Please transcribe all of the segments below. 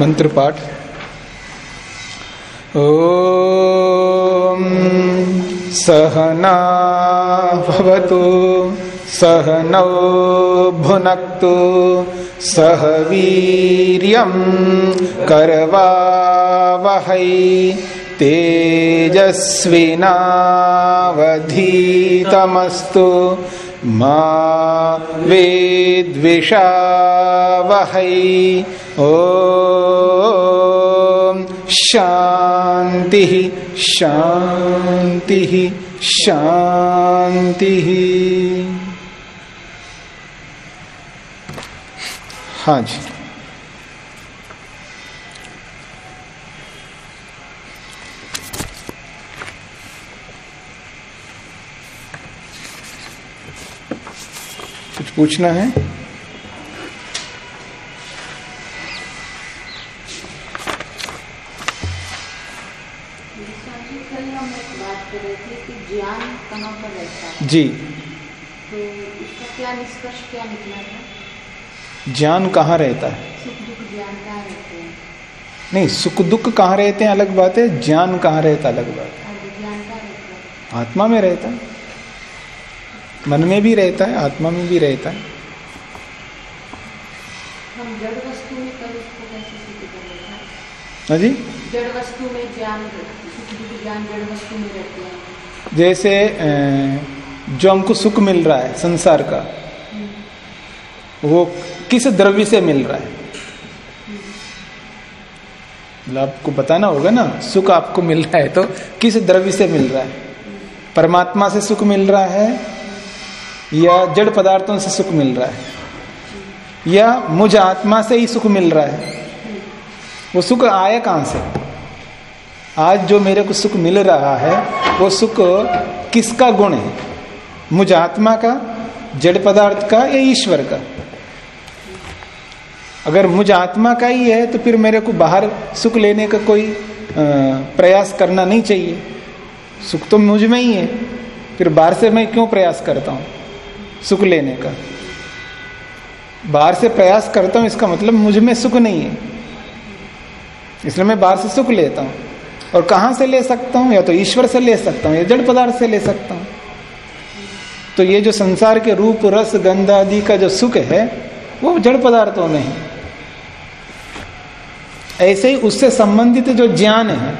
मंत्र पाठ। ॐ सहनावतु सहनौ भुनक्तु सह वीर्यं करवावहै तेजस्विनावधीतमस्तु मा वेद्विषावहै। ओ शांति शांति शांति हाँ जी। कुछ पूछना है? जी। तो इसका क्या निष्कर्ष क्या निकला था? ज्ञान कहाँ रहता है? सुख दुख ज्ञान कहाँ रहते हैं? नहीं सुख दुख कहाँ रहते हैं अलग बात है ज्ञान कहाँ रहता अलग बात है। रहता है? आत्मा में रहता है। मन में भी रहता है आत्मा में भी रहता है। हम जड़ वस्तु में कल उसको कैसे सिद्ध कर लेते हैं? जी। जड़ वस्तु में ज्ञान सुख दुख ज्ञान जड़ वस्तु में रहते हैं। जैसे जो हमको सुख मिल रहा है, संसार का, वो किस द्रव्य से मिल रहा है? मतलब आपको बताना होगा ना, सुख आपको मिल रहा है तो किस द्रव्य से मिल रहा है? परमात्मा से सुख मिल रहा है, या जड़ पदार्थों से सुख मिल रहा है? या मुझ आत्मा से ही सुख मिल रहा है? वो सुख आया कहाँ से? आज जो मेरे को सुख मिल रहा है, वो सुख किसका गुण है? मुझ आत्मा का, जड़ पदार्थ का या ईश्वर का? अगर मुझ आत्मा का ही है तो फिर मेरे को बाहर सुख लेने का कोई प्रयास करना नहीं चाहिए। सुख तो मुझमें ही है, फिर बाहर से मैं क्यों प्रयास करता हूँ सुख लेने का? बाहर से प्रयास करता हूँ, इसका मतलब मुझमें सुख नहीं है। इसलिए मैं बाहर से सुख लेता हूँ। और कहाँ से ले सकता हूँ? या तो ईश्वर से ले सकता हूँ, या जड़ पदार्थ से ले सकता हूँ? तो ये जो संसार के रूप, रस, गंध आदि का जो सुख है, वो जड़ पदार्थों में है। ऐसे ही उससे संबंधित जो ज्ञान है,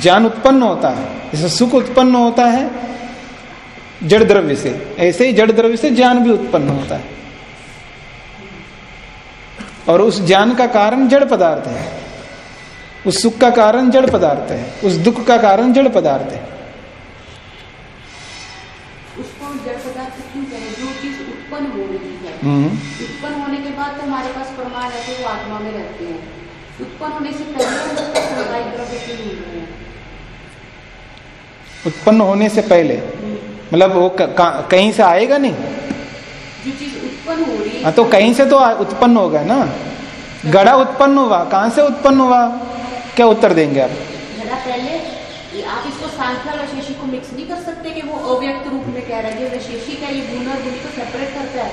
ज्ञान उत्पन्न होता है, जैसे सुख उत्पन्न होता है, जड़ द्रव्य से, ऐसे ही जड़ द्रव्य से ज्ञान भी उत्पन्न होता है। और उस ज्ञान का कारण जड़ पदार्थ है। उस सुख का कारण जड़ पदार्थ है उस दुख का कारण जड़ पदार्थ है। उसको जड़ पदार्थ क्यों कहें? जो चीज़ उत्पन्न हो रही है। हम्म, उत्पन्न होने के बाद तो हमारे पास प्रमाण है वो आत्मा में रहते हैं। उत्पन्न होने से पहले उत्पन्न होने से पहले? मतलब वो कहीं से आएगा नहीं? जो चीज़ उत्पन्न हो रही है। हाँ तो कहीं से तो उत्पन्न होगा ना। गड़ा उत्पन्न हुआ कहाँ से उत्पन्न हुआ? क्या उत्तर देंगे आप? पहले आप इसको सांख्य और वैशेषिक को मिक्स नहीं कर सकते कि वो अव्यक्त रूप में कह रहा है ये वैशेषिक है ये गुण और गुण को सेपरेट करता है।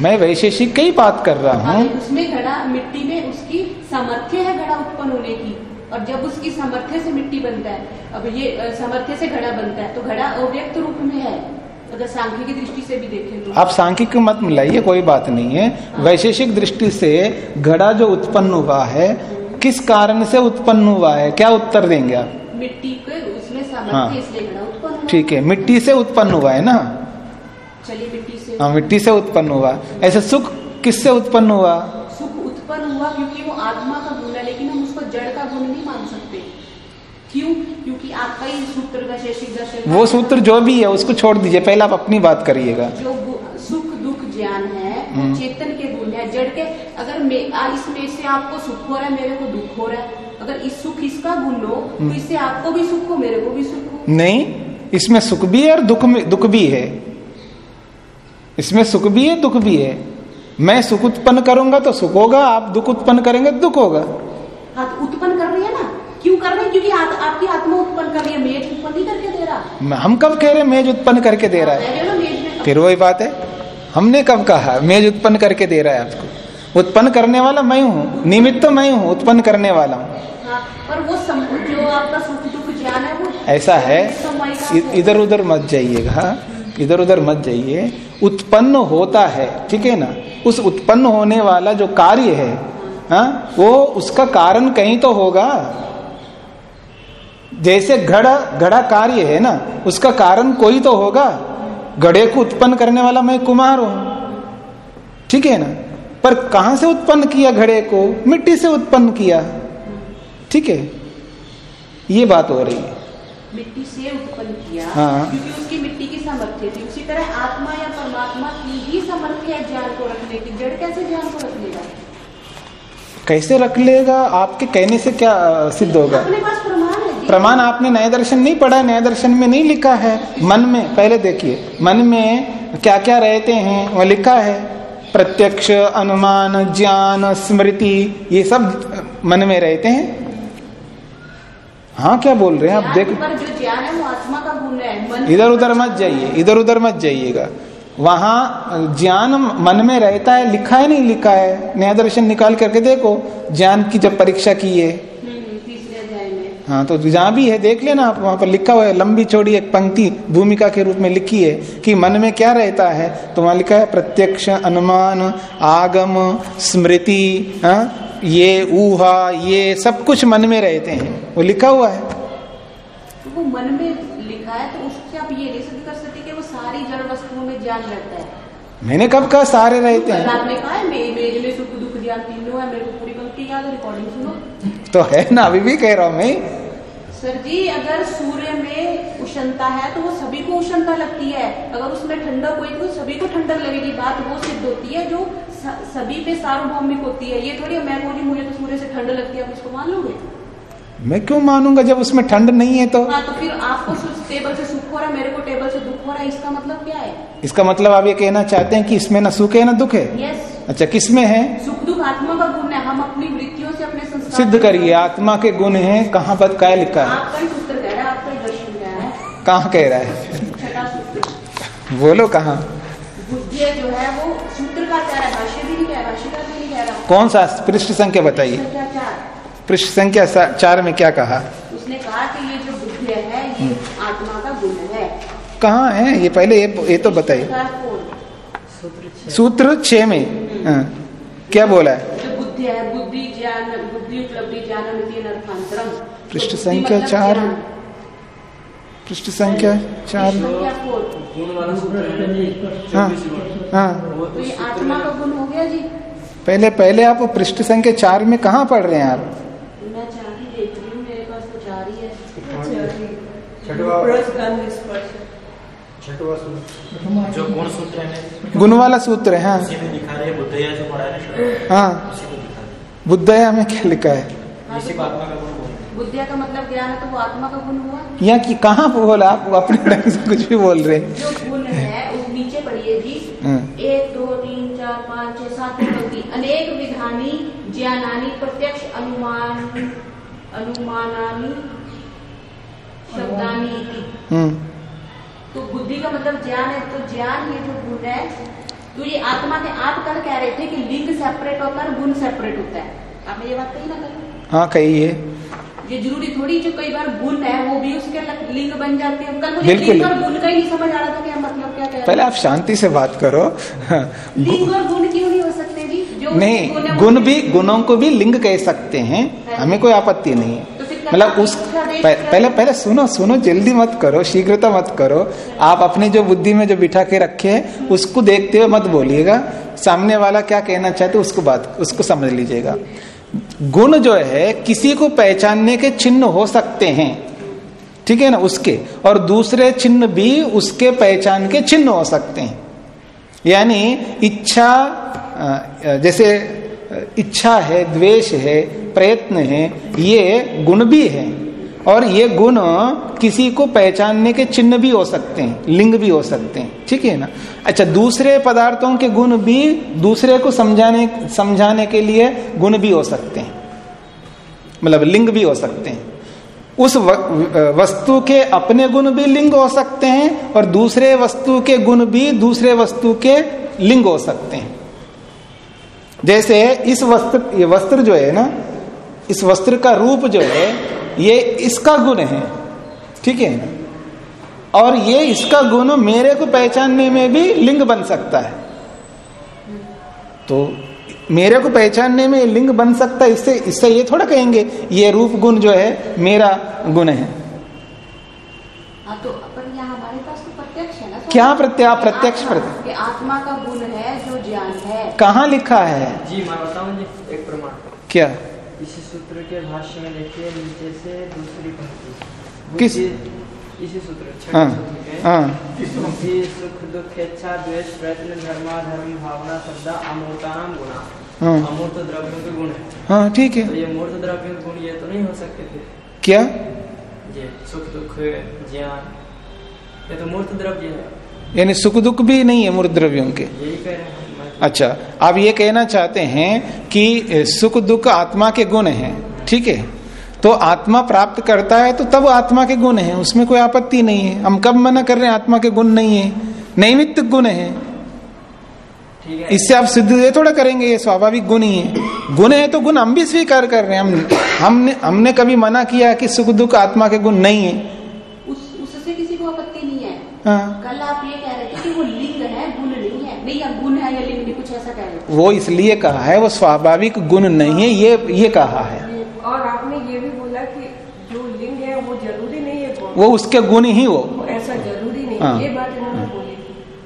मैं वैशेषिक की बात कर रहा हूँ। अभी उसमें घड़ा मिट्टी में उसकी सामर्थ्य है घड़ा उत्पन्न होने की। और जब उसकी सामर्थ्य से मिट्टी बनता है अब ये सामर्थ्य से घड़ा बनता है तो घड़ा अव्यक्त रूप में है। अगर सांख्य की दृष्टि से भी देखें तो। आप सांख्यिक मत मिलाइए कोई बात नहीं है। वैशेषिक दृष्टि से घड़ा जो उत्पन्न हुआ है किस कारण से उत्पन्न हुआ है? क्या उत्तर देंगे आप? मिट्टी के उसमें हाँ। ठीक है मिट्टी से उत्पन्न हुआ है ना? चलिए मिट्टी से हाँ मिट्टी से उत्पन्न हुआ। ऐसे सुख किससे उत्पन्न हुआ? सुख उत्पन्न हुआ क्योंकि वो आत्मा का गुण है लेकिन हम उसको जड़ का गुण नहीं मान सकते। क्यों? क्योंकि आपका ही सूत्र दर्शन वो सूत्र जो भी है उसको छोड़ दीजिए। पहले आप अपनी बात करिएगा। जो सुख दुख ज्ञान है हम्म। चेतन के गुण है जड़ के इसमें से आपको सुख हो रहा है मेरे को दुख हो रहा है। अगर इस सुख इसका गुण हो तो हम्म। इससे आपको भी सुख हो मेरे को भी सुख हो। नहीं इसमें सुख भी है और दुख में दुख भी है। इसमें सुख भी है दुख भी है। मैं सुख उत्पन्न करूँगा तो सुख होगा आप दुख उत्पन्न करेंगे तो दुख होगा। हाँ तो उत्पन्न कर रही है ना? क्यों कर रहे हैं? क्योंकि आ, आपकी आत्मा उत्पन्न कर रही है मेज उत्पन्न नहीं करके दे रहा। हम कब कह रहे हैं मेज उत्पन्न करके दे रहा है? हो फिर वही बात है। हमने कब कहा मेज उत्पन्न करके दे रहा है आपको। उत्पन्न करने वाला मैं हूँ निमित्त तो मैं हूँ उत्पन्न करने वाला हूँ। हाँ, पर वो जो आपका सुख दुख ज्ञान है वो ऐसा है है। इधर उधर मत जाइएगा इधर उधर मत जाइए। उत्पन्न होता है ठीक है ना? उस उत्पन्न होने वाला जो कार्य है हाँ वो उसका कारण कहीं तो होगा। जैसे घड़ा घड़ा कार्य है ना उसका कारण कोई तो होगा। घड़े को उत्पन्न करने वाला मैं कुमार हूँ ठीक है ना? पर कहाँ से उत्पन्न किया घड़े को? मिट्टी से उत्पन्न किया। ठीक है? ये बात हो रही है। मिट्टी से उत्पन्न किया हाँ। क्योंकि उसकी मिट्टी की सामर्थ्य थी। उसी तरह आत्मा या परमात्मा की ही सामर्थ्य है ज्ञान को रखने की। जड़ कैसे ज्ञान को रख लेगा? कैसे रख लेगा? आपके कहने से क्या सिद्ध होगा? प्रमाण आपने नए दर्शन नहीं पढ़ा नए दर्शन में नहीं लिखा है। मन में पहले देखिए। मन में क्या क्या रहते हैं वह लिखा है। प्रत्यक्ष अनुमान ज्ञान स्मृति ये सब मन में रहते हैं। हाँ क्या बोल रहे हैं आप? देख। इधर उधर मत जाइए इधर उधर मत जाइएगा। वहाँ ज्ञान मन में रहता है लिखा है नहीं लिखा है? नया दर्शन निकाल करके देखो ज्ञान की जब परीक्षा की है हम्म, तीसरे अध्याय में हाँ तो जहाँ भी है देख लेना आप वहाँ पर लिखा हुआ है लंबी चौड़ी एक पंक्ति भूमिका के रूप में लिखी है कि मन में क्या रहता है तो वहाँ लिखा है प्रत्यक्ष अनुमान आगम स्मृति हाँ ये ऊहा ये सब कुछ मन में रहते हैं। वो लिखा हुआ है। तो वो मन में लिखा है तो उससे आप ये नहीं सिद्ध कर सकते कि वो सारी जड़ वस्तुओं में ज्ञान रहता है। मैंने कब कहा सारे रहते हैं? आपने कहा है मेरे में सुख दुख ज्ञान तीनों है मेरे को पूरी पंक्ति याद रिकॉर्डिंग तो है ना अभी भी कह रहा हूँ मैं। सर जी अगर सूर्य में उष्णता है तो वो सभी को उष्णता लगती है। अगर उसमें ठंडक हुई तो सभी को ठंडक लगेगी। बात वो सिद्ध होती है जो सभी पे सार्वभौमिक होती है। ये थोड़ी मैं बोली मुझे तो सूर्य से ठंड लगती है आप उसको मान लोगे? मैं क्यों मानूँगा जब उसमें ठंड नहीं है तो? हाँ तो फिर आपको टेबल से सुख हो रहा है मेरे को टेबल से दुख हो रहा है इसका मतलब क्या है? इसका मतलब आप ये कहना चाहते हैं कि इसमें ना सुख है ना दुख है? यस अच्छा किसमें है? सुख दुख आत्मा का गुण है हम अपनी वृत्तियों से अपने संस्कार सिद्ध करिए आत्मा के गुण हैं कहाँ पर क्या लिखा है? कह रहा आपका दर्शन कह रहा है। कहाँ कह रहा है? बोलो कहाँ? बुद्धि जो है वो सूत्र का कह रहा है भाष्य भी नहीं कह रहा भाष्यकार भी नहीं कह रहा। कौन सा पृष्ठ संख्या बताइए? पृष्ठ संख्या चार। में क्या कहा? उसने कहा कि ये जो बुद्धि है ये आत्मा का गुण है। कहाँ है? ये पहले ये, ये तो बताइए। सूत्र छह में। हाँ, क्या बोला है? बुद्धि है बुद्धि ज्ञान बुद्धि उपलब्धि ज्ञान अमितीय अर्थांतरम पृष्ठ संख्या मतलब चार। पृष्ठ संख्या चार। पृष्ठ संख्या सूत्र है हाँ। तो आत्मा का गुण हो गया जी। पहले पहले आप पृष्ठ संख्या चार में कहाँ पढ़ रहे हैं आप? मैं चार ही देख रही हूँ मेरे पास तो चार ही है। जो गुण सूत्र। है गुण वाला सूत्र है हाँ। उसी में दिखा रहे बुद्धया जो पढ़ा है। बुद्धया में क्या लिखा है? हैं बुद्धिया का मतलब ज्ञान है? तो वो आत्मा का गुण हुआ? यहाँ की कहाँ बोला? आप अपने ढंग से कुछ भी बोल रहे हैं। जो गुण है उस नीचे पढ़िए जी। हाँ। एक दो तीन चार पाँच छह सात अनेक विधानी ज्ञानानी प्रत्यक्ष अनुमान अनुमानानी शब्दानी। हम्म तो बुद्धि का मतलब ज्ञान है। तो ज्ञान ये जो गुण है तो ये आत्मा के आप कल कह रहे थे कि लिंग सेपरेट होता है और गुण सेपरेट होता है। आपने ये बात कही ना कल? हाँ कहिए ये ज़रूरी थोड़ी जो कई बार गुण है वो भी उसके लिंग बन जाते हैं। कल मुझे। लिंग और गुण का ही नहीं समझ आ रहा था कि मतलब क्या कह रहे पहले आप शांति से बात करो। हाँ, लिंग और गुण क्यों नहीं हो सकते जी जो नहीं गुण भी गुणों को भी लिंग कह सकते हैं। हमें कोई आपत्ति नहीं है। मतलब उस पहले पहले सुनो सुनो, जल्दी मत करो, शीघ्रता मत करो। आप अपनी जो बुद्धि में जो बिठा के रखे हैं, उसको देखते हुए मत बोलिएगा। सामने वाला क्या कहना चाहते उसको बात, उसको समझ लीजिएगा। गुण जो है, किसी को पहचानने के चिन्ह हो सकते हैं। ठीक है ना, उसके। और दूसरे चिन्ह भी उसके पहचान के चिन्ह हो सकते हैं। यानी इच्छा जैसे इच्छा है, द्वेष है, प्रयत्न है, ये गुण भी है। और ये गुण किसी को पहचानने के चिन्ह भी हो सकते हैं, लिंग भी हो सकते हैं। ठीक है ना? अच्छा दूसरे पदार्थों के गुण भी दूसरे को समझाने समझाने के लिए गुण भी हो सकते हैं। मतलब लिंग भी हो सकते हैं। उस वस्तु के अपने गुण भी लिंग हो सकते हैं और दूसरे वस्तु के गुण भी दूसरे वस्तु के लिंग हो सकते हैं। जैसे इस वस्त्र ये वस्त्र जो है ना इस वस्त्र का रूप जो है ये इसका गुण है। ठीक है ना? और ये इसका गुण मेरे को पहचानने में भी लिंग बन सकता है। तो मेरे को पहचानने में लिंग बन सकता है इससे इससे ये थोड़ा कहेंगे ये रूप गुण जो है मेरा गुण है। हाँ तो यहाँ हमारे पास तो प्रत्यक्ष है ना क्या प्रत्या प्रत्यक्ष प्रत्यक्ष आत्मा का गुण है ज्ञान है। कहाँ लिखा है? जी मैं बताऊँ जी एक प्रमाण। क्या? इसी सूत्र के भाष्य में देखिए नीचे से दूसरी पंक्ति। किस- इसी सूत्र हाँ हाँ। बुद्धि सुख दुख इच्छा द्वेष प्रयत्न धर्मा धर्म भावना श्रद्धा अमूर्तानाम गुणा। हाँ। अमूर्त द्रव्यों के गुण है। हाँ ठीक है। तो ये मूर्त द्रव्यों के गुण ये तो नहीं हो सकते थे। क्या? ये सुख दुख ज्ञान। ये तो मूर्त द्रव्य है। यानी सुख दुख भी नहीं है मूर्त द्रव्यों के। यही कह रहे हैं। अच्छा आप ये कहना चाहते हैं कि सुख दुख आत्मा के गुण हैं ठीक है? तो आत्मा प्राप्त करता है तो तब आत्मा के गुण हैं उसमें कोई आपत्ति नहीं है। हम कब मना कर रहे हैं आत्मा के गुण नहीं है? नैमित्त गुण है। इससे आप सिद्ध ये थोड़ा करेंगे ये स्वाभाविक गुण ही है। गुण है तो गुण हम भी स्वीकार कर रहे हैं। हम हमने हमने कभी मना किया कि सुख दुख आत्मा के गुण नहीं है। उस उससे किसी को आपत्ति नहीं है। हाँ। कल आप ये कह रहे थे कि वो लिंग है गुण नहीं है। नहीं वो इसलिए कहा है वो स्वाभाविक गुण नहीं है ये ये कहा है। और आपने ये भी बोला कि जो लिंग है वो ज़रूरी नहीं है गुण वो उसके गुण ही वो। वो ऐसा ज़रूरी नहीं। आ, ये बात इन्होंने बोली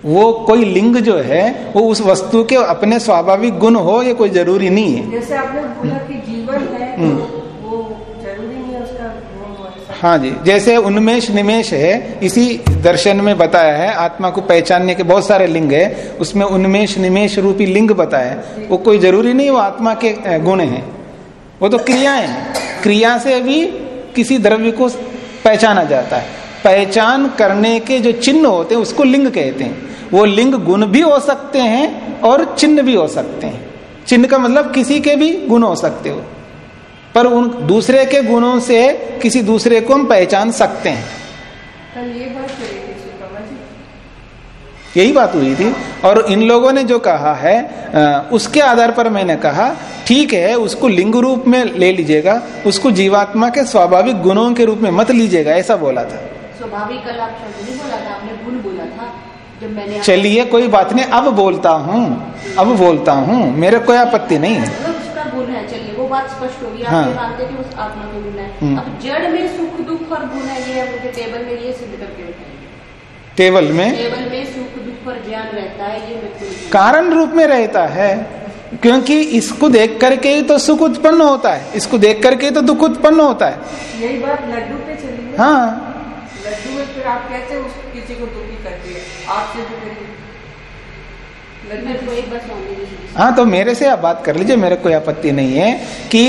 वो कोई लिंग जो है वो उस वस्तु के अपने स्वाभाविक गुण हो ये कोई ज़रूरी नहीं है। जैसे आपने बोला कि जीवन है तो हम्म। वो ज़रूरी नहीं है उसका गुण हो जी, जैसे उन्मेष निमेश है, इसी दर्शन में बताया है, आत्मा को पहचानने के बहुत सारे लिंग है, उसमें उन्मेष निमेश रूपी लिंग बताया है। वो कोई ज़रूरी नहीं, वो आत्मा के गुण है। वो तो क्रियाएँ हैं। क्रिया से भी किसी द्रव्य को पहचाना जाता है। पहचान करने के जो चिन्ह होते हैं, उसको लिंग कहते हैं। वो लिंग गुण भी हो सकते हैं और चिन्ह भी हो सकते हैं। चिन्ह का मतलब किसी के भी गुण हो सकते हो। पर उन दूसरे के गुणों से किसी दूसरे को हम पहचान सकते हैं। ये बात यही बात हुई थी। और इन लोगों ने जो कहा है उसके आधार पर मैंने कहा ठीक है उसको लिंग रूप में ले लीजिएगा उसको जीवात्मा के स्वाभाविक गुणों के रूप में मत लीजिएगा ऐसा बोला था। स्वाभाविक कल आप शब्द नहीं बोला था आपने गुण बोला था। जब मैंने चलिए कोई बात नहीं अब बोलता हूँ अब बोलता हूँ मेरे कोई आपत्ति नहीं। है मतलब उसका गुण है चलिए वो बात स्पष्ट होगी आप हाँ। मानते कि उस आत्मा है। हम्म। अब जड़ में सुख दुख और गुण है ये मुझे टेबल में ये सिद्ध करके बताइए केवल में? टेबल में सुख दुख और ज्ञान रहता है ये कारण रूप में रहता है क्योंकि इसको देख करके ही तो सुख उत्पन्न होता है इसको देख करके ही तो दुख उत्पन्न होता है। यही बात लड्डू पे चली हाँ। लड्डू में फिर आप कैसे उस किसी को दुखी करती है आपसे भी करिए लड्डू मेरे को एक बार सुनने दीजिए हाँ तो मेरे से आप बात कर लीजिए मेरे कोई आपत्ति नहीं है कि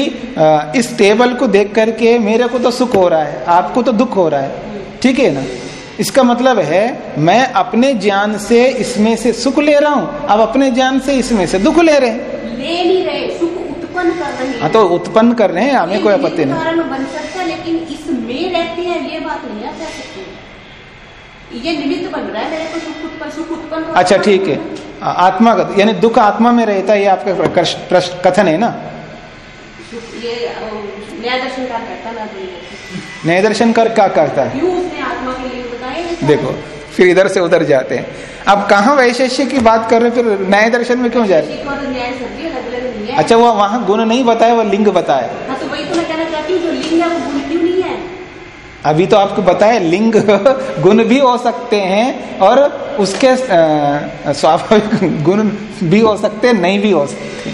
इस टेबल को देख करके मेरे को तो सुख हो रहा है आपको तो दुख हो रहा है। ठीक है ना? इसका मतलब है मैं अपने ज्ञान से इसमें से सुख ले रहा हूँ अब अपने ज्ञान से इसमें से दुख ले रहे हैं। ले नहीं रहे सुख उत्पन्न कर रहे हैं। हाँ तो उत्पन्न कर रहे हैं हमें कोई आपत्ति नहीं। बन सकता लेकिन इसमें रहते हैं ये बात नहीं ये निमित्त बन रहा है मेरे को सुख उत्पन्न सुख उत्पन्न अच्छा ठीक है। आत्मा यानी दुख आत्मा में रहता है ये आपका प्रश्न- कथन है ना? ये न्याय दर्शन तो कर क्या करता है? देखो फिर इधर से उधर जाते हैं। अब कहा वैशेष्य की बात कर रहे हैं, फिर न्याय दर्शन में क्यों जा रहे है। अच्छा वो वहाँ गुण नहीं बताया वो लिंग बताया हाँ तो वही तो मैं कहना चाहती हूँ जो लिंग है वो गुण अभी तो आपको बताया लिंग गुण भी हो सकते हैं और उसके स्वाभाविक गुण भी हो सकते हैं नहीं भी हो सकते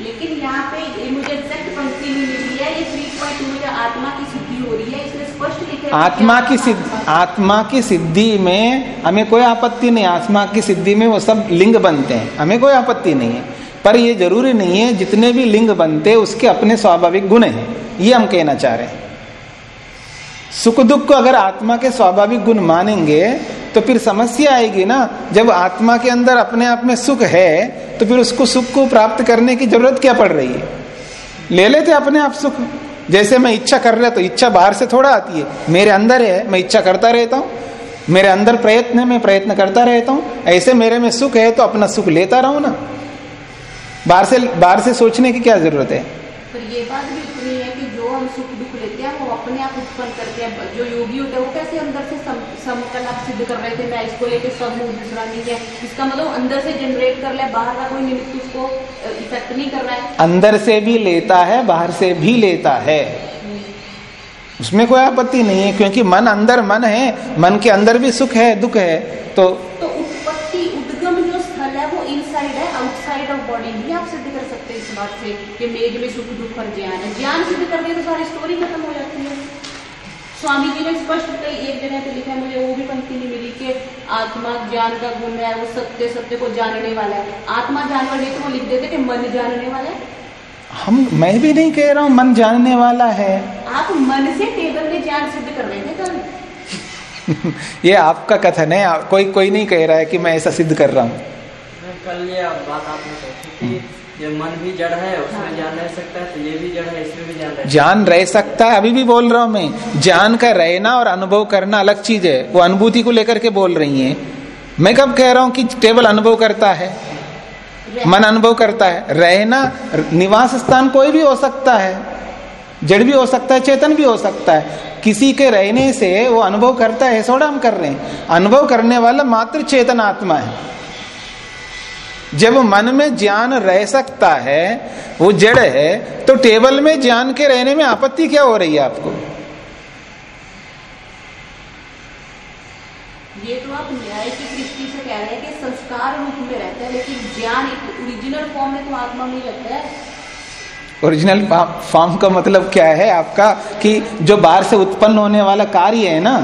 लेकिन यहाँ पे मुझे एग्जैक्ट पंक्ति नहीं मिली है। ये थ्री पॉइंट मुझे आत्मा की सिद्धि हो रही है इसमें स्पष्ट लिखे आत्मा की सिद्धि आत्मा की सिद्धि में हमें कोई आपत्ति नहीं आत्मा की सिद्धि में वो सब लिंग बनते हैं। हमें कोई आपत्ति नहीं है। पर ये ज़रूरी नहीं है जितने भी लिंग बनते उसके अपने स्वाभाविक गुण हैं। ये हम कहना चाह रहे हैं। सुख दुख को अगर आत्मा के स्वाभाविक गुण मानेंगे तो फिर समस्या आएगी ना। जब आत्मा के अंदर अपने आप में सुख है तो फिर उसको सुख को प्राप्त करने की ज़रूरत क्या पड़ रही है? ले लेते अपने आप सुख। जैसे मैं इच्छा कर रहा तो इच्छा बाहर से थोड़ा आती है। मेरे अंदर है, मैं इच्छा करता रहता हूँ। मेरे अंदर प्रयत्न है, मैं प्रयत्न करता रहता हूँ। ऐसे मेरे में सुख है तो अपना सुख लेता रहूँ ना। बाहर से बाहर से सोचने की क्या ज़रूरत है? पर ये बात भी इतनी है कि जो हम सुख दुख लेते हैं वो अपने आप उत्पन्न करते हैं जो योगी होते हैं वो कैसे अंदर से सम, समकला सिद्ध कर रहे थे मैं इसको लेके सब हूँ दूसरा नहीं है इसका मतलब अंदर से जनरेट कर ले बाहर का कोई निमित्त उसको इफ़ेक्ट नहीं कर रहा है। अंदर से भी लेता है बाहर से भी लेता है। उसमें कोई आपत्ति नहीं है क्योंकि मन अंदर मन है मन के अंदर भी सुख है दुख है तो तो उत्पत्ति उद्गम जो स्थल है वो इनसाइड है आउटसाइड ऑफ़ बॉडी नहीं आप सिद्ध कर सकते हैं इस बात से कि मेघ में सुख दुख और ज्ञान है। ज्ञान सिद्ध कर दिया तो सारी स्टोरी खत्म हो जाती है। स्वामी जी ने स्पष्ट कई एक जगह पे लिखा है मुझे वो भी पंक्ति नहीं मिली कि आत्मा ज्ञान का गुण है वो सत्य सत्य को जानने वाला है। आत्मा जानवर नहीं तो वो लिख देते कि मन जानने वाला है। हम मैं भी नहीं कह रहा हूँ मन जानने वाला है। आप मन से टेबल में ज्ञान सिद्ध कर रहे थे कल ये आपका कथन है कोई कोई नहीं कह रहा है कि मैं ऐसा सिद्ध कर रहा हूँ। कल ये बात आपने कही थी कि ये मन भी जड़ है उसमें ज्ञान रह सकता है तो ये भी जड़ है इसमें भी ज्ञान रह ज्ञान रह सकता है अभी भी बोल रहा हूँ मैं। ज्ञान का रहना और अनुभव करना अलग चीज़ है। वो अनुभूति को लेकर के बोल रही है। मैं कब कह रहा हूँ कि केवल अनुभव करता है? मन अनुभव करता है। रहना निवास स्थान कोई भी हो सकता है। जड़ भी हो सकता है चेतन भी हो सकता है। किसी के रहने से वो अनुभव करता है थोड़ा हम कर रहे हैं। अनुभव करने वाला मात्र चेतन आत्मा है। जब मन में ज्ञान रह सकता है वो जड़ है तो टेबल में ज्ञान के रहने में आपत्ति क्या हो रही है आपको? ये तो आप न्याय की दृष्टि से कह रहे हैं कि संस्कार रूप में रहता है लेकिन ज्ञान एक ओरिजिनल फॉर्म में तो आत्मा में रहता है। ओरिजिनल फॉर्म का मतलब क्या है आपका? कि जो बाहर से उत्पन्न होने वाला कार्य है ना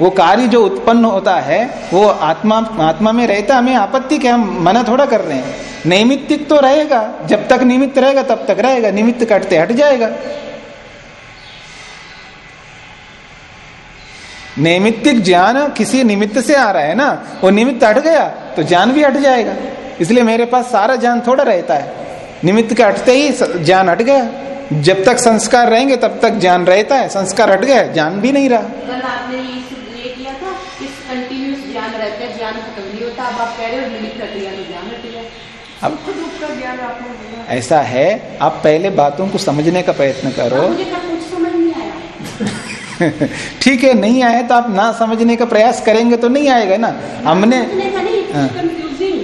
वो कार्य जो उत्पन्न होता है, वो आत्मा आत्मा में रहता हमें आपत्ति क्या हम मना थोड़ा कर रहे हैं। नैमित्तिक तो रहेगा, जब तक निमित्त रहेगा, तब तक रहेगा, निमित्त कटते हट जाएगा। नैमित्तिक ज्ञान किसी निमित्त से आ रहा है ना, वो निमित्त हट गया तो ज्ञान भी हट जाएगा। इसलिए मेरे पास सारा ज्ञान थोड़ा रहता है। निमित्त के हटते ही ज्ञान हट गया। जब तक संस्कार रहेंगे, तब तक ज्ञान रहता है, संस्कार हट गया, ज्ञान भी नहीं रहा कल आपने ये सिद्ध- ये किया था कि कंटिन्यूस ज्ञान रहता है ज्ञान खत्म नहीं होता अब आप कह रहे हो तो ज्ञान अब ऐसा है आप पहले बातों को समझने का प्रयत्न करो। अब मुझे कल कुछ समझ नहीं आया? ठीक है नहीं आए तो आप ना समझने का प्रयास करेंगे तो नहीं आएगा ना। हमने हाँ। कंफ्यूजिंग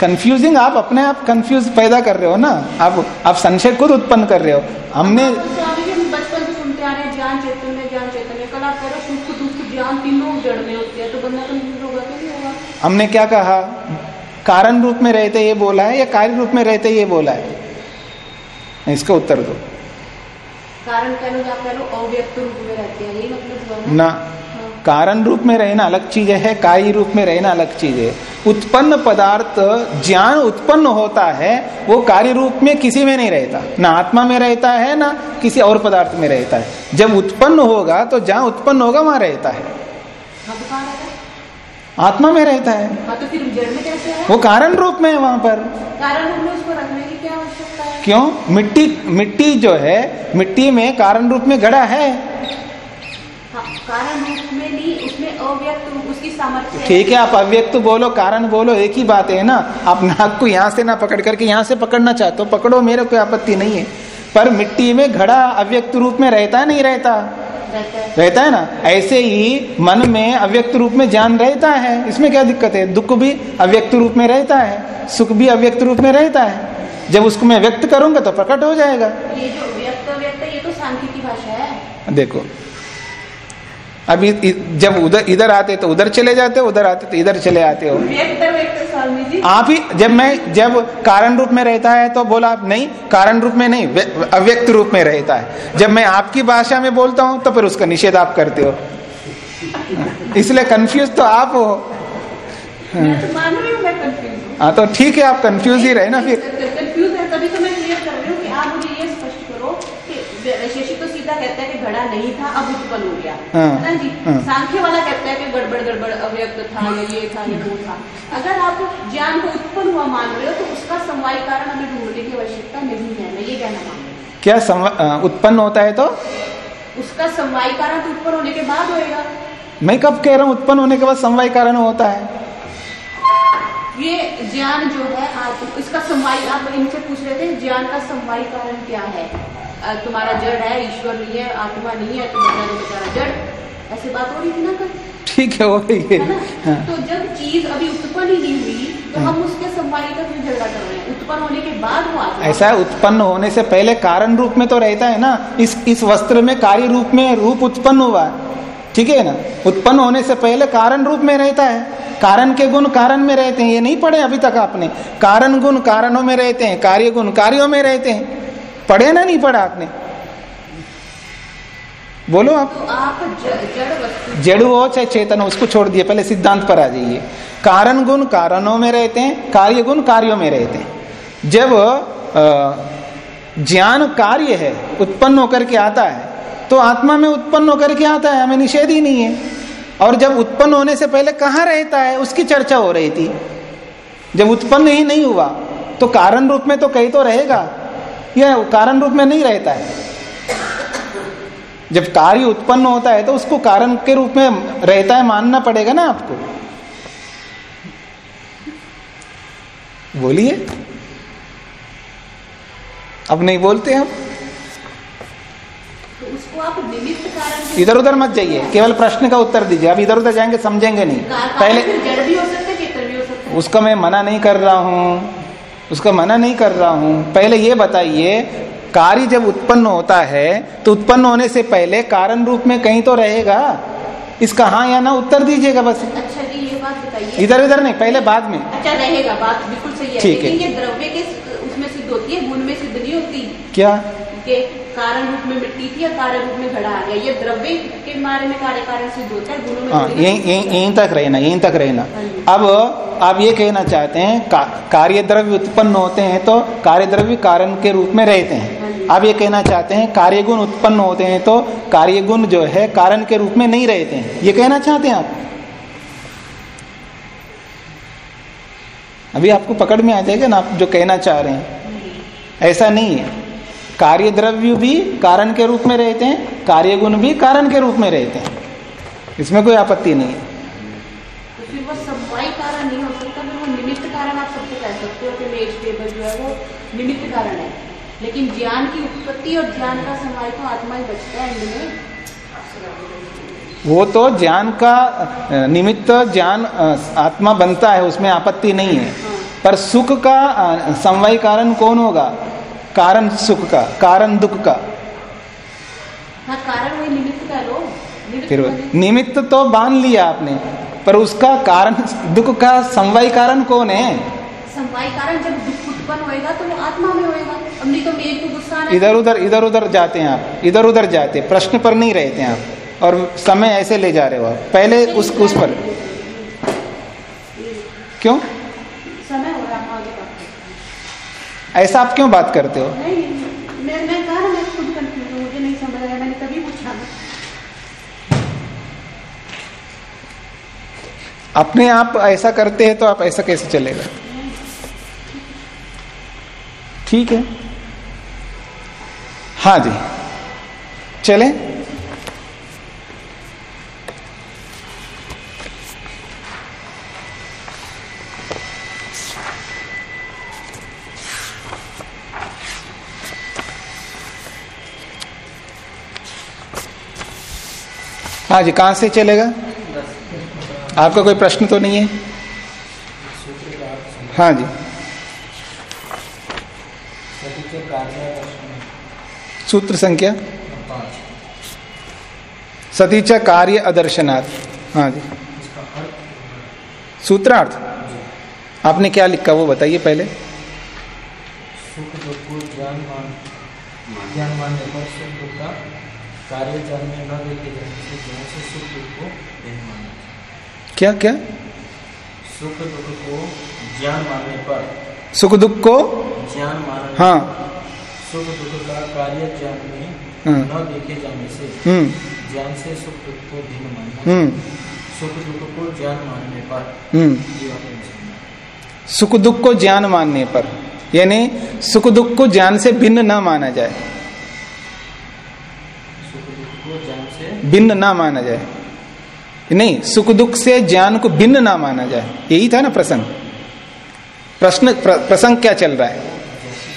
कंफ्यूजिंग आप अपने आप कंफ्यूज पैदा कर रहे हो ना। आप आप संशय खुद उत्पन्न कर रहे हो। हमने स्वामी जी हम बचपन से सुनते आ रहे हैं ज्ञान चैतन्य ज्ञान चैतन्य कल आप कह रहे हो सुख दुख ज्ञान तीनों जड़ में होते हैं तो बंदा कंफ्यूज होगा तो नहीं होगा हमने क्या कहा? कारण रूप में रहते ये बोला है या कार्य रूप में रहते ये बोला है? इसका उत्तर दो। कारण कह लो या कह लो अव्यक्त रूप में रहते हैं यही मतलब ना। कारण रूप में रहना अलग चीज़ है कार्य रूप में रहना अलग चीज़ है। उत्पन्न पदार्थ ज्ञान उत्पन्न होता है वो कार्य रूप में किसी में नहीं रहता। ना आत्मा में रहता है ना किसी और पदार्थ में रहता है। जब उत्पन्न होगा तो जहाँ उत्पन्न होगा वहाँ रहता है। आत्मा में रहता है। हाँ तो फिर जड़ में कैसे है? वो कारण रूप में है वहाँ पर। कारण रूप में उसको रखने की क्या आवश्यकता है? क्यों? मिट्टी मिट्टी जो है मिट्टी में कारण रूप में घड़ा है। हाँ, कारण रूप में नहीं उसमें अव्यक्त उसकी सामर्थ्य ठीक है आप अव्यक्त बोलो कारण बोलो एक ही बात है ना। आप नाक को यहाँ से ना पकड़ करके यहाँ से पकड़ना चाहते हो पकड़ो मेरे कोई आपत्ति नहीं है। पर मिट्टी में घड़ा अव्यक्त रूप में रहता नहीं रहता। रहता है। ना? ऐसे ही मन में अव्यक्त रूप में ज्ञान रहता है। इसमें क्या दिक्कत है? दुख भी अव्यक्त रूप में रहता है। सुख भी अव्यक्त रूप में रहता है। जब उसको मैं व्यक्त करूँगा तो प्रकट हो जाएगा। ये जो व्यक्त व्यक्त ये तो सांख्य की भाषा है। देखो अभी जब उधर इधर आते तो उधर चले जाते हो उधर आते तो इधर चले आते हो। आप ही जब मैं जब कारण रूप में रहता है तो बोला आप नहीं कारण रूप में नहीं अव्यक्त रूप में रहता है। जब मैं आपकी भाषा में बोलता हूँ तो फिर उसका निषेध आप करते हो। इसलिए कंफ्यूज तो आप हो। तो हूँ तो ठीक है आप कंफ्यूज ही रहे ना फिर। कंफ्यूज है तभी तो मैं क्लियर कर रही हूँ कि आप मुझे ये स्पष्ट करो कि सीधा कहता है कि घड़ा नहीं था अब उत्पन्न हो गया। हाँ, है ना जी हाँ। सांख्य वाला कहता है कि गड़बड़ गड़बड़ अव्यक्त था या ये था या वो था। अगर आप ज्ञान को उत्पन्न हुआ मान रहे हो तो उसका समवाय कारण हमें ढूँढने की आवश्यकता नहीं है मैं ये कहना मान हूँ। क्या उत्पन्न होता है तो? उसका समवाय कारण तो उत्पन्न होने के बाद होएगा। मैं कब कह रहा हूँ उत्पन्न होने के बाद समवाय कारण होता है? ये ज्ञान जो है आप इसका समवाय आप इनसे पूछ रहे थे ज्ञान का समवाय कारण क्या है? तुम्हारा जड़ है ईश्वर नहीं है आत्मा नहीं है तो बचा बेचारा जड़। ऐसी बात हो रही थी ना कल? ठीक है वो ही। है है हाँ। तो जब चीज़ अभी उत्पन्न ही नहीं हुई तो हम उसके समवाय का क्यों झगड़ा कर रहे हैं। उत्पन्न होने के बाद वो आत्मा ऐसा है। उत्पन्न होने से पहले कारण रूप में तो रहता है ना। इस इस वस्त्र में कार्य रूप में रूप उत्पन्न हुआ है। ठीक है ना? उत्पन्न होने से पहले कारण रूप में रहता है। कारण के गुण कारण में रहते हैं। ये नहीं पढ़े अभी तक आपने। कारण गुण कारणों में रहते हैं कार्य गुण कार्यों में रहते हैं। पढ़े ना नहीं पढ़ा आपने? बोलो आप। तो आप जड़ हो चाहे चेतन हो उसको छोड़ दिए पहले सिद्धांत पर आ जाइए। कारण गुण कारणों में रहते हैं कार्य गुण कार्यों में रहते हैं। जब ज्ञान कार्य है उत्पन्न होकर के आता है तो आत्मा में उत्पन्न होकर के आता है हमें निषेध ही नहीं है। और जब उत्पन्न होने से पहले कहाँ रहता है उसकी चर्चा हो रही थी। जब उत्पन्न ही नहीं हुआ तो कारण रूप में तो कहीं तो रहेगा। यह कारण रूप में नहीं रहता है। जब कार्य उत्पन्न होता है तो उसको कारण के रूप में रहता है मानना पड़ेगा ना आपको। बोलिए। अब नहीं बोलते आप तो इधर उधर मत जाइए केवल प्रश्न का उत्तर दीजिए। अब इधर उधर जाएँगे समझेंगे नहीं। पहले भी हो सकता भी हो सकता उसका मैं मना नहीं कर रहा हूँ। उसका मना नहीं कर रहा हूँ। पहले ये बताइए कार्य जब उत्पन्न होता है तो उत्पन्न होने से पहले कारण रूप में कहीं तो रहेगा? इसका हाँ या ना उत्तर दीजिएगा बस। अच्छा जी ये बात बताइए। इधर उधर नहीं पहले बाद में। अच्छा रहेगा बात बिल्कुल सही है। ठीक है। ये द्रव्य के उसमें सिद्ध होती है? गुण में सिद्ध नहीं होती? क्या? के कारण रूप में मिट्टी थी और कार्य रूप में घड़ा आ गया। ये द्रव्य के बारे में कार्य कारण सिद्ध होता है गुणों में हाँ यहीं यहीं है। तक रहना यहीं तक रहना। हाँ अब आप ये कहना चाहते हैं का, कार्य द्रव्य उत्पन्न होते हैं तो कार्य द्रव्य कारण के रूप में रहते हाँ। हैं आप ये कहना चाहते हैं कार्य गुण उत्पन्न होते हैं तो कार्य गुण जो है कारण के रूप में नहीं रहते हैं। ये कहना चाहते हैं आप? अभी आपको पकड़ में आ जाएगा ना आप जो कहना चाह रहे हैं? ऐसा नहीं है। कार्य द्रव्य भी कारण के रूप में रहते हैं कार्य गुण भी कारण के रूप में रहते हैं। इसमें कोई आपत्ति नहीं है। वो समवाय कारण नहीं हो सकता फिर वो निमित्त कारण आप सबको कह सकते हो कि मेज टेबल जो है वो निमित्त कारण है। लेकिन ज्ञान की उत्पत्ति और ध्यान का तो आत्मा ही बचता है वो तो ज्ञान का निमित्त ज्ञान आत्मा बनता है उसमें आपत्ति नहीं है। पर सुख का समवाय कारण कौन होगा? कारण सुख का कारण दुख का। हाँ कारण वही निमित्त का लो फिर निमित्त तो बाँध लिया आपने पर उसका कारण दुख का समवाय कारण कौन है? समवाय कारण जब दुख उत्पन्न होएगा तो वो आत्मा में होएगा। अब नहीं तो मेज को गुस्सा इधर उधर इधर उधर जाते हैं आप इधर उधर जाते हैं। प्रश्न पर नहीं रहते हैं आप और समय ऐसे ले जा रहे हो आप। पहले उस उस पर। क्यों समय हो रहा है हम आगे बात करते हैं। ऐसा आप क्यों बात करते हो? नहीं मैं मैं कहा ना मैं खुद कंफ्यूज हूँ मुझे नहीं समझ आया मैंने तभी पूछा अपने आप ऐसा करते हैं तो आप ऐसा कैसे चलेगा? ठीक है। हाँ जी। चले। हाँ जी कहाँ से चलेगा? आपका कोई प्रश्न तो नहीं है? हाँ जी। सूत्र संख्या? सतीच कार्य अदर्शनाथ। हाँ जी। सूत्रार्थ? आपने क्या लिखा वो बताइए पहले। सुख दुख को ज्ञान मान ज्ञान मानने पर सुख दुख का कार्य जानने न देखे जाने से ज्ञान से सुख दुख को नहीं मानना क्या क्या? सुख दुख को ज्ञान मानने पर। सुख दुख को? ज्ञान मानने हाँ। सुख दुख का कार्य जानने हाँ। न देखे जाने से। हम्म। ज्ञान से सुख दुख को भिन्न मानना। हम्म। सुख दुख को ज्ञान मानने पर। हम्म। सुख दुख को ज्ञान मानने पर। यानी सुख दुख को ज्ञान से भिन्न ना माना जाए। सुख दुख को ज्ञान से भिन्न ना माना जाए। नहीं सुख दुख से ज्ञान को भिन्न ना माना जाए। यही था ना प्रसंग। प्रश्न प्र, प्रसंग क्या चल रहा है?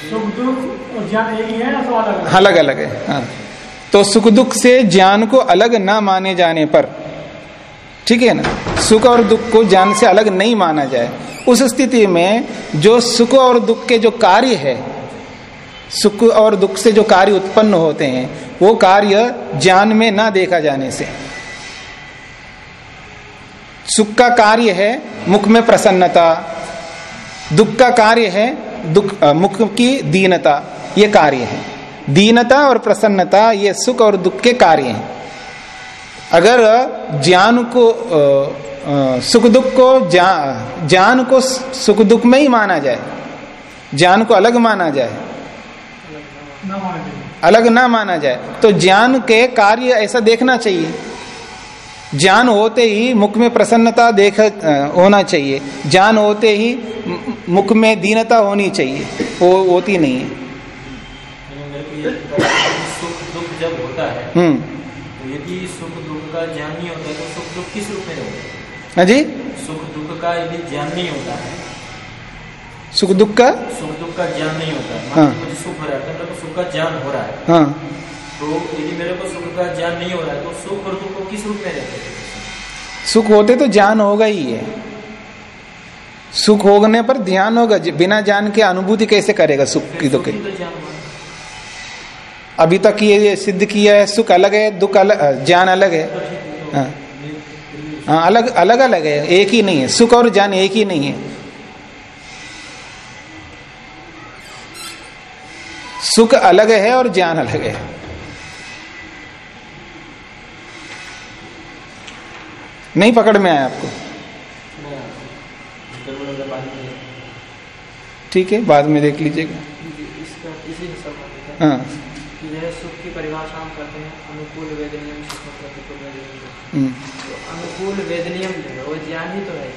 सुख दुख और ज्ञान एक ही है या तो अलग है? अलग अलग है हाँ। तो सुख दुख से ज्ञान को अलग ना माने जाने पर ठीक है ना? सुख और दुख को ज्ञान से अलग नहीं माना जाए। उस स्थिति में जो सुख और दुख के जो कार्य है सुख और दुख से जो कार्य उत्पन्न होते हैं वो कार्य ज्ञान में ना देखा जाने से। सुख का कार्य है मुख में प्रसन्नता दुख का कार्य है दुख अ, मुख की दीनता ये कार्य है। दीनता और प्रसन्नता ये सुख और दुख के कार्य हैं। अगर ज्ञान को सुख दुख को ज्ञान को सुख दुख में ही माना जाए ज्ञान को अलग माने जाए अलग ना माना जाए तो ज्ञान के कार्य ऐसा देखना चाहिए। ज्ञान होते ही मुख में प्रसन्नता देख होना चाहिए। ज्ञान होते ही मुख में दीनता होनी चाहिए। वो होती नहीं है। मैंने मेरे को ये पता है सुख दुख जब होता है हम्म। यदि सुख दुख का ज्ञान नहीं होता तो सुख दुख किस रूप में होगा हाँ जी? सुख दुख का यदि ज्ञान नहीं होता। है सुख दुख का सुख दुख का ज्ञान नहीं होता। है। हाँ। मुझे सुख हो रहा है तो सुख का ज्ञान हो रहा है। हाँ। तो यदि मेरे को सुख का ज्ञान नहीं हो रहा है तो सुख और दुख को किस रूप में रहते हैं? सुख होते तो ज्ञान होगा ही है। सुख होने पर ध्यान होगा बिना ज्ञान के अनुभूति कैसे करेगा सुख की दुख तो ज्ञान अभी तक ये सिद्ध किया है सुख अलग है दुख अलग ज्ञान अलग है। तो है तो हाँ अलग अलग अलग है एक ही नहीं है सुख और ज्ञान एक ही नहीं है। सुख अलग है और ज्ञान अलग है। नहीं पकड़ में आया आपको? ठीक है बाद में देख लीजिएगा। हाँ। सुख की परिभाषा हम करते हैं अनुकूल वेद सुख प्रतिकूल वेद हम्म। तो अनुकूल वेद जो है वो ज्ञान ही तो है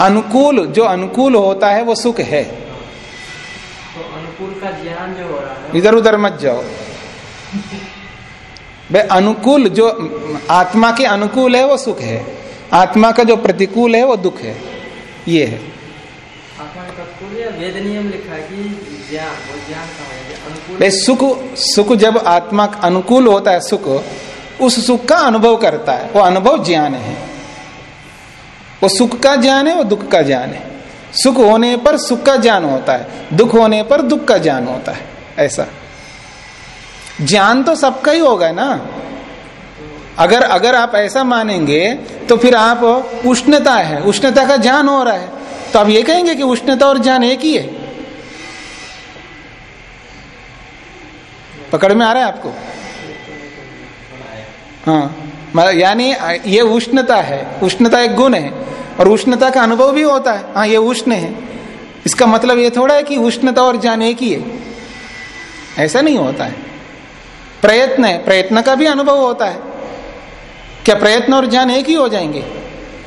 अनुकूल जो अनुकूल होता है वो सुख है। तो अनुकूल का ज्ञान जो हो रहा है इधर उधर मत जाओ। भाई अनुकूल जो आत्मा के अनुकूल है वो सुख है। आत्मा का जो प्रतिकूल है वो दुख है। ये है। वेद नियम लिखा है कि ज्ञान वो ज्ञान का है अनुकूल सुख सुख जब आत्मा का अनुकूल होता है सुख उस सुख का अनुभव करता है वो अनुभव ज्ञान है। वो सुख का ज्ञान है वो दुख का ज्ञान है। सुख होने पर सुख का ज्ञान होता है दुख होने पर दुख का ज्ञान होता है ऐसा। ज्ञान तो सबका ही होगा ना। अगर अगर आप ऐसा मानेंगे तो फिर आप उष्णता है। उष्णता का ज्ञान हो रहा है। तो आप ये कहेंगे कि उष्णता और ज्ञान एक ही है? पकड़ में आ रहा है आपको? हाँ। मतलब यानी, ये उष्णता है। उष्णता एक गुण है। और उष्णता का अनुभव भी होता है। हाँ ये उष्ण है। इसका मतलब ये थोड़ा है कि उष्णता और ज्ञान एक ही है। ऐसा नहीं होता है। प्रयत्न है, प्रयत्न का भी अनुभव होता है। क्या प्रयत्न और ज्ञान एक ही हो जाएँगे?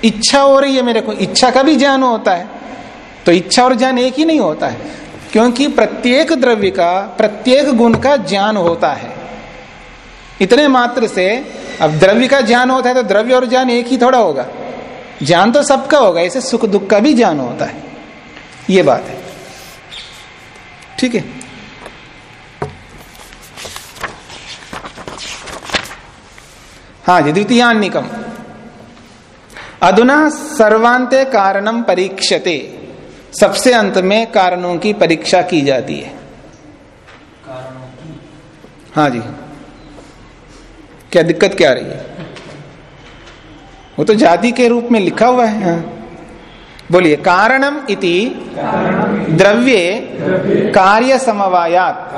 इच्छा हो रही है मेरे को, इच्छा का भी ज्ञान होता है। तो इच्छा और ज्ञान एक ही नहीं होता है, क्योंकि प्रत्येक द्रव्य का, प्रत्येक गुण का ज्ञान होता है। इतने मात्र से अब द्रव्य का ज्ञान होता है तो द्रव्य और ज्ञान एक ही थोड़ा होगा। ज्ञान तो सबका होगा, ऐसे सुख दुख का भी ज्ञान होता है। ये बात है। ठीक है? हाँ जी द्वितीयान्निकम। अधुना सर्वांते कारणम परीक्षते। सबसे अंत में कारणों की परीक्षा की जाती है। हाँ जी। क्या दिक्कत क्या रही है? वो तो जाति के रूप में लिखा हुआ है हाँ। बोलिए कारणम इति द्रव्ये कार्य समवायात।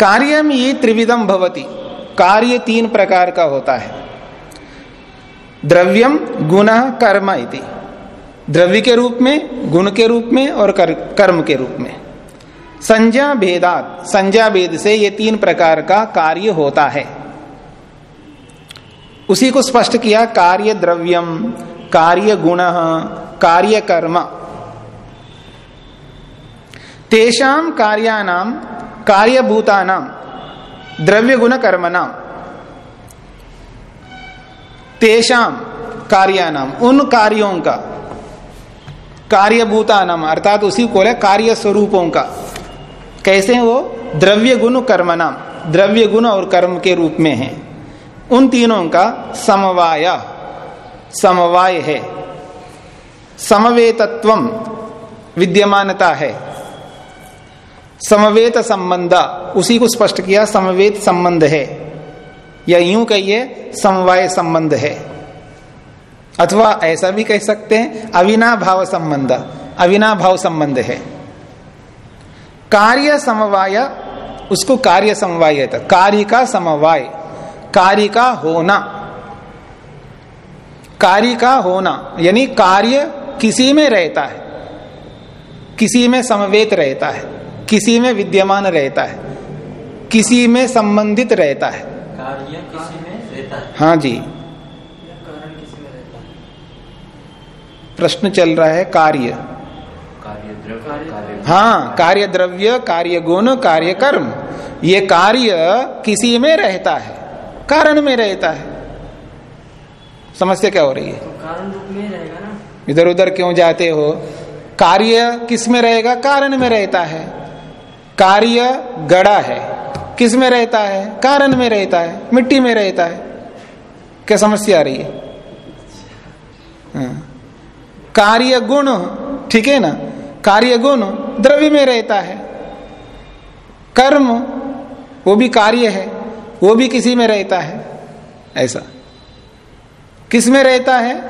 कार्यम ये त्रिविधम भवति। कार्य तीन प्रकार का होता है। द्रव्यम गुण कर्म इति। द्रव्य के रूप में गुण के रूप में और कर, कर्म के रूप में। संज्ञा भेदात। संज्ञा भेद से ये तीन प्रकार का कार्य होता है। उसी को स्पष्ट किया कार्य द्रव्यम कार्य गुण कार्य कर्म। तेषाम कार्यानाम कार्यभूतानाम द्रव्य गुण कर्मणाम तेषाम कार्यानाम उन कार्यों का कार्यभूता नाम अर्थात उसी को कार्य स्वरूपों का। कैसे वो? द्रव्य गुण कर्म नाम द्रव्य गुण और कर्म के रूप में है। उन तीनों का समवाय समवाय है। समवेतत्व विद्यमानता है। समवेत संबंध, उसी को स्पष्ट किया, समवेत संबंध है। या यूँ कहिए, समवाय संबंध है। अथवा ऐसा भी कह सकते हैं अविना भाव संबंध अविना भाव संबंध है। कार्य समवाय, उसको कार्य समवाय था कार्य का समवाय कार्य का होना। कार्य का होना, यानी कार्य किसी में रहता है, किसी में समवेत रहता है। किसी में विद्यमान रहता है किसी में संबंधित रहता है। कार्य किसी में रहता है। हाँ जी। कारण किसी में रहता है? प्रश्न चल रहा है कार्य। कार्य द्रव्य हाँ कार्य द्रव्य कार्य गुण कार्य कर्म ये कार्य किसी में रहता है कारण में रहता है। समस्या क्या हो रही है? तो कारण रूप में रहेगा ना। इधर उधर क्यों जाते हो? कार्य किसमें रहेगा? कारण में रहता है। कार्य गड़ा है। किसमें रहता है? कारण में रहता है। मिट्टी में रहता है। क्या समस्या आ रही है? हाँ। कार्य गुण, ठीक है ना? कार्य गुण द्रव्य में रहता है। कर्म, वो भी कार्य है। वो भी किसी में रहता है। ऐसा। किसमें रहता है?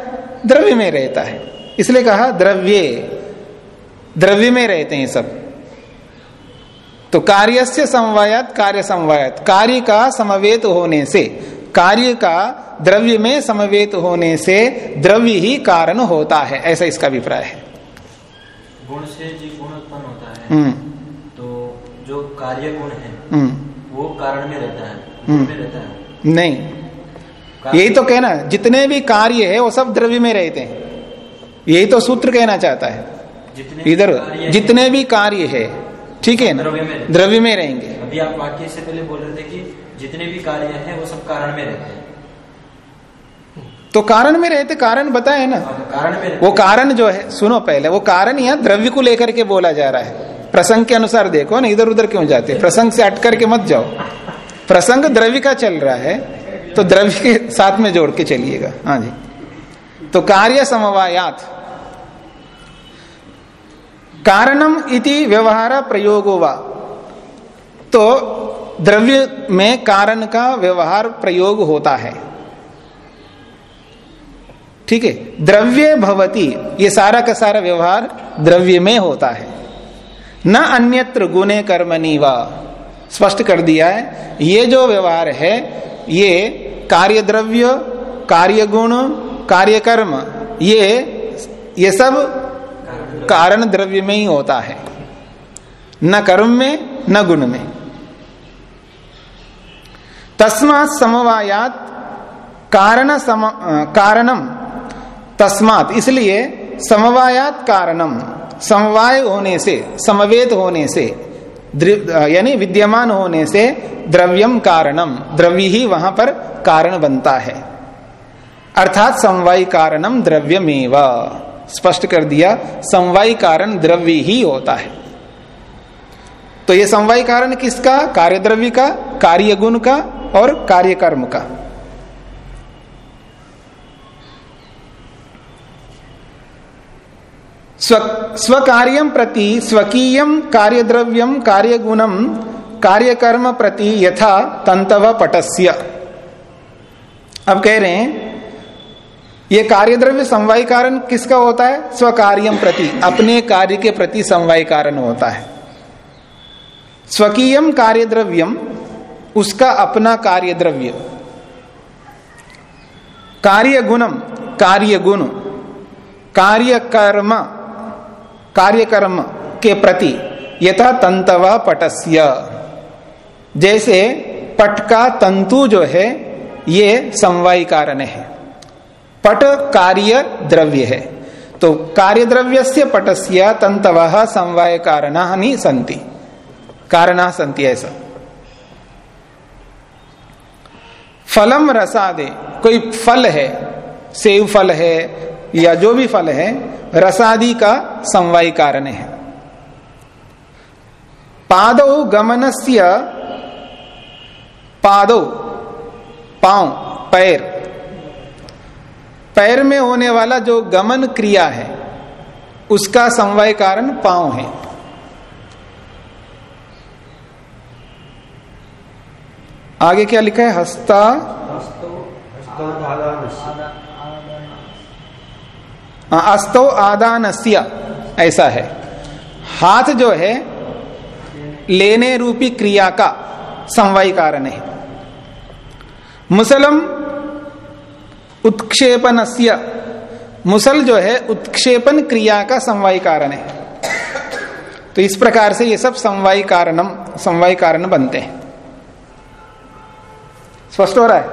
द्रव्य में रहता है। इसलिए कहा द्रव्य। द्रव्य में रहते हैं सब। तो कार्य से समवायत कार्य समवायत कार्य का समवेत होने से। कार्य का द्रव्य में समवेत होने से द्रव्य ही कारण होता है। ऐसा इसका अभिप्राय है। गुण से जो गुण उत्पन्न होता है हम्म। तो जो कार्य गुण है हम्म। वो कारण में रहता है हम्म। में रहता है। नहीं। यही तो कहना जितने भी कार्य है वो सब द्रव्य में रहते हैं। यही तो सूत्र कहना चाहता है। जितने इधर जितने भी कार्य है ठीक है ना? द्रव्य में हैं। रहेंगे। अभी आप वाक्य से पहले बोल रहे थे कि जितने भी कार्य हैं वो सब कारण में रहते हैं। तो कारण में रहते कारण बताए ना। कारण में वो कारण जो है सुनो पहले वो कारण यहाँ द्रव्य को लेकर के बोला जा रहा है। प्रसंग के अनुसार देखो ना इधर उधर क्यों जाते प्रसंग से अट करके मत जाओ। प्रसंग द्रव्य का चल रहा है तो द्रव्य के साथ में जोड़ के चलिएगा। हाँ जी। तो कार्य समवायात। कारणम इति व्यवहार प्रयोगो तो द्रव्य में कारण का व्यवहार प्रयोग होता है। ठीक है? द्रव्य भवती, ये सारा का सारा व्यवहार द्रव्य में होता है। न अन्यत्र गुणे कर्मणि व। स्पष्ट कर दिया है, ये जो व्यवहार है, ये कार्य द्रव्य कार्य गुण कार्य कर्म ये ये सब कारण द्रव्य में ही होता है। न कर्म में, न गुण में। तस्मात समवायात कारण सम कारणम तस्मात, इसलिए समवायात कारणम समवाय होने से समवेत होने से यानी विद्यमान होने से द्रव्यम कारणम द्रव्य ही वहाँ पर कारण बनता है। अर्थात समवाय कारणम द्रव्यमेव। स्पष्ट कर दिया, समवाय कारण द्रव्य ही होता है। तो ये समवाय कारण किसका? कार्य द्रव्य का कार्य गुण का और कार्य कर्म का। स्व स्वकार्यम प्रति स्वकीयम कार्यद्रव्यम कार्यगुणम कार्यकर्म प्रति यथा तंतव पटस्य अब कह रहे हैं ये कार्यद्रव्य समवाय कारण किसका होता है? स्वकार्यम प्रति। अपने कार्य के प्रति समवाय कारण होता है। स्वकीयम कार्यद्रव्यम, उसका अपना कार्य द्रव्य कार्य गुणम कार्य गुण कार्य कर्म कार्यकर्म के प्रति यथा तंतव पटस्य। जैसे पट का तंतु जो है, ये समवाय कारण है। पट कार्य द्रव्य है तो कार्य द्रव्य से पटस्य तंतव समवाय कारण संति कारण संति ऐसा। फलम रसादे, कोई फल है, सेव फल है, या जो भी फल है, रसादि का समवाय कारण है। पादो गमनस्य, पादो, पाँव, पैर पैर में होने वाला जो गमन क्रिया है उसका समवाय कारण पाँव है। आगे क्या लिखा है? हस्ता अस्तो आदानस्य ऐसा है। हाथ जो है लेने रूपी क्रिया का समवाय कारण है। मुसलम उत्क्षेपन मुसल जो है, उत्क्षेपन क्रिया का समवाय कारण है। तो इस प्रकार से ये सब समवाय कारणम, समवाय कारण बनते हैं। स्पष्ट हो रहा है?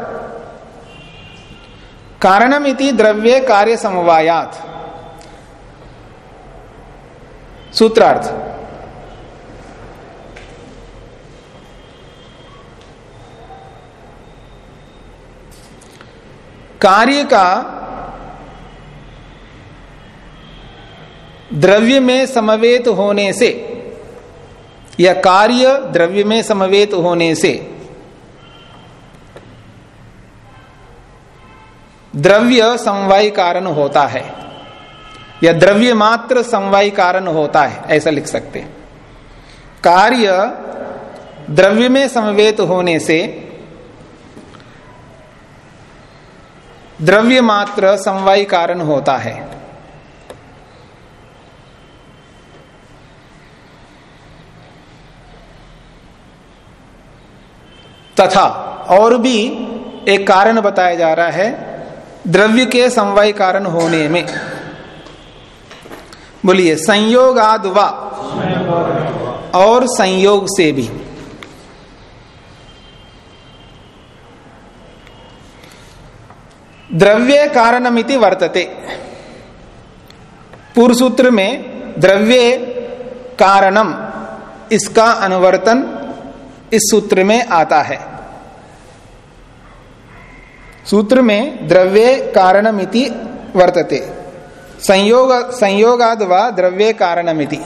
कारणम इति द्रव्य कार्य समवायात। सूत्रार्थ। कार्य का द्रव्य में समवेत होने से, या कार्य द्रव्य में समवेत होने से, द्रव्य समवाय कारण होता है, या द्रव्य मात्र समवाय कारण होता है, ऐसा लिख सकते हैं। कार्य द्रव्य में समवेत होने से द्रव्य मात्र समवाय कारण होता है। तथा और भी एक कारण बताया जा रहा है द्रव्य के समवाय कारण होने में। बोलिए संयोगाद वा और संयोग से भी। द्रव्य कारणमिति वर्तते। पूर्व सूत्र में द्रव्य कारणम इसका अनुवर्तन इस सूत्र में आता है। सूत्र में द्रव्य कारणमिति वर्तते। संयोग संयोगाद वा द्रव्य कारणमिति।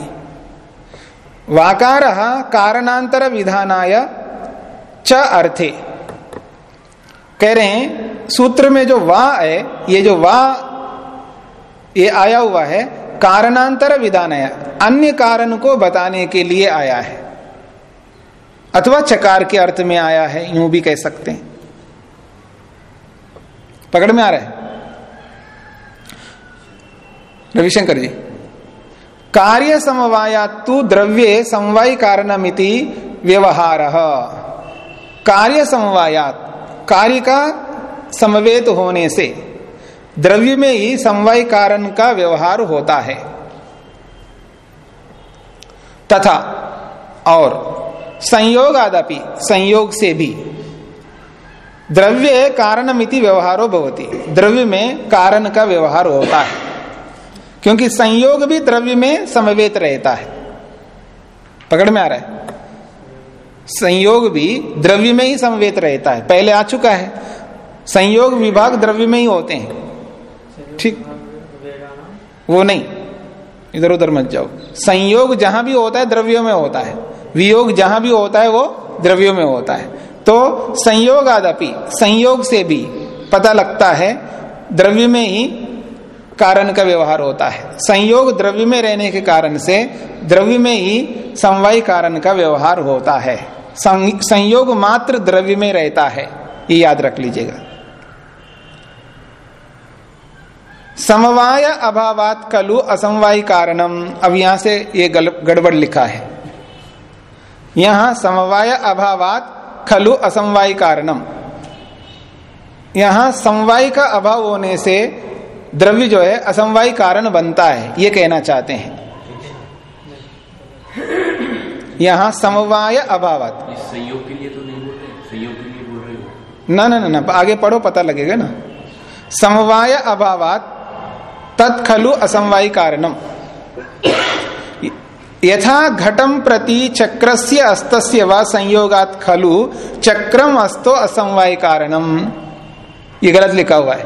वाकार कारणांतर विधानाय च अर्थे। कह रहे हैं सूत्र में जो वा है, ये जो वा, ये आया हुआ है, कारणांतर विधान है। अन्य कारण को बताने के लिए आया है। अथवा चकार के अर्थ में आया है, यूँ भी कह सकते हैं। पकड़ में आ रहा है? रविशंकर जी, कार्य समवायातु द्रव्य समवाय कारणमिति व्यवहार। कार्य समवायात। कार्य का समवेत होने से द्रव्य में ही समवाय कारण का व्यवहार होता है। तथा और संयोग आदपि, संयोग से भी द्रव्य कारणमिति व्यवहारो भवती। द्रव्य में कारण का व्यवहार होता है, क्योंकि संयोग भी द्रव्य में समवेत रहता है। पकड़ में आ रहा है? संयोग भी द्रव्य में ही समवेत रहता है। पहले आ चुका है संयोग विभाग द्रव्य में ही होते हैं। ठीक। वो नहीं। इधर उधर मत जाओ। संयोग जहाँ भी होता है द्रव्यों में होता है। वियोग जहाँ भी होता है वो द्रव्यों में होता है। तो संयोग आदपि, संयोग से भी पता लगता है, द्रव्य में ही कारण का व्यवहार होता है। संयोग द्रव्य में रहने के कारण से द्रव्य में ही समवाय कारण का व्यवहार होता है। संयोग मात्र द्रव्य में रहता है। ये याद रख लीजिएगा। समवाय अभावात कलु असमवाय कारणम। अब यहाँ से ये गड़बड़ लिखा है। यहाँ समवाय अभावात खलु असमवाय कारणम। यहाँ समवाय का अभाव होने से द्रव्य जो है असमवाय कारण बनता है ये कहना चाहते हैं। यहाँ समवाय अभावत। संयोग के लिए तो नहीं बोल रहे संयोग के लिए बोल रहे हो? ना ना ना आगे पढ़ो पता लगेगा ना। समवाय अभावात तत्खलु असमवाय कारणम यथा घटम प्रति चक्रस्य अस्तस्य व संयोगात खलु चक्रम अस्तो असमवाय कारणम ये गलत लिखा हुआ है।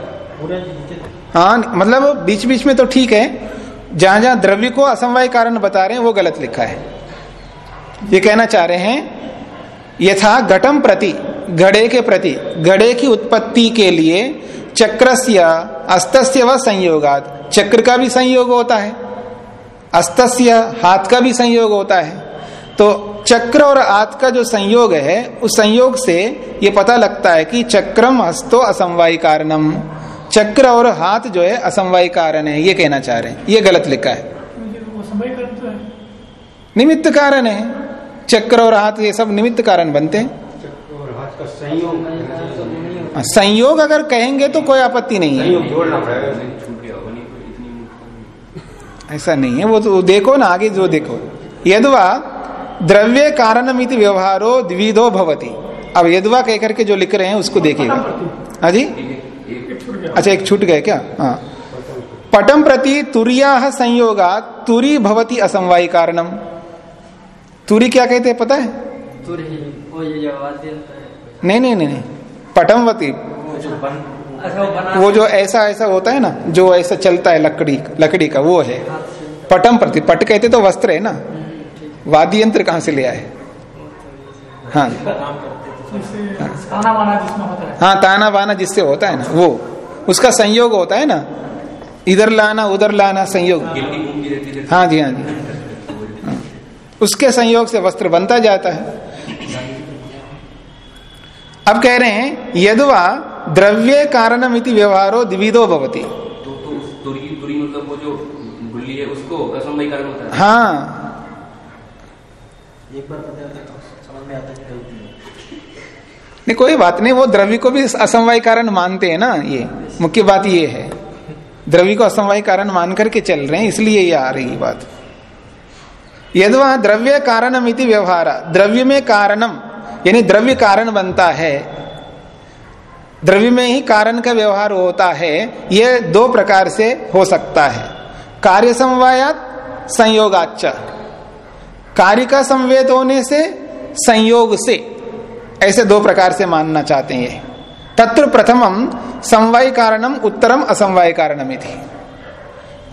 हाँ मतलब बीच बीच में तो ठीक है। जहाँ जहाँ द्रव्य को असमवाय कारण बता रहे हैं, वो गलत लिखा है। ये कहना चाह रहे हैं, यथा घटम प्रति, घड़े के प्रति, घड़े की उत्पत्ति के लिए चक्रस्य अस्तस्य व संयोगात चक्र का भी संयोग होता है अस्तस्य हाथ का भी संयोग होता है। तो चक्र और हाथ का जो संयोग है उस संयोग से ये पता लगता है कि चक्रम हस्तो असमवाय कारणम। चक्र और हाथ जो है असमवाय कारण है ये कहना चाह रहे हैं। ये गलत लिखा है। समय निमित्त कारण है। चक्र और हाथ ये सब निमित्त कारण बनते हैं। हाँ, संयोग अगर कहेंगे तो कोई आपत्ति नहीं है संयोग जोड़ना पड़ेगा छूट गया होगा नहीं तो इतनी मूर्खता ऐसा नहीं है। वो तो देखो ना आगे जो देखो। यदवा द्रव्य कारणमिति व्यवहारो द्विधो भवति। अब यदवा कह करके जो लिख रहे हैं उसको देखिएगा। हाँ जी? अच्छा एक छूट गए क्या? हाँ। पटम प्रति तुरिया संयोगा तुरी भवती असमवाय कारणम तुरी क्या कहते हैं पता है? नहीं नहीं नहीं नहीं। पटमवती वो जो ऐसा ऐसा होता है ना, जो ऐसा चलता है लकड़ी लकड़ी का, वो है। पटम प्रति, पट कहते तो वस्त्र है ना? वाद्य यंत्र कहाँ से ले आए? हाँ वाना है। हाँ ताना बाना जिससे होता है ना, वो। उसका संयोग होता है ना? इधर लाना, उधर लाना संयोग। हाँ जी हाँ जी। उसके संयोग से वस्त्र बनता जाता है। अब कह रहे हैं, यदवा द्रव्य कारणमिति व्यवहारो द्विविधो भवती। तो तो उस तुरी तुरी मतलब वो जो गुल्ली है उसको असमवाय कारण होता है। हाँ। एक बार पता है तो समझ में आता है नहीं कोई बात नहीं वो द्रव्य को भी असमवाय कारण मानते हैं ना ये। मुख्य बात ये है। द्रव्य को असमवाय कारण मान करके चल रहे हैं इसलिए ये आ रही बात। यदवा द्रव्य कारणमिति व्यवहार द्रव्य में कारणम यानी द्रव्य कारण बनता है द्रव्य में ही कारण का व्यवहार होता है यह दो प्रकार से हो सकता है। कार्य समवायात संयोगाच कार्य का संवेद होने से, संयोग से, ऐसे दो प्रकार से मानना चाहते हैं। ये तत्र प्रथमम समवाय कारणम उत्तरम असमवाय कारणम थी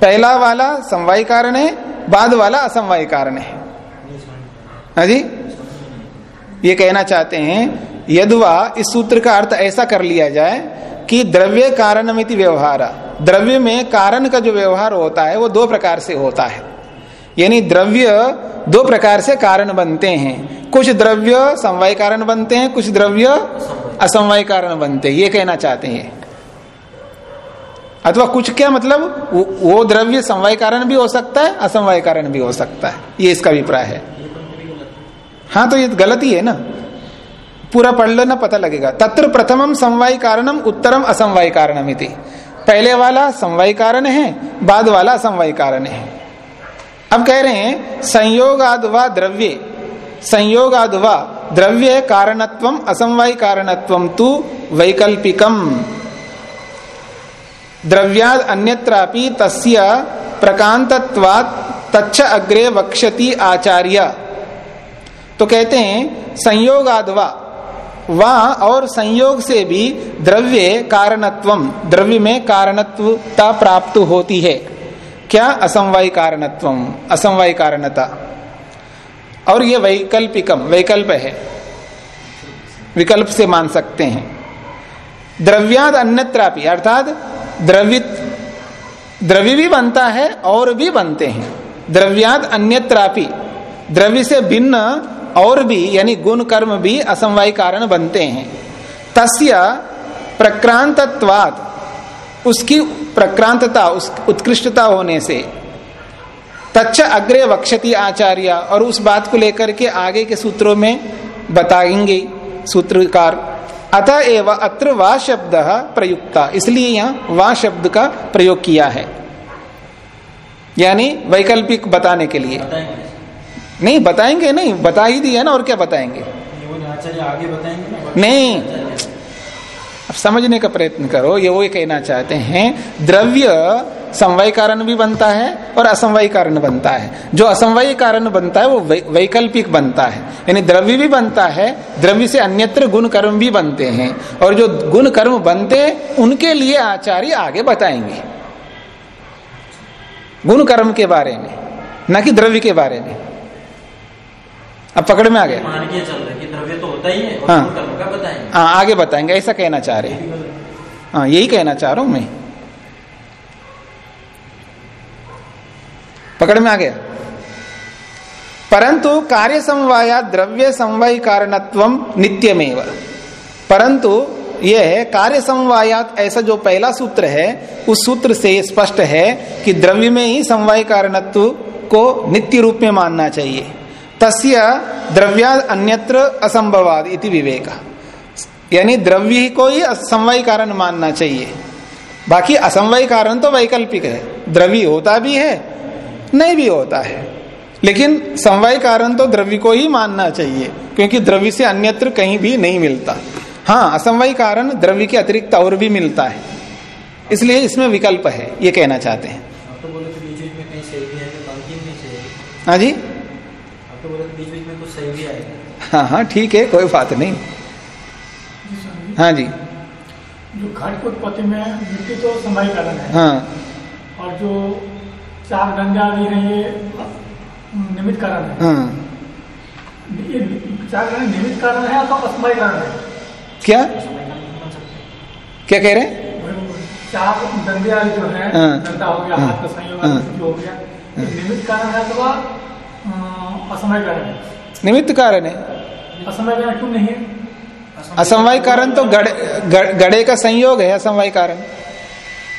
पहला वाला समवाय कारण है, बाद वाला असमवाय कारण है। हाँ जी? ये कहना चाहते हैं यदवा इस सूत्र का अर्थ ऐसा कर लिया जाए कि द्रव्य कारणमिति व्यवहार। द्रव्य में कारण का जो व्यवहार होता है वो दो प्रकार से होता है। यानी द्रव्य दो प्रकार से कारण बनते हैं। कुछ द्रव्य समवाय कारण बनते हैं कुछ द्रव्य असमवाय कारण बनते हैं। ये कहना चाहते हैं। अथवा कुछ क्या मतलब? वो, वो द्रव्य समवाय कारण भी हो सकता है असमवाय कारण भी हो सकता है। ये इसका अभिप्राय है। हाँ तो ये गलत ही है ना। पूरा पढ़ लेना पता लगेगा। तत्र प्रथमम समवाय कारणम उत्तरम असमवाय कारणम इति। पहले वाला समवाय कारण है, बाद वाला असमवाय कारण है। अब कह रहे हैं, संयोगाद व द्रव्य। संयोगाद व द्रव्य कारणत्व, असमवाय कारणत्व तु वैकल्पिकम। द्रव्याद अन्यत्रापि तस्य प्रकांतत्वात् तच्छ अग्रे वक्षति आचार्य। तो कहते हैं संयोगादवा वहाँ और संयोग से भी द्रव्य कारणत्वम द्रव्य में कारणत्वता प्राप्त होती है। क्या असमवाय कारणत्वम असमवाय कारणता। और ये वैकल्पिकम, वैकल्प है। विकल्प से मान सकते हैं। द्रव्याद अन्यत्रापि, अर्थात द्रवित द्रव्य भी बनता है और भी बनते हैं। द्रव्याद अन्यत्रापि, द्रव्य से भिन्न और भी, यानी गुण कर्म भी असमवाय कारण बनते हैं। तस्य प्रक्रांतत्वात, उसकी प्रक्रांतता, उस उत्कृष्टता होने से। तच्च अग्रे वक्षति आचार्य, और उस बात को लेकर के आगे के सूत्रों में बताएँगे सूत्रकार। अतः एवं अत्र वा शब्द प्रयुक्ता, इसलिए यहाँ वा शब्द का प्रयोग किया है। यानी वैकल्पिक बताने के लिए। नहीं बताएँगे नहीं बता ही दिया ना और क्या बताएँगे? आगे बताएँगे ना? नहीं। अब समझने का प्रयत्न करो ये वो कहना चाहते हैं द्रव्य समवाय कारण भी बनता है और असमवाय कारण बनता है। जो असमवाय कारण बनता है वो वै- वैकल्पिक बनता है। यानी द्रव्य भी बनता है द्रव्य से अन्यत्र गुण कर्म भी बनते हैं। और जो गुण कर्म बनते हैं उनके लिए आचार्य आगे बताएँगे। गुण कर्म के बारे में न कि द्रव्य के बारे में। अब पकड़ में आ गया। मान के चल रहे कि द्रव्य तो होता ही है हाँ। बताएँगे। हाँ आगे बताएँगे ऐसा कहना चाह रहे हैं। हाँ यही कहना चाह रहा हूँ मैं। पकड़ में आ गया। परंतु कार्य समवाया द्रव्य समवाय कारणत्व नित्यमेव। परंतु यह है कार्य समवायात ऐसा जो पहला सूत्र है उस सूत्र से स्पष्ट है कि द्रव्य में ही समवाय कारणत्व को नित्य रूप में मानना चाहिए। तस्य द्रव्या अन्यत्र असंभवाद इति विवेक। यानी द्रव्य को ही असमवाय कारण मानना चाहिए। बाकी असमवाय कारण तो वैकल्पिक है। द्रव्य होता भी है नहीं भी होता है। लेकिन समवाय कारण तो द्रव्य को ही मानना चाहिए क्योंकि द्रव्य से अन्यत्र कहीं भी नहीं मिलता। हाँ असमवाय कारण द्रव्य के अतिरिक्त और भी मिलता है। इसलिए इसमें विकल्प है ये कहना चाहते हैं। तो तो है जी? तो बीच बीच में कुछ सही भी आएगा। हाँ हाँ ठीक है कोई बात नहीं। हाँ जी। जो घट की उत्पत्ति में मिट्टी तो समय कारण है। हाँ। और जो चार गंगा आदि है ये निमित्त कारण है। हाँ। ये चार गंगा निमित्त कारण है तो असमय कारण है? क्या? क्या कह रहे हैं? चार आदि जो है हाँ। डंडा हो गया हाँ। हाथ का संयोग हाँ। हो गया ये निमित्त कारण है अथवा असमय कारण निमित्त कारण है। असमय कारण क्यों नहीं है? असमवाय कारण तो गड़े गड़े का संयोग है असमवाय कारण।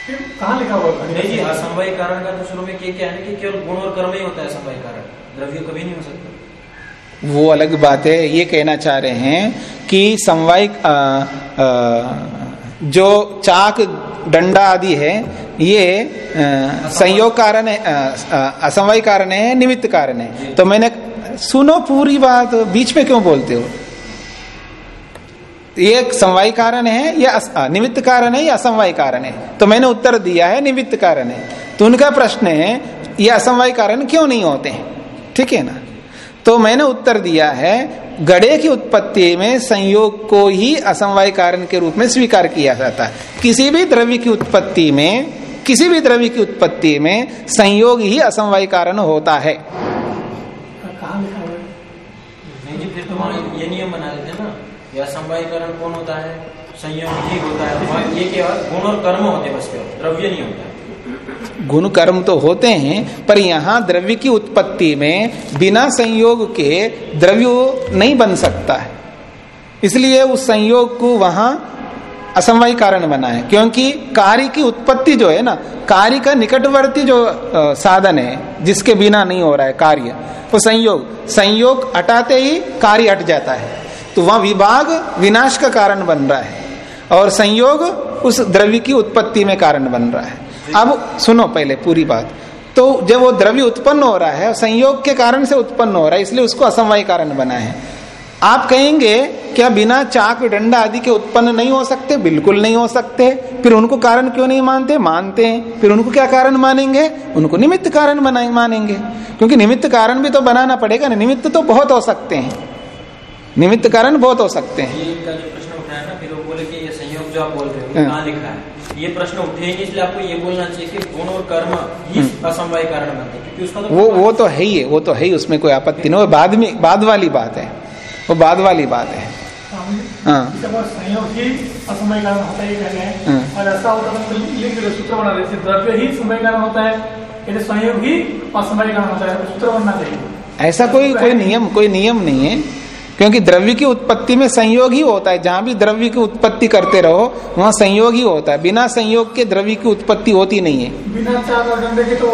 फिर कहाँ लिखा हुआ है? नहीं जी असमवाय कारण का तो शुरू में क्या क्या है कि केवल गुण और कर्म ही होता है असमवाय कारण। द्रव्य कभी नहीं हो सकता। वो अलग बात है। ये कहना चाह रहे हैं कि समवाय जो चाक डंडा आदि है, ये संयोग कारण है असमवाय कारण है, निमित्त कारण है। तो मैंने सुनो पूरी बात, बीच में क्यों बोलते हो? ये समवाय कारण है, या निमित्त कारण है, या असमवाय कारण है? तो मैंने उत्तर दिया है, निमित्त कारण है। तो उनका प्रश्न है, ये असमवाय कारण क्यों नहीं होते ठीक है ना? तो मैंने उत्तर दिया है गड़े की उत्पत्ति में संयोग को ही असमवाय कारण के रूप में स्वीकार किया जाता है। किसी भी द्रव्य की उत्पत्ति में किसी भी द्रव्य की उत्पत्ति में संयोग ही असमवाय कारण होता है। कहाँ लिखा हुआ है? नहीं जी फिर तो ये नियम बना देते ना कारण कौन होता है? संयोग ही होता है। ये केवल गुण और कर्म होते हैं बस केवल द्रव्य नहीं होता। है गुण कर्म तो होते हैं, पर यहाँ द्रव्य की उत्पत्ति में बिना संयोग के द्रव्य नहीं बन सकता है। इसलिए उस संयोग को वहाँ असमवाय कारण बना है, क्योंकि कार्य की उत्पत्ति जो है ना, कार्य का निकटवर्ती जो साधन है, जिसके बिना नहीं हो रहा है कार्य, वो संयोग संयोग हटाते ही कार्य हट जाता है। तो वहाँ विभाग विनाश का कारण बन रहा है, और संयोग उस द्रव्य की उत्पत्ति में कारण बन रहा है। अब सुनो पहले पूरी बात। तो जब वो द्रव्य उत्पन्न हो रहा है संयोग के कारण से उत्पन्न हो रहा है इसलिए उसको असमवाय कारण बना है। आप कहेंगे क्या बिना चाक डंडा आदि के उत्पन्न नहीं हो सकते? बिल्कुल नहीं हो सकते। फिर उनको कारण क्यों नहीं मानते? मानते हैं। फिर उनको क्या कारण मानेंगे? उनको निमित्त कारण बनाए मानेंगे। क्योंकि निमित्त कारण भी तो बनाना पड़ेगा ना। निमित्त तो बहुत हो सकते हैं। निमित्त कारण बहुत हो सकते हैं। ये प्रश्न उठाया ना फिर वो बोले कि ये संयोग जो आप बोल रहे। ये कहाँ लिखा ये प्रश्न उठे ही इसलिए आपको ये बोलना चाहिए कि गुण और कर्म ही असमवाय कारण बनते हैं क्योंकि उसका तो वो वो तो है ही है वो तो है ही उसमें कोई आपत्ति नहीं बाद में बाद वाली बात है वो बाद वाली बात है। हाँ। इसका मतलब संयोग ही असमय कारण होता है ये कह रहे हैं। हाँ। और ऐसा होता है तो लिंक दे सूत्र बना रहे द्रव्य ही समय कारण होता है संयोग ही असमय कारण होता है तो सूत्र बनना चाहिए। ऐसा कोई कोई नियम कोई नियम नहीं है। क्योंकि द्रव्य की उत्पत्ति में संयोग ही होता है। जहाँ भी द्रव्य की उत्पत्ति करते रहो वहाँ संयोग ही होता है। बिना संयोग के द्रव्य की उत्पत्ति होती नहीं है। बिना चार और डंडे के तो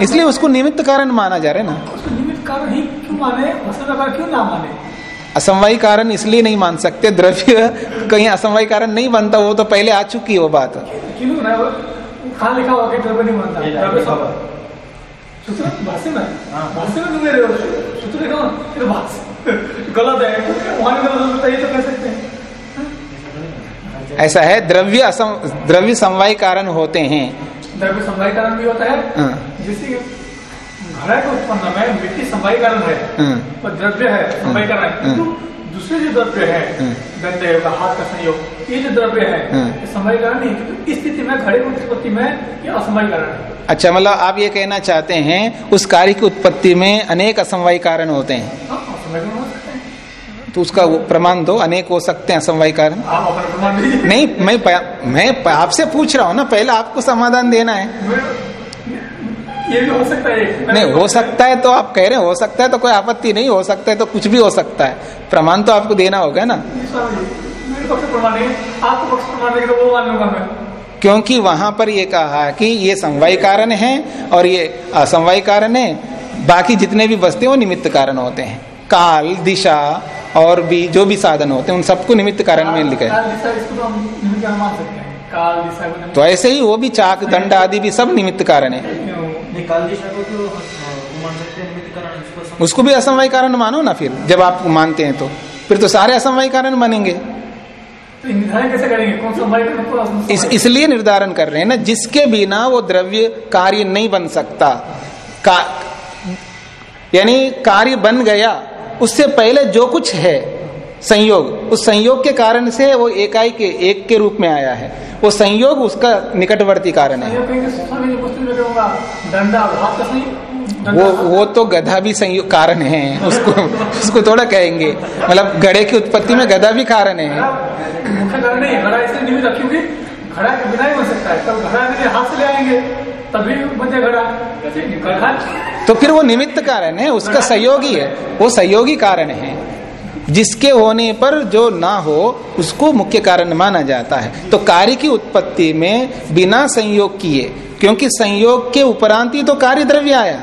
इसलिए उसको निमित्त कारण माना जा रहा है ना। उसको निमित्त कारण ही क्यों माने? क्यों ना माने? असमवाय कारण इसलिए नहीं मान सकते। द्रव्य कहीं असमवाय कारण नहीं बनता वो तो पहले आ चुकी है वो बात। में रहे हो सूत्र तो गलत है वहाँ गलत तो कह सकते हैं ऐसा है द्रव्य असम द्रव्य समवाय कारण होते हैं द्रव्य समवाय कारण भी होता है हाँ। जिससे घड़ा के उत्पन्न में मिट्टी समवाय कारण है हाँ। और द्रव्य है समवाय कारण है हाँ। किंतु दूसरे जो द्रव्य है हाँ। गंध है हाथ का संयोग ये जो द्रव्य है हाँ। ये समवाय कारण नहीं है किंतु इस स्थिति में घड़े की उत्पत्ति में ये असमवाय कारण है। अच्छा मतलब आप ये कहना चाहते हैं उस कार्य की उत्पत्ति में अनेक असमवाय कारण होते हैं। हाँ, हो हैं। तो उसका प्रमाण दो अनेक हो सकते हैं असमवाय कारण। दीजिए। नहीं मैं मैं आपसे पूछ रहा हूँ ना पहले आपको समाधान देना है। ये भी हो सकता है नहीं हो सकता है तो आप कह रहे हैं हो सकता है तो कोई आपत्ति नहीं हो सकता है तो कुछ भी हो सकता है। प्रमाण तो आपको देना होगा ना। स्वामी जी, मेरे पक्ष प्रमाण नहीं आपको पक्ष प्रमाण देंगे वो मान लूँगा मैं क्योंकि वहाँ पर ये कहा कि ये समवाय कारण है और ये असमवाय कारण है बाकी जितने भी वस्तु हैं वो निमित्त कारण होते हैं। काल दिशा और भी जो भी साधन होते हैं उन सबको निमित्त कारण में लिखा है। तो तो ऐसे ही वो भी चाक दंड आदि भी सब निमित्त कारण है। तो हाँ, वो मान सकते हैं निमित्त कारण इसको सम- उसको भी असमवाय कारण मानो ना फिर जब आप मानते हैं तो। फिर तो सारे असमवाय कारण बनेंगे। तो निर्धारण कैसे करेंगे? कौन सा कौन इस इसलिए निर्धारण कर रहे हैं ना जिसके बिना वो द्रव्य कार्य नहीं बन सकता। का यानी कार्य बन गया उससे पहले जो कुछ है संयोग। उस संयोग के कारण से वो एकाई के एक के रूप में आया है। वो संयोग उसका निकटवर्ती कारण है। डंडा, वो वो तो गधा भी संयोग कारण है उसको उसको थोड़ा कहेंगे। मतलब घड़े की उत्पत्ति में गधा भी कारण है। घड़ा मुख्य कारण नहीं है घड़ा इसलिए निमित्त है, क्योंकि घड़ा के बिना ही बन सकता है। तब घड़ा हाथ से ले आएँगे तभी बन घड़ा घड़ा तो फिर वो निमित्त कारण है उसका सहयोगी है। वो सहयोगी कारण है। जिसके होने पर जो ना हो, उसको मुख्य कारण माना जाता है। तो कार्य की उत्पत्ति में बिना संयोग किए, क्योंकि संयोग के उपरांत ही तो कार्य द्रव्य आया।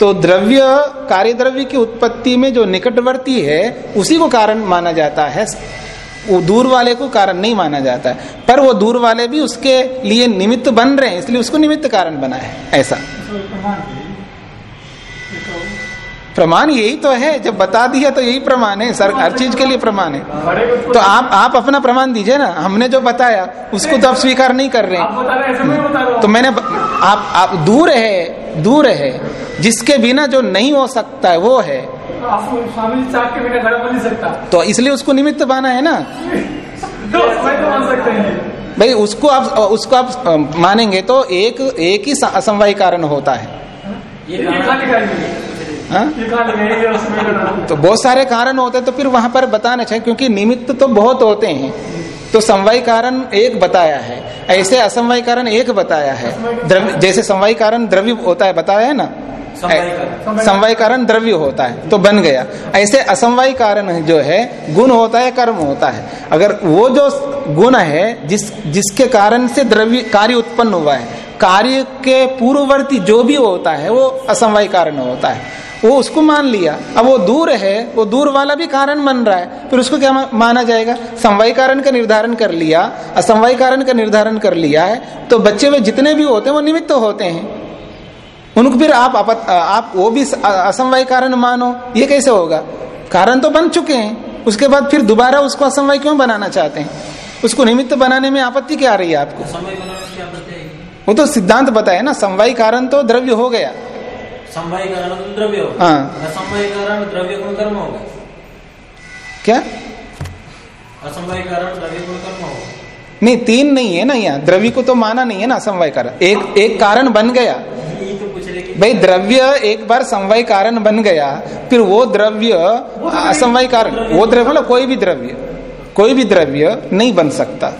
तो द्रव्य कार्य द्रव्य की उत्पत्ति में जो निकटवर्ती है, उसी को कारण माना जाता है। वो दूर वाले को कारण नहीं माना जाता। है पर वो दूर वाले भी उसके लिए निमित्त बन रहे हैं, इसलिए उसको निमित्त कारण बना है। ऐसा। तो प्रमाण यही तो है जब बता दिया तो यही प्रमाण है सर हर चीज़ के लिए प्रमाण है। तो आप आप अपना प्रमाण दीजिए ना हमने जो बताया उसको तो आप स्वीकार नहीं कर रहे। हैं तो मैंने आप आप दूर है दूर है जिसके बिना जो नहीं हो सकता है वो है। बिना बन तो इसलिए उसको निमित्त माना है ना। तो तो सकते हैं। भाई उसको आप उसको आप मानेंगे तो एक एक ही असमवाय कारण होता है। है? तो बहुत सारे कारण होते हैं तो फिर वहाँ पर बताना चाहिए क्योंकि निमित्त तो बहुत होते हैं। तो समवाय कारण एक बताया है ऐसे असमवाय कारण एक बताया है। द्रव्य जैसे समवाय कारण द्रव्य होता है बताया है ना। समवाय कारण द्रव्य होता है तो बन गया। ऐसे असमवाय कारण जो है गुण होता है कर्म होता है। अगर वो जो गुण है जिस जिसके कारण से द्रव्य कार्य उत्पन्न हुआ है कार्य के पूर्ववर्ती जो भी होता है वो असमवाय कारण होता है। वो उसको मान लिया। अब वो दूर है वो दूर वाला भी कारण बन रहा है। फिर उसको क्या माना जाएगा? समवाय कारण का निर्धारण कर लिया असमवाय कारण का निर्धारण कर लिया है तो बच्चे में जितने भी होते हैं वो निमित्त होते हैं। उनको फिर आप आप वो भी असमवाय कारण मानो। ये कैसे होगा? कारण तो बन चुके हैं। उसके बाद फिर दोबारा उसको असमवाय क्यों बनाना चाहते हैं? उसको निमित्त बनाने में आपत्ति क्या आ रही है आपको? बताएगी वो तो सिद्धांत बताया ना समवाय कारण तो द्रव्य हो गया। कारण तो द्रव्य हो। हाँ। कारण द्रव्य गुण कर्म होगा। क्या? कारण द्रव्य गुण कर्म होगा। नहीं तीन नहीं है ना यहाँ। द्रव्य को तो माना नहीं है ना असमवाय कारण एक एक कारण बन गया। तो भाई द्रव्य एक बार समवाय कारण बन गया फिर वो द्रव्य असमवाय कारण वो द्रव्य मतलब कोई भी द्रव्य। कोई भी द्रव्य नहीं बन सकता।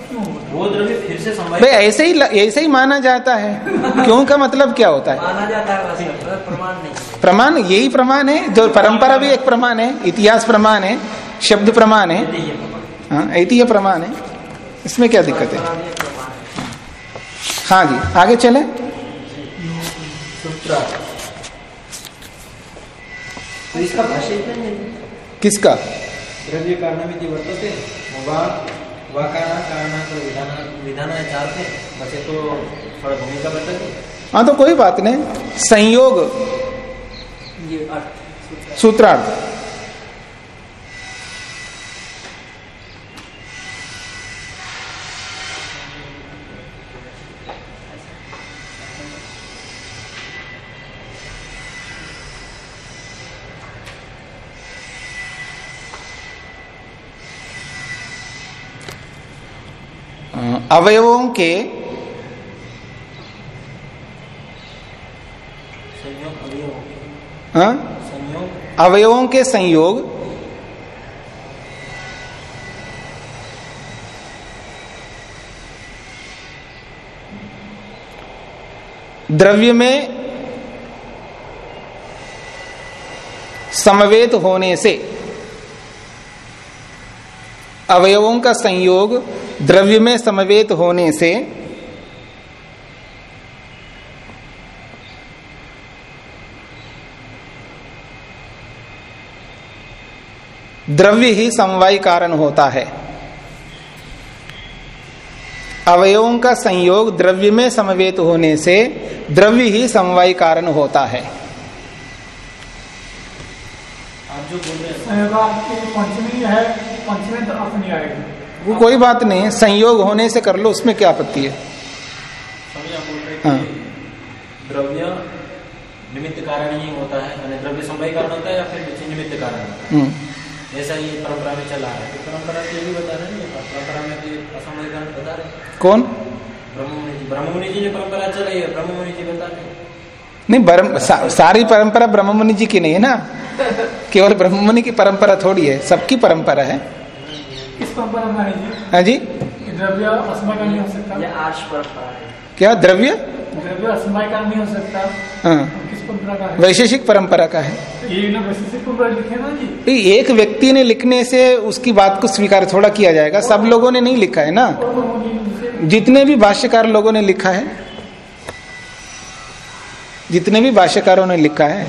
वो द्रव्य फिर से भाई ऐसे ही ऐसे ही माना जाता है। क्यों का मतलब क्या होता है? माना जाता है बस प्रमाण नहीं प्रमाण यही प्रमाण है जो परंपरा भी एक प्रमाण है इतिहास प्रमाण है शब्द प्रमाण है। हाँ ऐतिह्य प्रमाण है। इसमें क्या दिक्कत है? हाँ। जी आगे चले। तो इसका किसका? द्रव्य कारणमिति वर्तते तो थोड़ा भूमिका बदलते हाँ तो कोई बात नहीं। संयोग। सूत्रार्थ। अवयवों के संयोग अवयव संयोग। अवयवों के संयोग। द्रव्य में समवेत होने से। अवयवों का संयोग द्रव्य में समवेत होने से द्रव्य ही समवाय कारण होता है। अवयवों का संयोग द्रव्य में समवेत होने से द्रव्य ही समवाय कारण होता है। आप जो बोल रहे हैं। तो अपनी आएगी। वो कोई बात नहीं संयोग होने से कर लो उसमें क्या आपत्ति है? हैं हाँ। द्रव्य निमित्त कारण ही होता है यानी द्रव्य समवाय कारण होता है या फिर निमित्त कारण होता है? हम्म। ऐसा ये परंपरा में चला है तो परंपरा ये भी बता रहे हैं परंपरा में तो ये कारण बता रहे कौन? ब्रह्ममुनि जी ब्रह्ममुनि जी जो परंपरा चल रही है ब्रह्ममुनि जी बता रहे हैं। नहीं परम सा, सारी परंपरा ब्रह्म मुनि जी की नहीं है ना? केवल ब्रह्म मुनि की परंपरा थोड़ी है सबकी परंपरा है। किस परंपरा में जी हाँ जी? द्रव्य नहीं हो सकता। ये परंपरा है। क्या द्रव्य? द्रव्य असमय का नहीं हो सकता। हाँ। किस परंपरा का है? वैशेषिक परंपरा का है। तो ये ना वैसे परंपरा लिखे ना जी? एक व्यक्ति ने लिखने से उसकी बात को स्वीकार थोड़ा किया जाएगा। सब लोगों ने नहीं लिखा है ना? जिसे जितने भी भाष्यकार लोगों ने लिखा है जितने भी भाष्यकारों ने लिखा है।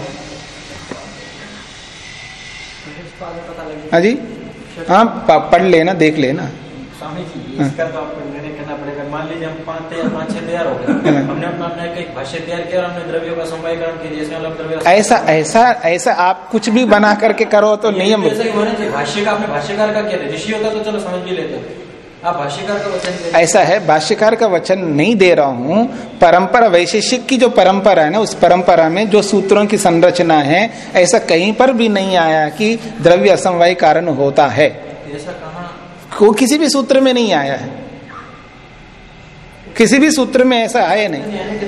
हाँ जी? हाँ पढ़ लेना देख लेना। स्वामी जी इसका तो आपको निर्णय करना पड़ेगा। मान लीजिए हम पाँच तैयार पाँच छह तैयार हो गए। हाँ। हमने अपना अपना एक भाष्य तैयार किया और हमने द्रव्यों का समवायकरण किया जैसे द्रव्य ऐसा ऐसा ऐसा आप कुछ भी बना करके करो तो नियम चाहिए भाष्य का आपने भाष्यकार का किया ऋषि होता तो चलो समझ भी लेते भाष्यकार। ऐसा है भाष्यकार का वचन नहीं दे रहा हूँ। परंपरा वैशेषिक की जो परंपरा है ना उस परंपरा में जो सूत्रों की संरचना है ऐसा कहीं पर भी नहीं आया कि द्रव्य असमवाय कारण होता है। ऐसा कहा? को किसी भी सूत्र में नहीं आया है। किसी भी सूत्र में ऐसा आया नहीं। है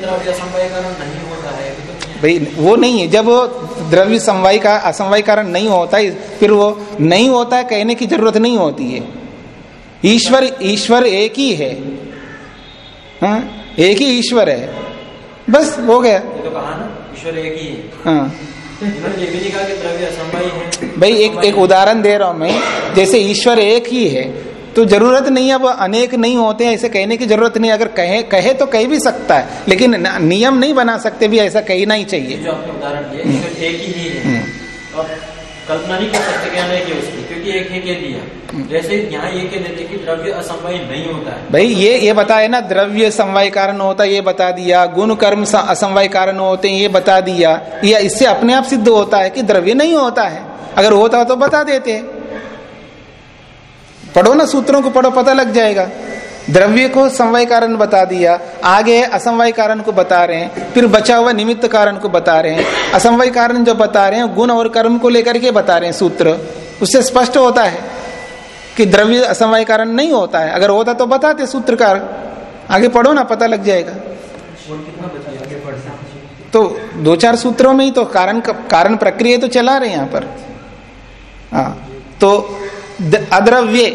तो। भाई वो नहीं है। जब वो द्रव्य समवाय का असमवाय कारण नहीं होता है फिर वो नहीं होता है कहने की ज़रूरत नहीं होती है। ईश्वर ईश्वर एक ही है। हाँ एक ही ईश्वर है। बस हो गया। ये तो कहा ना ईश्वर एक ही है। हाँ। है। भाई एक एक उदाहरण दे रहा हूँ मैं। जैसे ईश्वर एक ही है तो ज़रूरत नहीं है अब अनेक नहीं होते हैं ऐसे कहने की ज़रूरत नहीं। अगर कहे कहे तो कह भी सकता है लेकिन नियम नहीं बना सकते भी ऐसा कहना ही चाहिए। जो आपने उदाहरण दिया एक ही है। और कल्पना नहीं कर सकते कि अनेक है उसकी क्योंकि एक ही कह दिया जैसे यहाँ ये कह देते कि द्रव्य असमवाय नहीं होता है। भाई ये ये बताया ना द्रव्य समवाय कारण होता है ये बता दिया। गुण कर्म स- असमवाय कारण होते हैं ये बता दिया। या इससे अपने आप सिद्ध होता है कि द्रव्य नहीं होता है? अगर होता तो बता देते। पढ़ो ना सूत्रों को पढ़ो पता लग जाएगा। द्रव्य को समवाय कारण बता दिया, आगे असमवाय कारण को बता रहे हैं, फिर बचा हुआ निमित्त कारण को बता रहे हैं। असमवाय कारण जो बता रहे हैं, गुण और कर्म को लेकर के बता रहे हैं सूत्र। उससे स्पष्ट होता है कि द्रव्य असमवाय कारण नहीं होता है। अगर होता तो बताते सूत्रकार। आगे पढ़ो ना, पता लग जाएगा। तो दो चार सूत्रों में ही तो कारण कारण प्रक्रिया तो चला रहे यहाँ पर। हाँ तो अद्रव्य,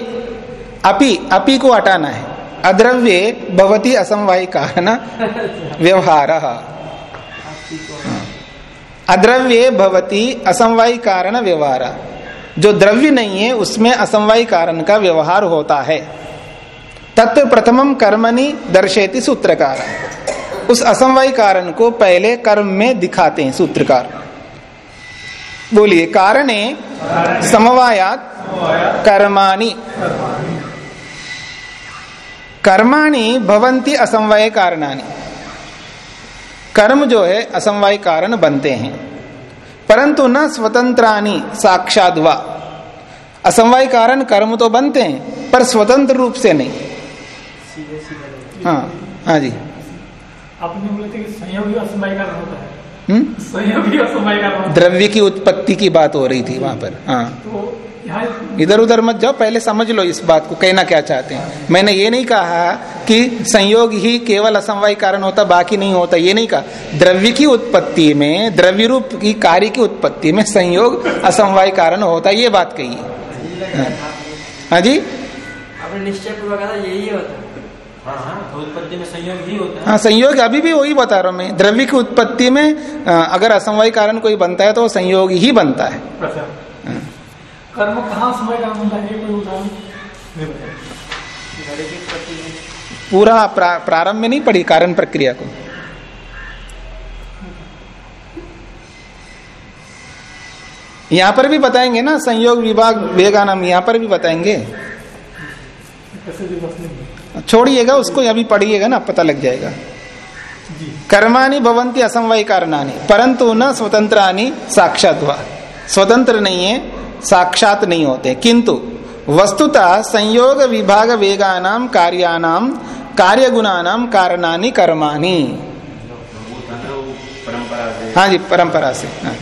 अपि अपि को हटाना है। अद्रव्य भवती असमवाय कारण व्यवहार। अद्रव्य भवती असमवाय कारण व्यवहार। जो द्रव्य नहीं है उसमें असमवाय कारण का व्यवहार होता है। तत्व प्रथमम कर्मणि दर्शेति सूत्रकार। उस असमवाय कारण को पहले कर्म में दिखाते हैं सूत्रकार। बोलिए कारणे समवायात कर्माणि। कर्माणि भवंती असमवाय कारणानि। कर्म जो है असमवाय कारण बनते हैं। परंतु न स्वतंत्रानि साक्षात वा। असमवाय कारण कर्म तो बनते हैं पर स्वतंत्र रूप से नहीं। हाँ हाँ जी। आपने बोले थे कि संयोग ही असमय का होता है। हम्म? संयोग असमय का द्रव्य की उत्पत्ति की बात हो रही थी वहाँ पर हाँ। तो इधर उधर मत जाओ पहले समझ लो इस बात को कहना क्या चाहते हैं। मैंने ये नहीं कहा कि संयोग ही केवल असमवाय कारण होता बाकी नहीं होता ये नहीं कहा। द्रव्य की उत्पत्ति में द्रव्य रूप की कार्य की उत्पत्ति में संयोग असमवाय कारण होता ये बात कही। है हाँ जी निश्चय पूर्वक यही होता। हाँ हाँ तो उत्पत्ति में संयोग ही होता। है हाँ संयोग अभी भी वही बता रहा हूँ मैं। द्रव्य की उत्पत्ति में अगर असमवाय कारण कोई बनता है तो वो संयोग ही बनता है। अच्छा। कर्म कहाँ समय का बनता है कोई उदाहरण नहीं। बताया पूरा प्रा, प्रारंभ में नहीं पड़ी कारण प्रक्रिया को? यहाँ पर भी बताएँगे ना संयोग विभाग वेगानाम यहाँ पर भी बताएँगे। छोड़िएगा उसको अभी पढ़िएगा ना पता लग जाएगा। कर्माणि भवंती असमवाय कारणानि परंतु न स्वतंत्रानि साक्षात हुआ। स्वतंत्र नहीं है साक्षात नहीं होते। किंतु वस्तुतः संयोग विभाग वेगानाम कार्यानाम कार्य गुणानाम कारणानि कर्माणि। वो था ना वो परंपरा से हाँ जी, परंपरा से। हाँ।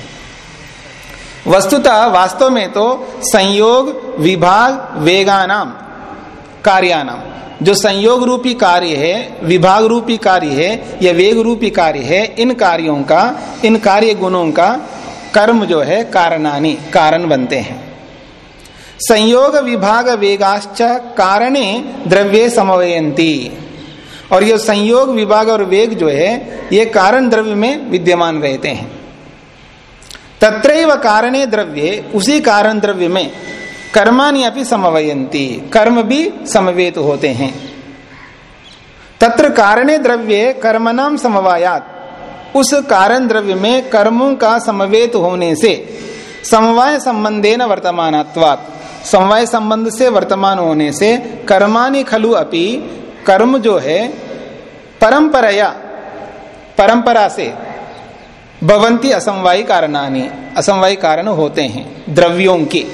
वस्तुतः वास्तव में तो संयोग विभाग वेगानाम कार्यानाम जो संयोग रूपी कार्य है, विभाग रूपी कार्य है, या वेग रूपी कार्य है, इन कार्यों का, इन कार्य गुणों का कर्म जो है कारणानी, कारण बनते हैं। संयोग विभाग वेगाश्च कारणे द्रव्ये समवयंती और ये संयोग विभाग और वेग जो है, ये कारण द्रव्य में विद्यमान रहते हैं। तत्रैव कारणे द्रव्य, उसी कारण द्रव्य में कर्मानि अपनी समवयंती कर्म भी समवेत होते हैं। तत्र कारणे द्रव्ये कर्मनाम समवायात। उस कारण द्रव्य में कर्मों का समवेत होने से समवाय संबंधे न वर्तमानत्वात्। समवाय संबंध से वर्तमान होने से कर्मानि खलु अपि कर्म जो है, परंपराया, परंपरा से भवंती असमवायी कारणानी, असमवायी कारण होते हैं, द्रव्यों के।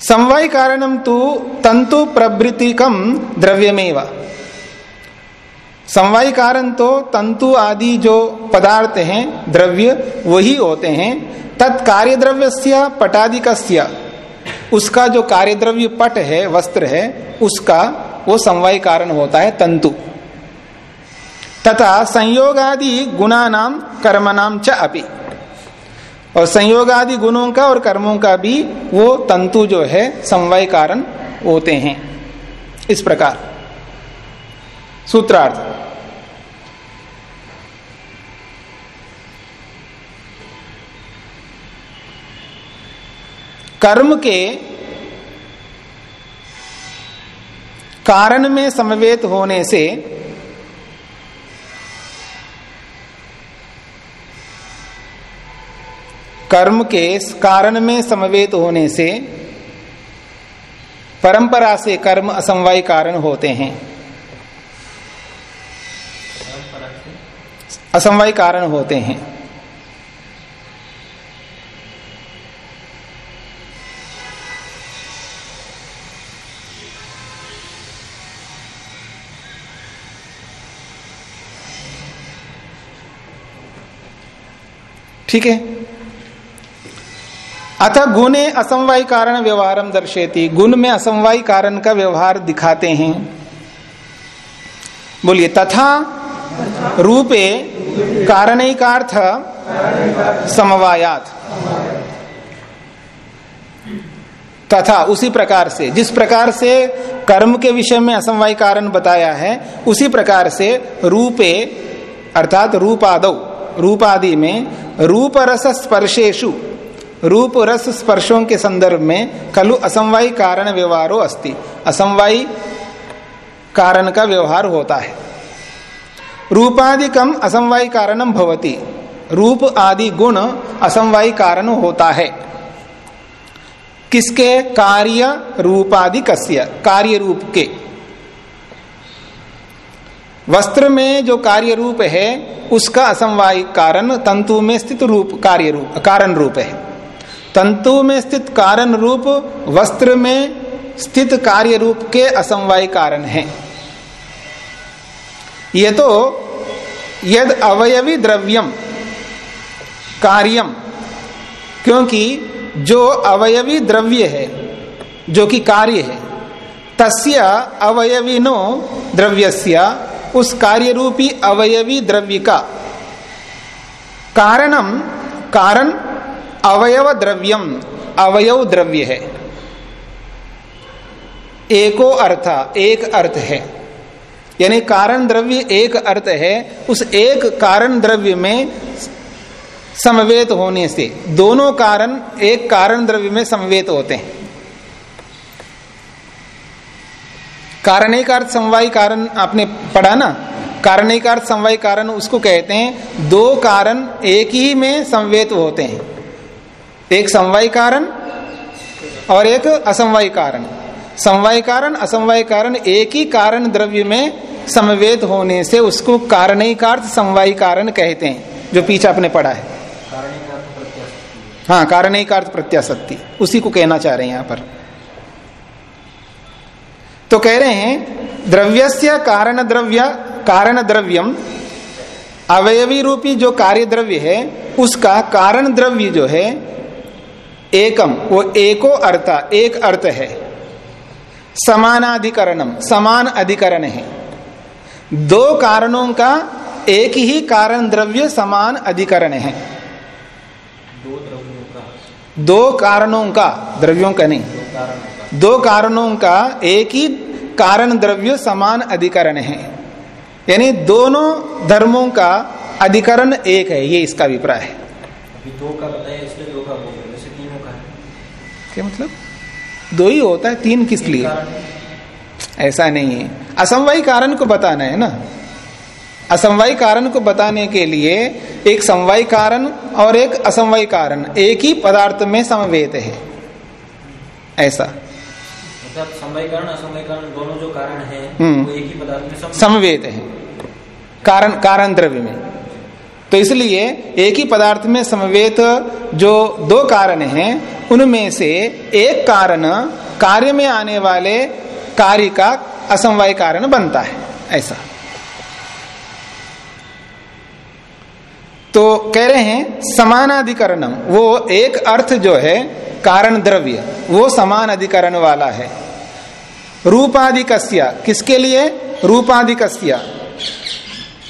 समवाय कारणम तो तंतु प्रवृत्तिकम द्रव्यमेव। समवाय कारण तो तंतु आदि जो पदार्थ हैं, द्रव्य, वही होते हैं। तत्कार्य द्रव्य से पटादिक उसका जो कार्य द्रव्य पट है, वस्त्र है, उसका वो समवाय कारण होता है तंतु। तथा संयोगादि गुणानाम कर्मनाम च अपि। और संयोगादि गुणों का और कर्मों का भी वो तंतु जो है, समवाय कारण होते हैं। इस प्रकार। सूत्रार्थ। कर्म के कारण में समवेत होने से कर्म के कारण में समवेत होने से परंपरा से कर्म असमवाय कारण होते हैं। असमवाय कारण होते हैं। ठीक है? अतः गुणे असमवाय कारण व्यवहारम दर्शेती गुण में असमवाय कारण का व्यवहार दिखाते हैं। बोलिए, तथा रूपे कारणिकार्थ समवायात। तथा उसी प्रकार से, जिस प्रकार से कर्म के विषय में असमवाय कारण बताया है, उसी प्रकार से रूपे, अर्थात रूपादौ, रूपादि में रूप रस स्पर्शेशु रूप रस स्पर्शों के संदर्भ में खलु असमवाय कारण व्यवहारो अस्ति। असमवाय कारण का व्यवहार होता है। रूपादिकम असमवाय कारणम भवती। रूप आदि गुण असमवाय कारण होता है। किसके? कार्य रूपादि कस्य कार्य रूप के वस्त्र में जो कार्य रूप है, उसका असमवाय कारण तंतु में स्थित रूप कार्य रूप कारण रूप है। तंतु में स्थित कारण रूप वस्त्र में स्थित कार्य रूप के असमवाय कारण है। ये तो यद अवयवी द्रव्यम कार्यम क्योंकि जो अवयवी द्रव्य है, जो कि कार्य है, तस्य अवयविनो द्रव्यस्य, उस कार्य रूपी अवयवी द्रव्य का कारणम कारण अवयव द्रव्यम अवयव द्रव्य है। एको अर्थ, एक अर्थ है। यानी कारण द्रव्य एक अर्थ है, उस एक कारण द्रव्य में समवेत होने से। दोनों कारण एक कारण द्रव्य में समवेत होते हैं। कारण एक अर्थ, समवाय कारण आपने पढ़ा ना? कारण एक अर्थ, समवाय कारण उसको कहते हैं, दो कारण एक ही में संवेत होते हैं। एक समवाय कारण और एक असमवाय कारण। समवाय कारण असमवाय कारण एक ही कारण द्रव्य में समवेद होने से उसको कारणिकार्थ समवाय कारण कहते हैं जो पीछे आपने पढ़ा है। हाँ कारणिकार्थ प्रत्याशक्ति उसी को कहना चाह रहे हैं यहाँ पर। तो कह रहे हैं द्रव्यस्य कारण द्रव्य कारण द्रव्यम अवयवी रूपी जो कार्य द्रव्य है उसका कारण द्रव्य जो है एकम वो एको अर्थ एक अर्थ है। समानाधिकरणम समान अधिकरण। है दो कारणों का एक ही कारण द्रव्य समान अधिकरण है। दो द्रव्यों का दो कारणों का द्रव्यों का नहीं। दो कारणों का एक ही कारण द्रव्य समान अधिकरण है। यानी दोनों धर्मों का अधिकरण एक है ये इसका अभिप्राय है। अभी दो का बताया इसलिए दो का बोल रहे तीनों का है। क्या मतलब? दो ही होता है तीन किस लिए? ऐसा नहीं है। असमवाय कारण को बताना है ना? असमवाय कारण को बताने के लिए एक समवाय कारण और एक असमवाय कारण एक ही पदार्थ में समवेत है। ऐसा। समवाय कारण असमवाय कारण दोनों जो कारण है हम्म। वो एक ही पदार्थ में समवेत है। कारण कारण द्रव्य में। तो इसलिए एक ही पदार्थ में समवेत जो दो कारण हैं उनमें से एक कारण कार्य में आने वाले कार्य का असमवाय कारण बनता है, ऐसा। तो कह रहे हैं, समानाधिकरणम, वो एक अर्थ जो है, कारण द्रव्य, वो समान अधिकरण वाला है। रूपाधिकस्य, किसके लिए? रूपाधिकस्य।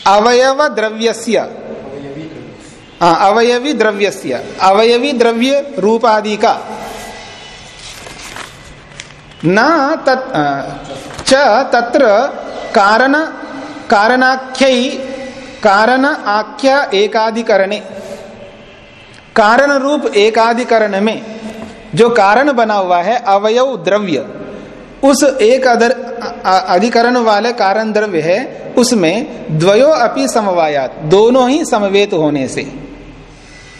अवयव द्रव्यस्य। अवयवी द्रव्यस्य, अवयवी द्रव्य रूपादि का न च तत्र कारण, कारणाख्य, कारण आख्य एकाधिकरणे। कारण रूप एकाधिकरण में जो कारण बना हुआ है, अवयव द्रव्य, उस एक अधिकरण वाले कारण द्रव्य है, उसमें द्वयो अपि समवायात, दोनों ही समवेत होने से।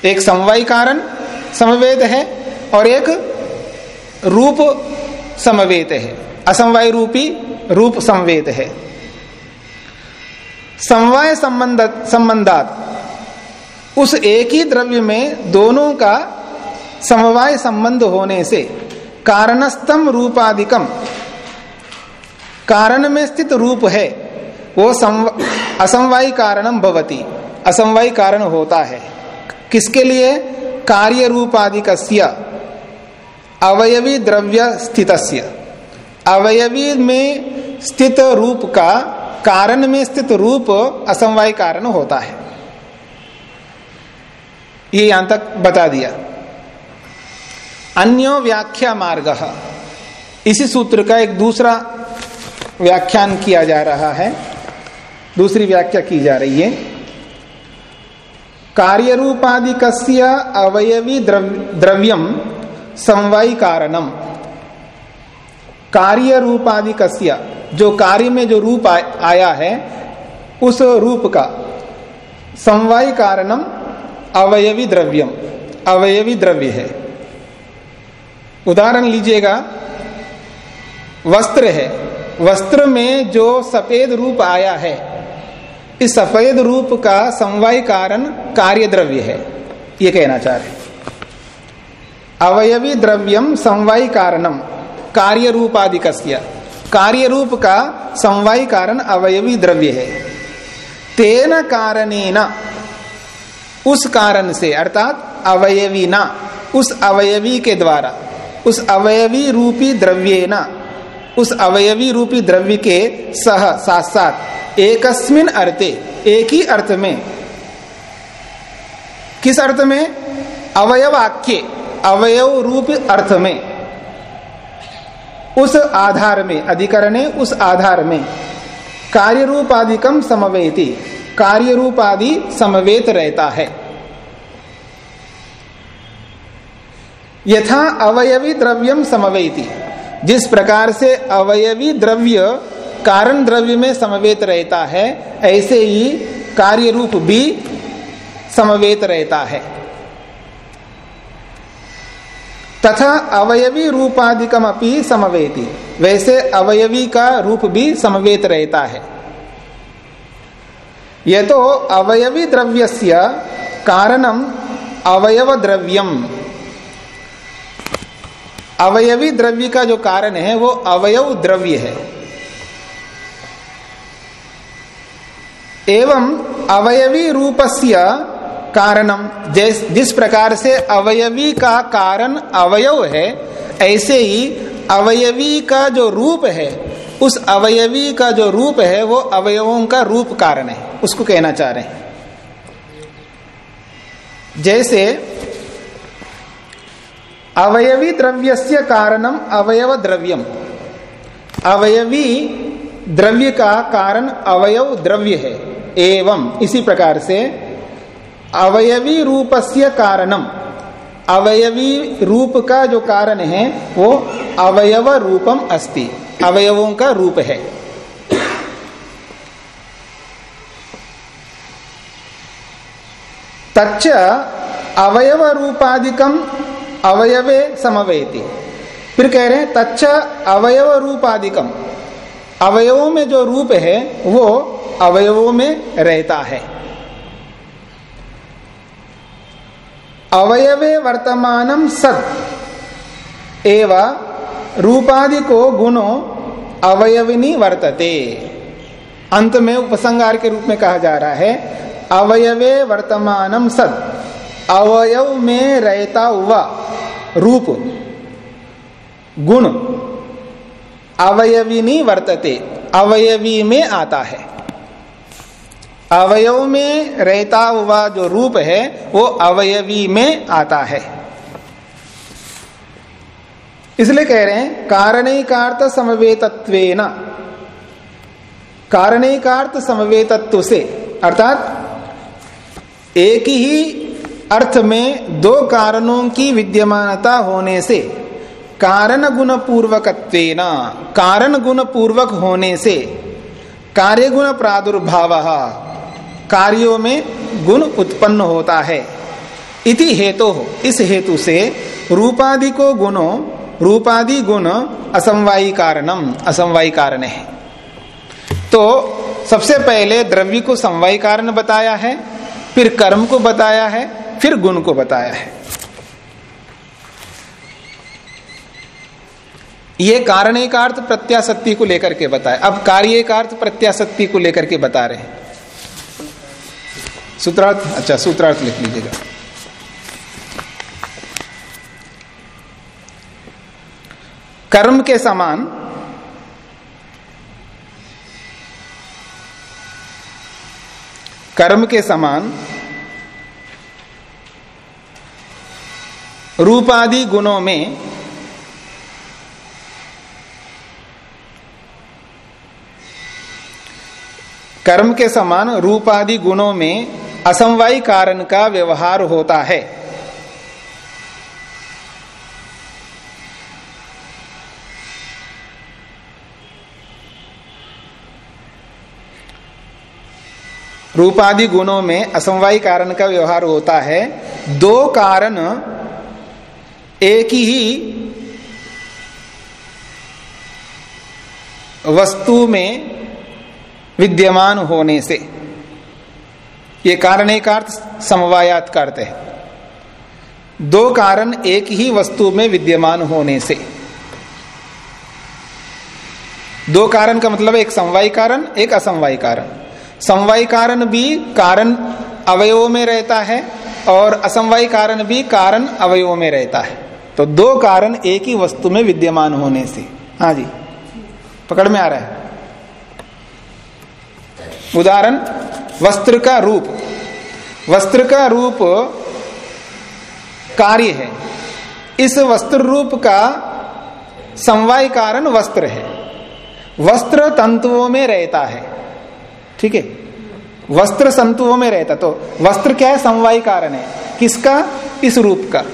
एक समवाय कारण समवेत है और एक रूप समवेद है। असमवाय रूपी रूप समवेत है। समवाय संबंध, संबंधात उस एक ही द्रव्य में दोनों का समवाय संबंध होने से कारणस्तम रूपाधिकम, कारण में स्थित रूप है, वो असमवाय कारणम भवती। असमवाय कारण होता है। किसके लिए? कार्य रूपाधिक अवयवी द्रव्य स्थित अवयवी में स्थित रूप का कारण में स्थित रूप असमवाय कारण होता है। ये यहाँ तक बता दिया। अन्यो व्याख्या मार्ग। इसी सूत्र का एक दूसरा व्याख्यान किया जा रहा है। दूसरी व्याख्या की जा रही है। कार्य रूपाधिक अवयवी द्रव्यम समवाय कारणम कार्य रूपाधिक जो कार्य में जो रूप आ, आया है उस रूप का समवाय कारणम अवयवी द्रव्यम अवयवी द्रव्य है। उदाहरण लीजिएगा वस्त्र है। वस्त्र में जो सफ़ेद रूप आया है इस सफ़ेद रूप का समवाय कारण कार्य द्रव्य है। ये कहना चाह रहे अवयवी द्रव्यम समवाय कारणम कार्य रूपाधिक कार्य रूप का समवाय कारण अवयवी द्रव्य है। तेन कारणेन, उस कारण से, अर्थात अवयवी ना, उस अवयवी के द्वारा, उस अवयवी रूपी द्रव्य न उस अवयवी रूपी द्रव्य के सह साथ साथ एकस्मिन अर्थे, एक ही अर्थ में। किस अर्थ में? अवयवाक्य, अवयव रूप अर्थ में। उस आधार में, अधिकरण उस आधार में। कार्य रूपाधिकम समवेती कार्य रूपादि समवेत रहता है। यथा अवयवी द्रव्यम समवेती। जिस प्रकार से अवयवी द्रव्य कारण द्रव्य में समवेत रहता है, ऐसे ही कार्य रूप भी समवेत रहता है। तथा अवयवी रूपाधिकम अपनी समवेती। वैसे अवयवी का रूप भी समवेत रहता है। यह तो अवयवी द्रव्यस्य कारणम अवयव द्रव्यम अवयवी द्रव्य का जो कारण है, वो अवयव द्रव्य है। एवं अवयवी रूपस्य कारणम, जिस प्रकार से अवयवी का कारण अवयव है, ऐसे ही अवयवी का जो रूप है, उस अवयवी का जो रूप है, वो अवयवों का रूप कारण है। उसको कहना चाह रहे हैं। जैसे अवयवी द्रव्यस्य कारणम अवयव द्रव्यम अवयवी द्रव्य का कारण अवयव द्रव्य है। एवं इसी प्रकार से अवयवी रूपस्य कारणम। अवयवी रूप का जो कारण है, वो अवयव रूपम अस्ति। अवयवों का रूप है। तच्च अवयव रूपाधिकम अवयवे समवेति। फिर कह रहे हैं, तच्च अवयव रूपाधिकम अवयवों में जो रूप है, वो अवयवों में रहता है। अवयवे वर्तमानम सद। एव रूपादि को गुणो अवयविनी वर्तते। अंत में उपसंगार के रूप में कहा जा रहा है, अवयवे वर्तमानम सद। अवयव में रहता हुआ, रूप, गुण, अवयविनी वर्तते अवयवी में आता है। अवयव में रहता हुआ जो रूप है, वो अवयवी में आता है। इसलिए कह रहे हैं, कारणिकार्थ समवेतत्व न कारणिकार्थ समवेतत्व से, अर्थात, एक ही अर्थ में दो कारणों की विद्यमानता होने से, कारण गुण पूर्वक कारण गुण पूर्वक होने से, कार्य गुण प्रादुर्भाव, कार्यों में गुण उत्पन्न होता है। इति हेतु हो इस हेतु से रूपादि को गुणों, रूपादि गुण असमवायी कारणम असमवायी कारण है। तो सबसे पहले द्रव्य को समवायी कारण बताया है, फिर कर्म को बताया है फिर गुण को बताया है। ये कारण का अर्थ प्रत्याशक्ति को लेकर के बताया अब कार्य का अर्थ प्रत्याशक्ति को लेकर के बता रहे हैं। सूत्रार्थ अच्छा सूत्रार्थ लिख लीजिएगा। कर्म के समान कर्म के समान रूपादि गुणों में कर्म के समान रूपादि गुणों में असमवाय कारण का व्यवहार होता है। रूपादि गुणों में असमवाय कारण का व्यवहार होता है। दो कारण एक ही वस्तु में विद्यमान होने से, ये कारण एक अर्थ समवायात करते हैं। दो कारण एक ही वस्तु में विद्यमान होने से। दो कारण का मतलब एक समवाय कारण, एक असमवाय कारण। समवाय कारण भी कारण अवयवों में रहता है और असमवाय कारण भी कारण अवयवों में रहता है। तो दो कारण एक ही वस्तु में विद्यमान होने से। हाँ जी। पकड़ में आ रहा है। उदाहरण, वस्त्र का रूप। वस्त्र का रूप कार्य है। इस वस्त्र रूप का समवाय कारण वस्त्र है। वस्त्र तंतुओं में रहता है। ठीक है? वस्त्र तंतुओं में रहता तो वस्त्र क्या है? समवाय कारण है। किसका? इस रूप का।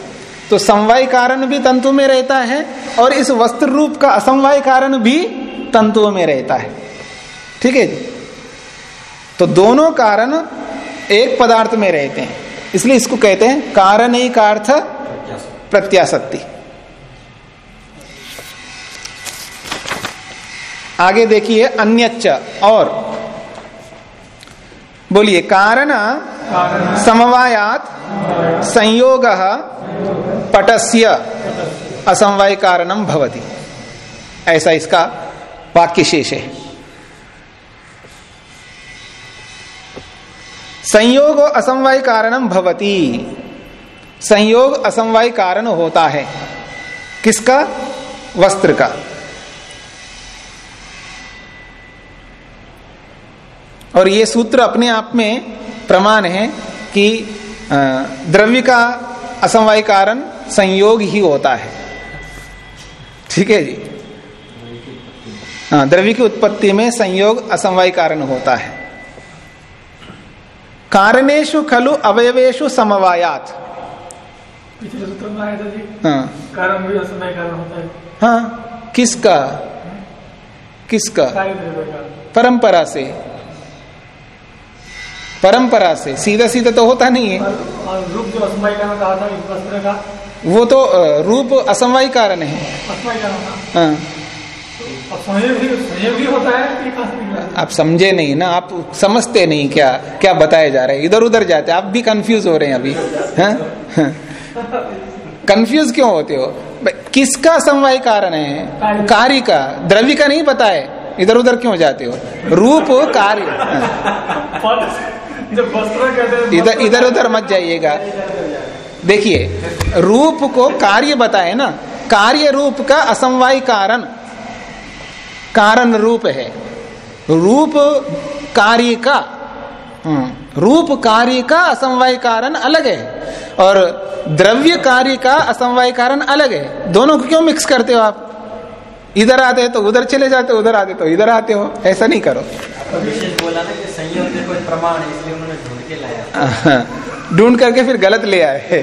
तो समवाय कारण भी तंतु में रहता है और इस वस्त्र रूप का असमवाय कारण भी तंतुओं में रहता है। ठीक है तो दोनों कारण एक पदार्थ में रहते हैं। इसलिए इसको कहते हैं कारण एक कार्थ प्रत्याशक्ति आगे देखिए अन्यच्च और बोलिए, कारण, समवायात, संयोग, पटस्य असमवाय कारणम भवति। ऐसा इसका वाक्य शेष है। संयोग असमवाय कारणम भवती। संयोग, असमवाय कारण होता है। किसका? वस्त्र का। और ये सूत्र अपने आप में प्रमाण है कि द्रव्य का असमवाय कारण संयोग ही होता है। ठीक है जी? हाँ द्रव्य की उत्पत्ति में संयोग असमवाय कारण होता है। कारणेशु खलु अवयवेशु समवायात। सूत्र में आया था जी। हाँ। कारण भी असमय कारण होता है। हाँ किसका? किसका? कार्य द्रव्य का। परंपरा से। परंपरा से सीधा सीधा तो होता नहीं है। रूप जो कारण कहा था वस्त्र का? वो तो रूप असमवाय कारण है। हाँ। है निकला आप समझे नहीं ना आप समझते नहीं क्या क्या बताया जा रहा है। इधर उधर जाते आप भी कंफ्यूज हो रहे हैं अभी। हाँ? कंफ्यूज क्यों होते हो? किसका समवाय कारण है? कार्य का। द्रव्य का नहीं पता है। इधर उधर क्यों जाते हो? रूप कार्य। हैं इधर इधर उधर मत जाइएगा। देखिए रूप को कार्य बताए ना कार्य रूप का असमवाय कारण। कारण रूप है। रूप कार्य का हम्म, रूप कार्य का असमवाय कारण अलग है और द्रव्य कार्य का असमवाय कारण अलग है। दोनों को क्यों मिक्स करते हो आप? इधर आते हो तो उधर चले जाते हो उधर आते तो इधर आते हो। ऐसा नहीं करो। बोला ना कि संयोग के कोई प्रमाण है इसलिए उन्होंने ढूंढ के लाया ढूंढ करके फिर गलत ले आए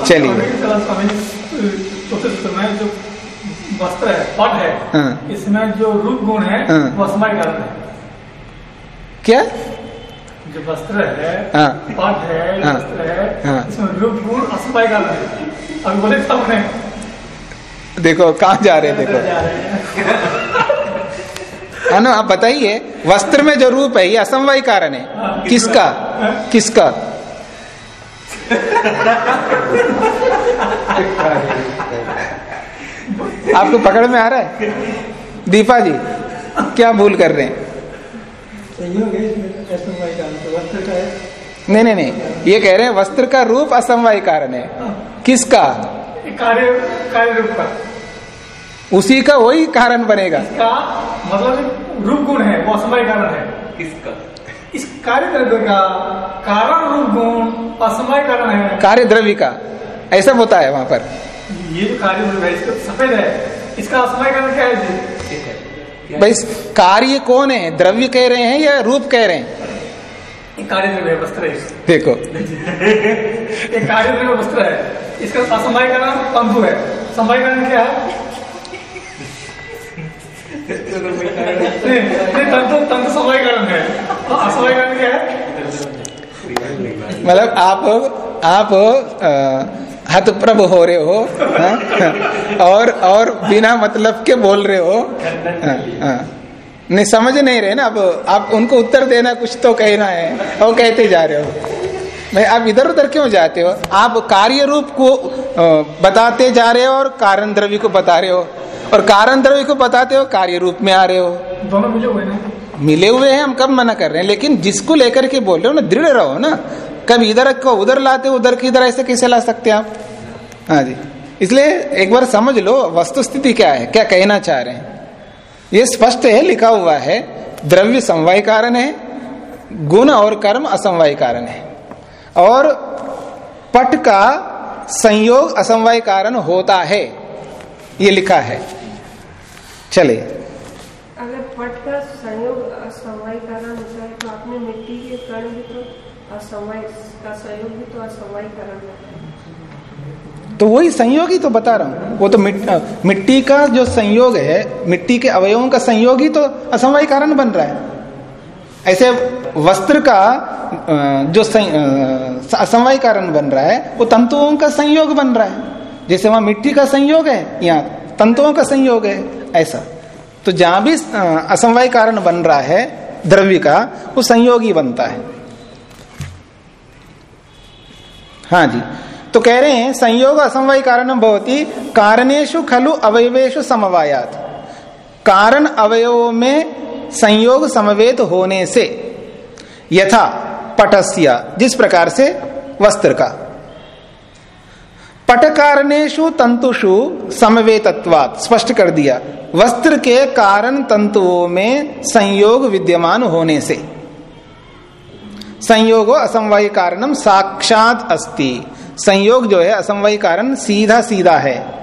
चलिए कला स्वामी चौथे सूत्र में जो वस्त्र है पट है हाँ। इसमें जो रूप गुण है हाँ। वो असमय कारण है क्या जो वस्त्र है हाँ। पट है हाँ। वस्त्र है हाँ। इसमें रूप गुण असमय कारण है अभी बोले सामने देखो कहाँ जा रहे हैं देखो है ना आप बताइए वस्त्र में जो रूप है ये असमवाय कारण है। किसका? किसका? आपको पकड़ में आ रहा है? दीपा जी क्या भूल कर रहे हैं है है? नहीं नहीं नहीं ये कह रहे हैं वस्त्र का रूप असमवाय कारण है। किसका? कार्य कार्य रूप का। उसी का वही कारण बनेगा। का मतलब रूप गुण है वो असमय कारण है। किसका इस कार्य द्रव्य का कारण रूप गुण असमय कारण है। कार्य द्रव्य का। ऐसा होता है वहाँ पर। ये जो कार्य द्रव्य है इसका सफ़ेद है। इसका असमय कारण क्या है भाई कार्य कौन है? द्रव्य कह रहे हैं या रूप कह रहे हैं? कार्य द्रव्य वस्त्र है देखो। ये कार्य द्रव्य वस्त्र है। इसका असमय कारण तंतु है। समय कारण क्या है? मतलब आप आप हतप्रभ हो रहे हो हाँ? और और बिना मतलब के बोल रहे हो हाँ, हाँ। नहीं समझ नहीं रहे ना अब आप उनको उत्तर देना कुछ तो कहना है और कहते जा रहे हो भाई आप इधर उधर क्यों जाते हो? आप कार्य रूप को बताते जा रहे हो और कारण द्रव्य को बता रहे हो? और कारण द्रव्य को बताते हो कार्य रूप में आ रहे हो? दोनों मिले हुए ना मिले हुए हैं हम कब मना कर रहे हैं? लेकिन जिसको लेकर के बोल रहे हो ना दृढ़ रहो ना। कब इधर को उधर लाते हो उधर की इधर ऐसे कैसे ला सकते आप? हाँ जी। इसलिए एक बार समझ लो वस्तु स्थिति क्या है क्या कहना चाह रहे हैं। ये स्पष्ट है लिखा हुआ है द्रव्य समवाय कारण है गुण और कर्म असमवाय कारण है। और पट का संयोग असमवाय कारण होता है। ये लिखा है। चले। अगर पट का संयोग असमवाय कारण होता है तो आपने मिट्टी के कण भी तो असमवाय का संयोग भी तो असमवाय कारण होता है। तो वही संयोग ही तो बता रहा हूँ। वो तो मिट, मिट्टी का जो संयोग है मिट्टी के अवयवों का संयोग ही तो असमवाय कारण बन रहा है। ऐसे वस्त्र का जो असमवाय कारण बन रहा है, वो तंतुओं का संयोग बन रहा है। जैसे वहाँ मिट्टी का संयोग है यहाँ तंतुओं का संयोग है, ऐसा। तो जहाँ भी असमवाय कारण बन रहा है, द्रव्य का, वो संयोग ही बनता है। हाँ जी। तो कह रहे हैं, संयोग असमवाय कारण भवती कारणेशु खलु अवयवेशु समवायात। कारण अवयवों में संयोग समवेत होने से यथा पटस्य, जिस प्रकार से वस्त्र का। पटकारणेशु तंतुषु समवेतत्वात, स्पष्ट कर दिया। वस्त्र के कारण तंतुओं में संयोग विद्यमान होने से। संयोग असमवाय कारणम साक्षात अस्ति। संयोग जो है, असमवाय कारण सीधा सीधा है।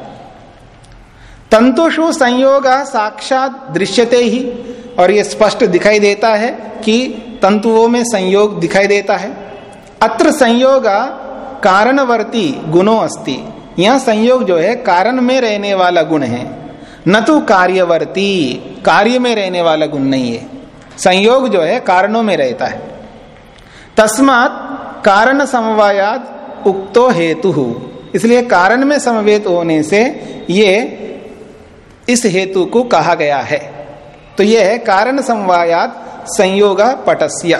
तंतुषु संयोग साक्षात दृश्यते ही, और ये स्पष्ट दिखाई देता है कि तंतुओं में संयोग दिखाई देता है। अत्र संयोग कारणवर्ती गुणों अस्ति। यह संयोग जो है, कारण में रहने वाला गुण है। न तो कार्यवर्ती, कार्य में रहने वाला गुण नहीं है। संयोग जो है, कारणों में रहता है। तस्मात कारण समवायात उक्तो हेतु। इसलिए कारण में समवेत होने से ये इस हेतु को कहा गया है। तो यह है कारण संवायात संयोग पटस्या।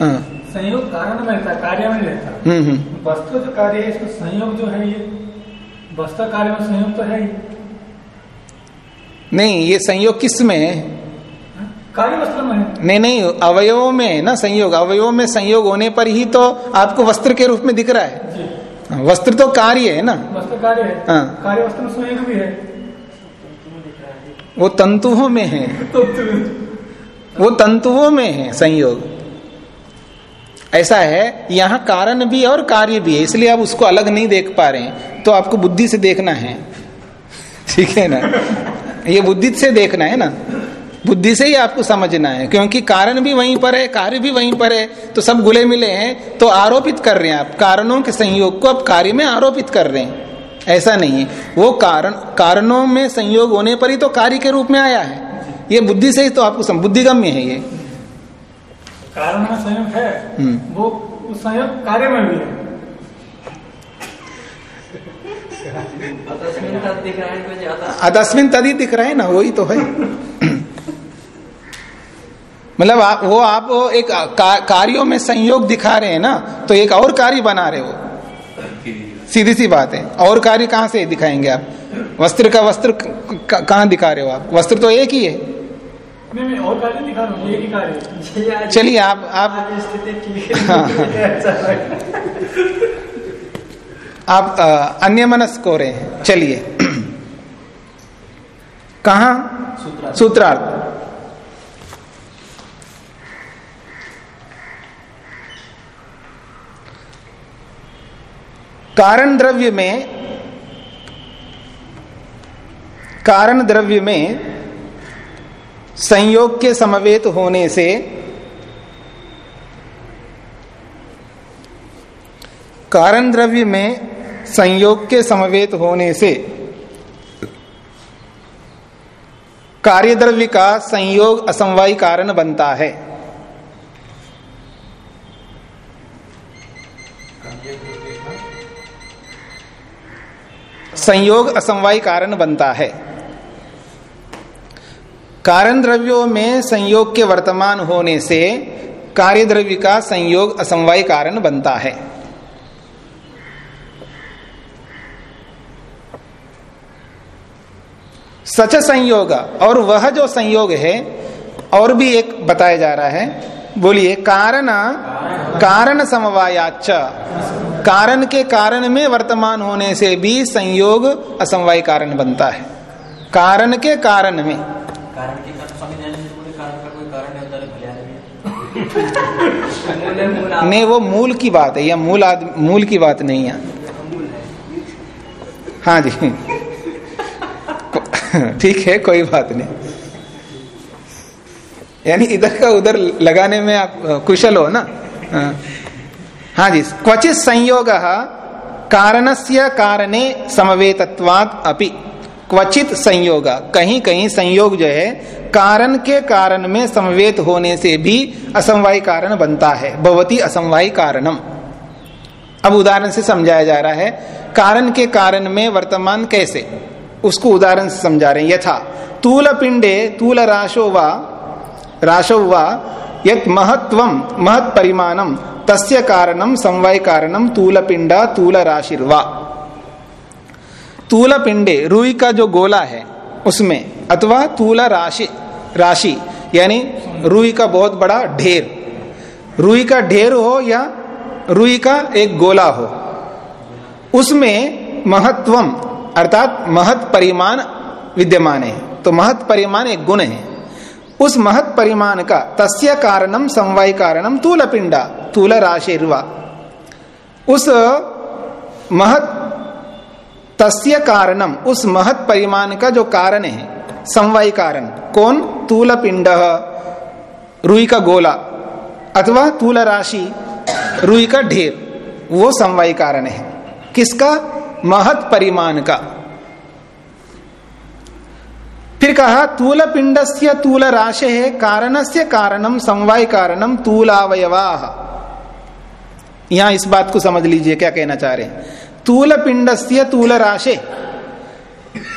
हाँ। संयोग कारण में रहता कार्य में रहता है। हम्म हम्म। जो कार्य है इसका संयोग जो है ये वस्त्र कार्य में संयोग तो है ही। नहीं ये संयोग किसमें है? कार्य वस्त्र में है। नहीं नहीं अवयवों में ना संयोग। अवयवों में संयोग होने पर ही तो आपको वस्त्र के रूप में दिख रहा है। हाँ, वस्त्र तो कार्य है ना। वस्त्र कार्य है। हाँ। कार्य वस्त्र संयोग भी है। वो तंतुओं में है। वो तंतुओं में है संयोग। ऐसा है यहाँ कारण भी है और कार्य भी है इसलिए आप उसको अलग नहीं देख पा रहे हैं। तो आपको बुद्धि से देखना है। ठीक है ना? ये बुद्धि से देखना है ना? बुद्धि से ही आपको समझना है क्योंकि कारण भी वहीं पर है कार्य भी वहीं पर है तो सब गुले मिले हैं तो आरोपित कर रहे हैं आप कारणों के संयोग को आप कार्य में आरोपित कर रहे हैं। ऐसा नहीं है वो कारण कारणों में संयोग होने पर ही तो कार्य के रूप में आया है। ये बुद्धि से ही तो आपको बुद्धिगम्य है ये। कारण में संयोग है हम्म। वो संयोग कार्य में भी है। है अदस्मिन तदी दिख रहा है ना वही तो है। मतलब आप वो आप वो एक का, कार्यों में संयोग दिखा रहे हैं ना तो एक और कार्य बना रहे हो। सीधी सी बात है। और कार्य कहाँ से दिखाएँगे आप? वस्त्र का वस्त्र क- क- कहाँ दिखा रहे हो आप? वस्त्र तो एक ही है। नहीं मैं और कार्य दिखा रहा हूँ एक ही कार्य है। चलिए आप आप आज स्थिति ठीक हाँ, आप अन्य मनस्क हो रहे हैं। चलिए। कहा? सूत्रार्थ। कारण द्रव्य में, कारण द्रव्य में संयोग के समवेत होने से कारण द्रव्य में संयोग के समवेत होने से कार्य द्रव्य का संयोग असमवाय कारण बनता है। संयोग असमवाय कारण बनता है। कारण द्रव्यों में संयोग के वर्तमान होने से कार्य द्रव्य का संयोग असमवाय कारण बनता है। सच संयोग और वह जो संयोग है, और भी एक बताया जा रहा है। बोलिए कारण कारण समवायाच कारण के कारण में वर्तमान होने से भी संयोग असमवाय कारण बनता है। कारण के कारण में। नहीं है। नहीं वो मूल की बात है या मूल आदमी मूल की बात नहीं है। हाँ जी। ठीक है कोई बात नहीं। यानी इधर का उधर लगाने में आप कुशल हो, ना? हाँ। जी, क्वचित संयोग कारणस्य कारणे समवेतत्वात् अपि। क्वचित संयोग, कहीं कहीं संयोग जो है, कारण के कारण में समवेत होने से भी असमवाय कारण बनता है, भवती असमवाय कारणम। अब उदाहरण से समझाया जा रहा है, कारण के कारण में वर्तमान कैसे? उसको उदाहरण से समझा रहे हैं। यथा तूल पिंडे तूल राशो वा राशो वा, यत महत्वम महत परिमाणम तस्य कारणम समवाय कारणम तूल पिंडा तूल राशिर्वा तूल पिंडे रुई का जो गोला है, उसमें अथवा तूला राशि राशि यानी रुई का बहुत बड़ा ढेर। रुई का ढेर हो या रुई का एक गोला हो, उसमें महत्वम अर्थात महत परिमाण विद्यमान है। तो महत परिमाण एक गुण है। उस महत परिमाण का, तस्य कारणम समवाय कारणम तूल पिंडा तूल राशिर्वा उस महत, तस्य कारणम उस महत परिमाण का जो कारण है समवाय कारण, कौन? तूल पिंड रुई का गोला, अथवा तूल राशि रुई का ढेर, वो समवाय कारण है। किसका? महत परिमाण का। फिर कहा तूल पिंड से तूल राशे है कारण से कारणम समवाय कारणम तूलावयवा. यहाँ इस बात को समझ लीजिए, क्या कहना चाह रहे हैं? तूल पिंड से तूल राशे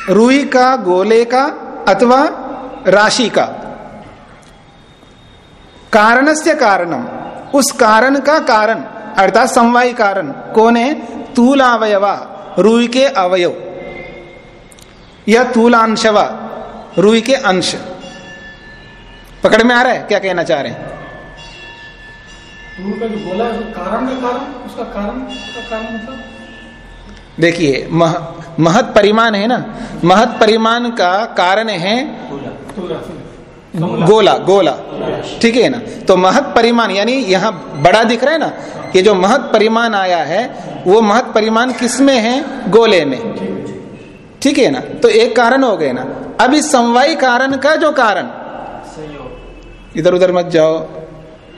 रूई का गोले का अथवा राशि का कारण से कारणम उस कारण का कारण, अर्थात समवाय कारण, कौन है? तूलावयवा रूई के अवयव। या तूलांशवा। रुई के अंश। पकड़ में आ रहा है? क्या कहना चाह रहे हैं? रूल का जो गोला उसका कारण का कारण? उसका कारण का कारण मतलब? देखिए मह, महत परिमाण है ना? महत परिमाण का कारण है गोला। गोला ठीक है ना? तो महत परिमाण यानी यहाँ बड़ा दिख रहा है ना? ये जो महत परिमाण आया है वो महत परिमाण किसमें है? गोले में। ठीक है ना? तो एक कारण हो गए ना? अब इस समवाय कारण का जो कारण? इधर उधर मत जाओ।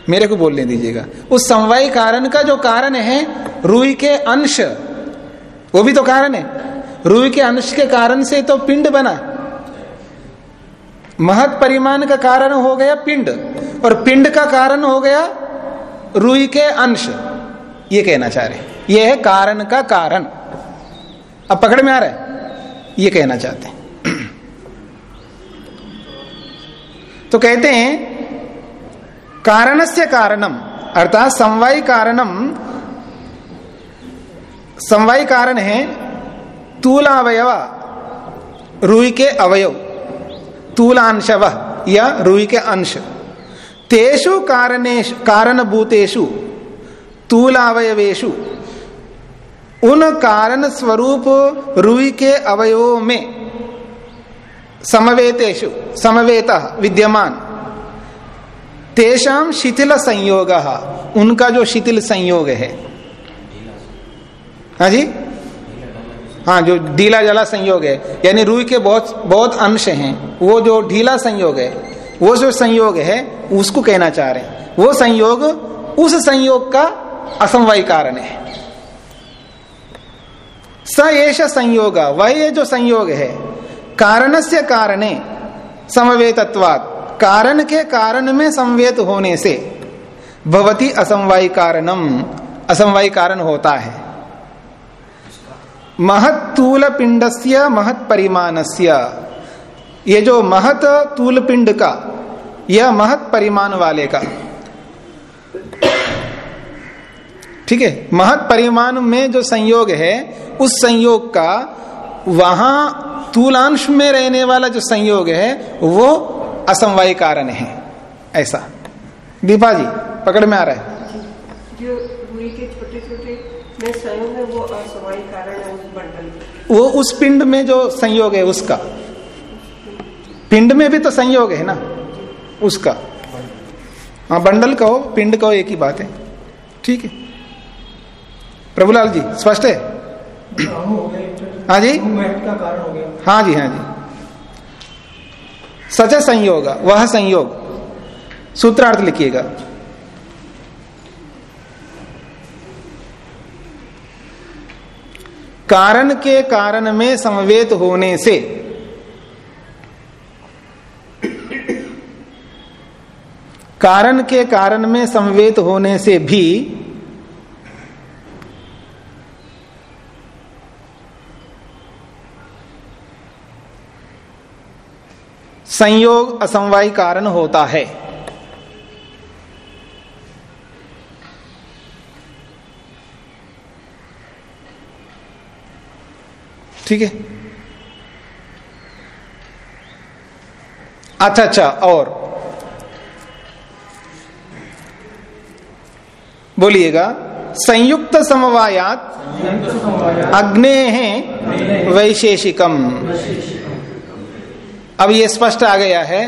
मेरे को बोलने दीजिएगा। उस समवाय कारण का जो कारण है, रूई के अंश, वो भी तो कारण है। रूई के अंश के कारण से तो पिंड बना। महत परिमाण का कारण हो गया पिंड, और पिंड का कारण हो गया रूई के अंश। ये कहना चाह रहे ये है कारण का कारण। अब पकड़ में आ रहा है। ये कहना चाहते हैं। तो कहते हैं कारण से कारणम, अर्थात समवाय कारणम, समवाय कारण है तूलावयवा, रुई के अवयव, तूलांशव, या रुई के अंश। तेषु कारणेश, कारणभूतेषु तूलावयवेशु उन कारण स्वरूप रुई के अवयवों में समवेतेषु, समवेत, विद्यमान। तेषाम शिथिल संयोग उनका जो शिथिल संयोग है। हाँ जी? हाँ जो ढीला जला संयोग है, यानी रुई के बहुत बहुत अंश हैं, वो जो ढीला संयोग है, वो जो संयोग है, उसको कहना चाह रहे हैं। वो संयोग, उस संयोग का असमवाय कारण है। स एष संयोग वह ये जो संयोग है कारण से कारणे समवेतत्वात्। कारण के कारण में संवेत होने से भवती असमवाय कारणम। असमवाय कारण होता है। महत तूल पिंडस्य, महत परिमाणस्य। ये जो महत तूल पिंड का, यह महत परिमाण वाले का। ठीक है? महत परिमाण में जो संयोग है, उस संयोग का वहाँ स्थूलांश में रहने वाला जो संयोग है वो असमवाय कारण है। ऐसा। दीपा जी पकड़ में आ रहा है। जो के छोटे छोटे में संयोग है वो असमवाय कारण है उस वो उस पिंड में जो संयोग है उसका। पिंड में भी तो संयोग है ना? उसका। हाँ बंडल कहो पिंड कहो एक ही बात है। ठीक है। प्रभुलाल जी स्पष्ट है? हो जी? हाँ जी हाँ जी। सच संयोग, वह संयोग। सूत्रार्थ लिखिएगा। कारण के कारण में समवेत होने से कारण के कारण में समवेत होने से भी संयोग असमवाय कारण होता है। ठीक है? अच्छा अच्छा और। बोलिएगा संयुक्त समवायात अग्ने वैशेषिकम। अब ये स्पष्ट आ गया है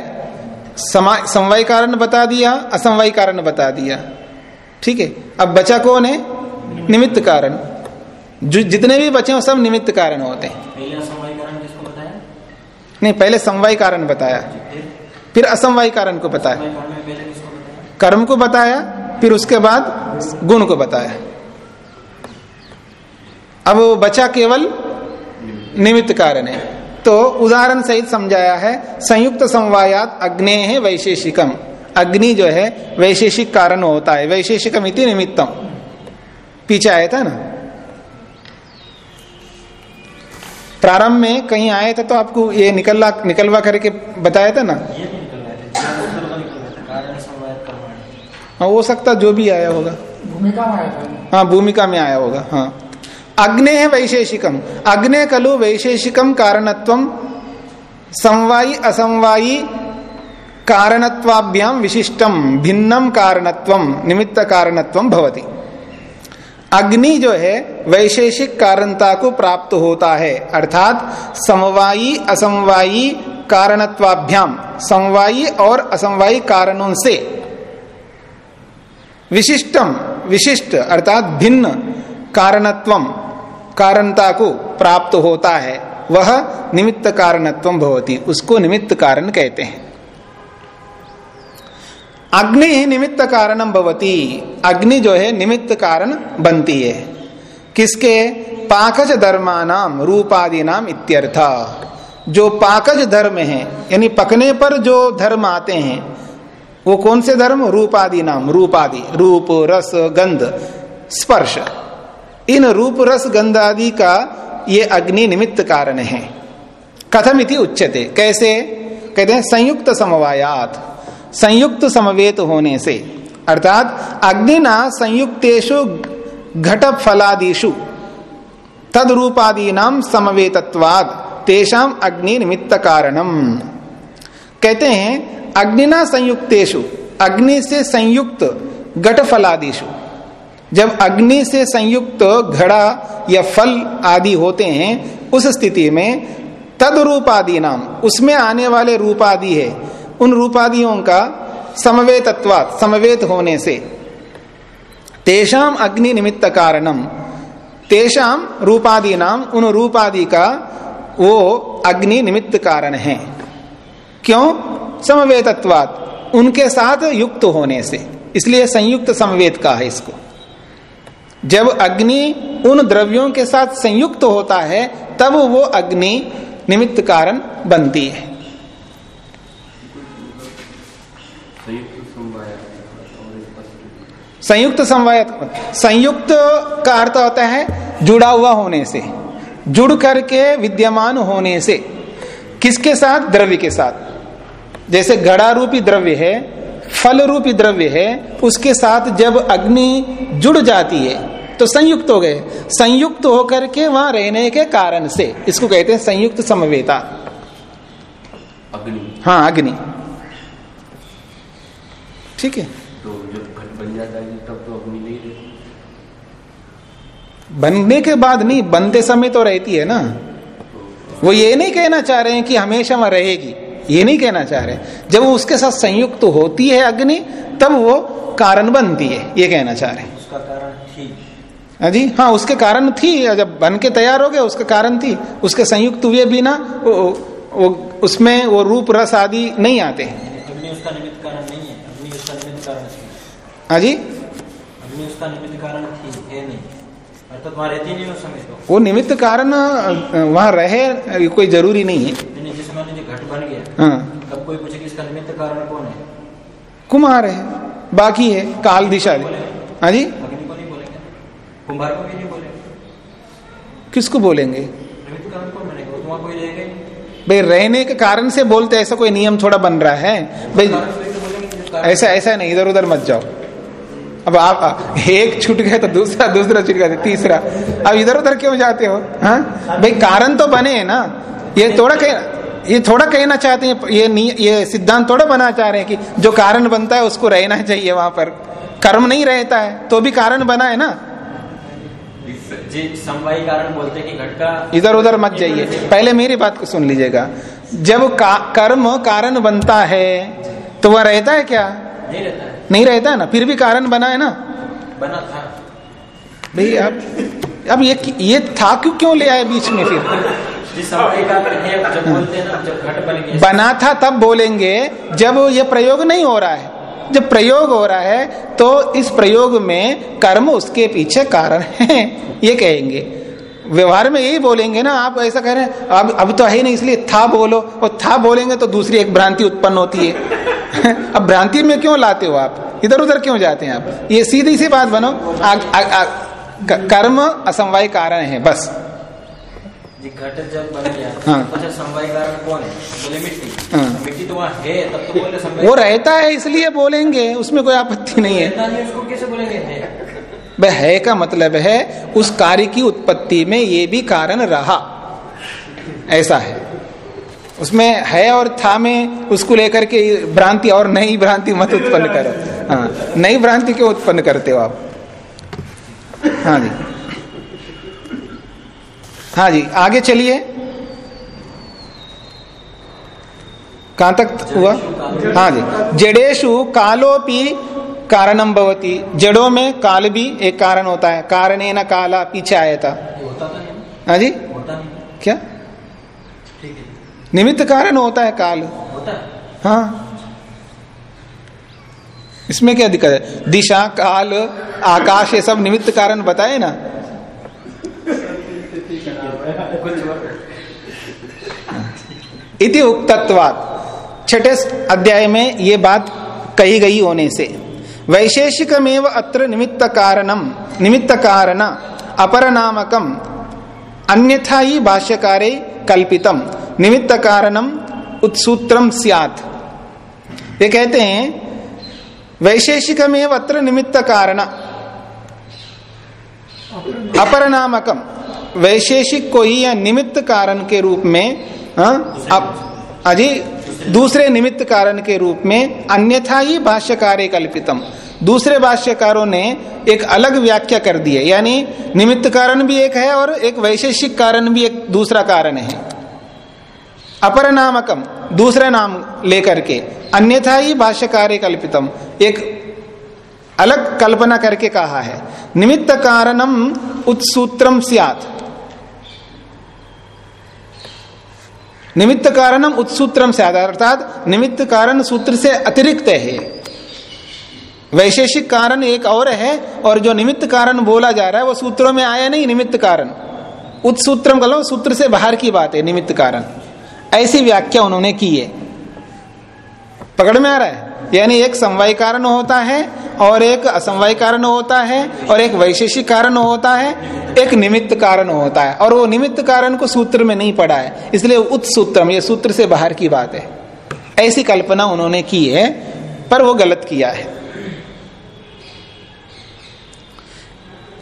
समवाय कारण बता दिया असमवाय कारण बता दिया। ठीक है? अब बचा कौन है? निमित्त कारण। जो जितने भी बचे हो सब निमित्त कारण होते हैं। पहले असमवाय कारण किसको बताया? नहीं पहले समवाय कारण बताया। फिर असमवाय कारण को बताया? कर्म को बताया फिर उसके बाद गुण को बताया। अब वो बचा केवल निमित्त कारण है। तो उदाहरण सहित समझाया है संयुक्त समवायात अग्नि है वैशेषिकम। अग्नि जो है वैशेषिक कारण होता है वैशेषिकम इति निमित्तम। पीछे आया था ना? प्रारंभ में कहीं आया था तो आपको ये निकलवा निकलवा करके बताया था ना? हाँ हो सकता जो भी आया होगा। भूमिका में आया था। हाँ भूमिका में आया होगा हाँ। अग्ने वैशेषिकम। अग्ने कलु वैशेषिकम कारणत्व समवायी असमवायी कारणत्वाभ्याम विशिष्टम। भिन्नम कारणत्व निमित्त कारणत्व भवति। अग्नि जो है, वैशेषिक कारणता को प्राप्त होता है। अर्थात, समवायी असमवायी कारणत्वाभ्याम। समवायी और असमवायी कारणों से। विशिष्टम। विशिष्ट, अर्थात भिन्न कारणत्वम। कारणता को प्राप्त होता है, वह निमित्त कारणत्वम भवती। उसको निमित्त कारण कहते हैं। अग्नि निमित्त कारणम भवती। अग्नि जो है, निमित्त कारण बनती है। किसके? पाकज धर्मानाम रूपादि नाम इत्यर्थ। जो पाकज धर्म है, यानी पकने पर जो धर्म आते हैं, वो कौन से धर्म? रूपादि नाम रूपादि, रूप, रस, गंध, स्पर्श। इन रूप रस गंध आदि का ये अग्नि निमित्त कारण है। कथम इति उच्चते कैसे? कहते हैं संयुक्त समवायात। संयुक्त समवेत होने से। अर्थात अग्निना संयुक्तेषु घट फलादिषु तद रूपादी नाम समवेतत्वाद। तेषाम अग्नि निमित्त कारणम कहते हैं अग्निना संयुक्तेषु। अग्नि से संयुक्त घट फलादिषु जब अग्नि से संयुक्त घड़ा या फल आदि होते हैं, उस स्थिति में तद रूपादि नाम, उसमें आने वाले रूपादि है। उन रूपादियों का समवेतत्वात, समवेत होने से। तेषाम अग्नि निमित्त कारणम तेषाम रूपादि नाम, उन रूपादि का वो अग्नि निमित्त कारण है। क्यों? समवेतत्वात, उनके साथ युक्त होने से। इसलिए संयुक्त समवेत का है इसको। जब अग्नि उन द्रव्यों के साथ संयुक्त होता है तब वो अग्नि निमित्त कारण बनती है। संयुक्त समवाय संयुक्त संयुक्त का अर्थ होता है जुड़ा हुआ होने से जुड़ करके विद्यमान होने से। किसके साथ? द्रव्य के साथ। जैसे घड़ा रूपी द्रव्य है फल रूपी द्रव्य है उसके साथ जब अग्नि जुड़ जाती है तो संयुक्त हो गए। संयुक्त होकर के वहाँ रहने के कारण से इसको कहते हैं संयुक्त समवेता। अग्नि। हाँ अग्नि। ठीक है। तो जब घट बन जाता है तब तो अग्नि नहीं रहती। बनने के बाद नहीं बनते समय तो रहती है ना। वो ये नहीं कहना चाह रहे हैं कि हमेशा वहाँ रहेगी। ये नहीं कहना चाह रहे। जब वो उसके साथ संयुक्त तो होती है अग्नि तब वो कारण बनती है ये कहना चाह रहे। उसका कारण थी। हाँ जी? हाँ उसके कारण थी। जब बन के तैयार हो गया उसका कारण थी। उसके संयुक्त हुए बिना वो, वो उसमें वो रूप रस आदि नहीं आते अग्नि उसका निमित्त कारण नहीं है। अग्नि उसका निमित्त कारण हाँ जी? अग्नि उसका निमित्त कारण थी है नहीं। तो। वो निमित्त कारण वहाँ रहे कोई ज़रूरी नहीं है नहीं जिस समय जो घट बन गया। हाँ। तब कोई पूछे कि इसका निमित्त कारण कौन है? कुमार है बाकी है काल दिशा हाँ। जी? अग्नि को भी नहीं बोलेंगे किसको बोलेंगे? ही। भाई रहने के कारण से बोलते ऐसा कोई नियम थोड़ा बन रहा है? भाई तो ऐसा ऐसा नहीं इधर उधर मत जाओ। अब आप एक छूट गए तो दूसरा दूसरा छूट गया तो तीसरा। अब इधर उधर क्यों जाते हो? हाँ? भाई कारण तो बने हैं ना। ये थोड़ा कह ये थोड़ा कहना चाहते हैं ये नी- ये सिद्धांत थोड़ा बना चाह रहे हैं कि जो कारण बनता है उसको रहना चाहिए वहाँ पर। कर्म नहीं रहता है तो भी कारण बना है ना? जी समवायी कारण बोलते कि घट का इधर उधर मत जाइए। पहले मेरी बात को सुन लीजिएगा। जब का, कर्म कारण बनता है तो वह रहता है क्या? नहीं रहता है। नहीं रहता है ना? फिर भी कारण बना है ना? बना था। भाई अब अब ये ये था क्यों क्यों ले आए बीच में फिर? बन था तब बोलेंगे जब ये प्रयोग नहीं हो रहा है। जब प्रयोग हो रहा है तो इस प्रयोग में कर्म उसके पीछे कारण है ये कहेंगे। व्यवहार में यही बोलेंगे ना आप ऐसा कह रहे हैं अब अब तो है ही नहीं इसलिए था बोलो। और था बोलेंगे तो दूसरी एक भ्रांति उत्पन्न होती है। अब भ्रांति में क्यों लाते हो आप? इधर उधर क्यों जाते हैं आप? ये सीधी सी बात बनो आ, आ, आ, कर्म असमवाय कारण है बस। जी घट जब बन गया। हाँ। तो अच्छा कारण कौन है? बोले मिट्टी। हाँ। मिट्टी तो वहाँ है तब तो बोले वो रहता है इसलिए बोलेंगे उसमें कोई आपत्ति नहीं है। नहीं उसको कैसे बोलेंगे? है। वह है का मतलब है उस कार्य की उत्पत्ति में ये भी कारण रहा। ऐसा है। उसमें है और था में उसको लेकर के भ्रांति और नई भ्रांति मत उत्पन्न करो। हाँ नई भ्रांति क्यों उत्पन्न करते हो आप? हाँ जी। हाँ जी आगे चलिए। कहाँ तक हुआ? हाँ जी। जड़ेशु कालोपी कारणम भवती। जड़ों में काल भी एक कारण होता है। कारणे न काला पीछे आया था। तो हाँ जी। क्या? निमित्त कारण होता है काल। होता है। हाँ। इसमें क्या दिक्कत है? दिशा काल आकाश ये सब निमित्त कारण बताए ना। इति उक्तत्वात। छठे अध्याय में ये बात कही गई होने से। वैशेषिकमेव अत्र निमित्त कारणम निमित्त कारण अपर नामकम अन्यथा ही भाष्यकारे कल्पितम निमित्त कारणम उत्सूत्रम सियात। ये कहते हैं, वैशेषिकमेव अत्र निमित्त कारण अपर नामकम वैशेषिक को ही या निमित्त कारण के रूप में हाँ, अजी दूसरे निमित्त कारण के रूप में अन्यथा ही भाष्यकार कल्पितम। दूसरे भाष्यकारों ने एक अलग व्याख्या कर दी है यानी निमित्त कारण भी एक है और एक वैशेषिक कारण भी एक दूसरा कारण है। अपर नामकम दूसरा नाम लेकर के अन्यथा ही भाष्यकार कल्पितम एक अलग कल्पना करके कहा है। निमित्त कारणम उत्सूत्रम सियात। निमित्त कारणम उत्सूत्र से आधार अर्थात निमित्त कारण सूत्र से अतिरिक्त है। वैशेषिक कारण एक और है, और जो निमित्त कारण बोला जा रहा है, वो सूत्रों में आया नहीं, निमित्त कारण। उत्सूत्रम कहो सूत्र से बाहर की बात है, निमित्त कारण। ऐसी व्याख्या उन्होंने की है। पकड़ में आ रहा है? यानी एक समवाय कारण होता है और एक असमवाय कारण होता है और एक वैशेषिक कारण होता है, एक निमित्त कारण होता है। और वो निमित्त कारण को सूत्र में नहीं पड़ा है, इसलिए उत्सूत्रम ये सूत्र से बाहर की बात है। ऐसी कल्पना उन्होंने की है, पर वो गलत किया है।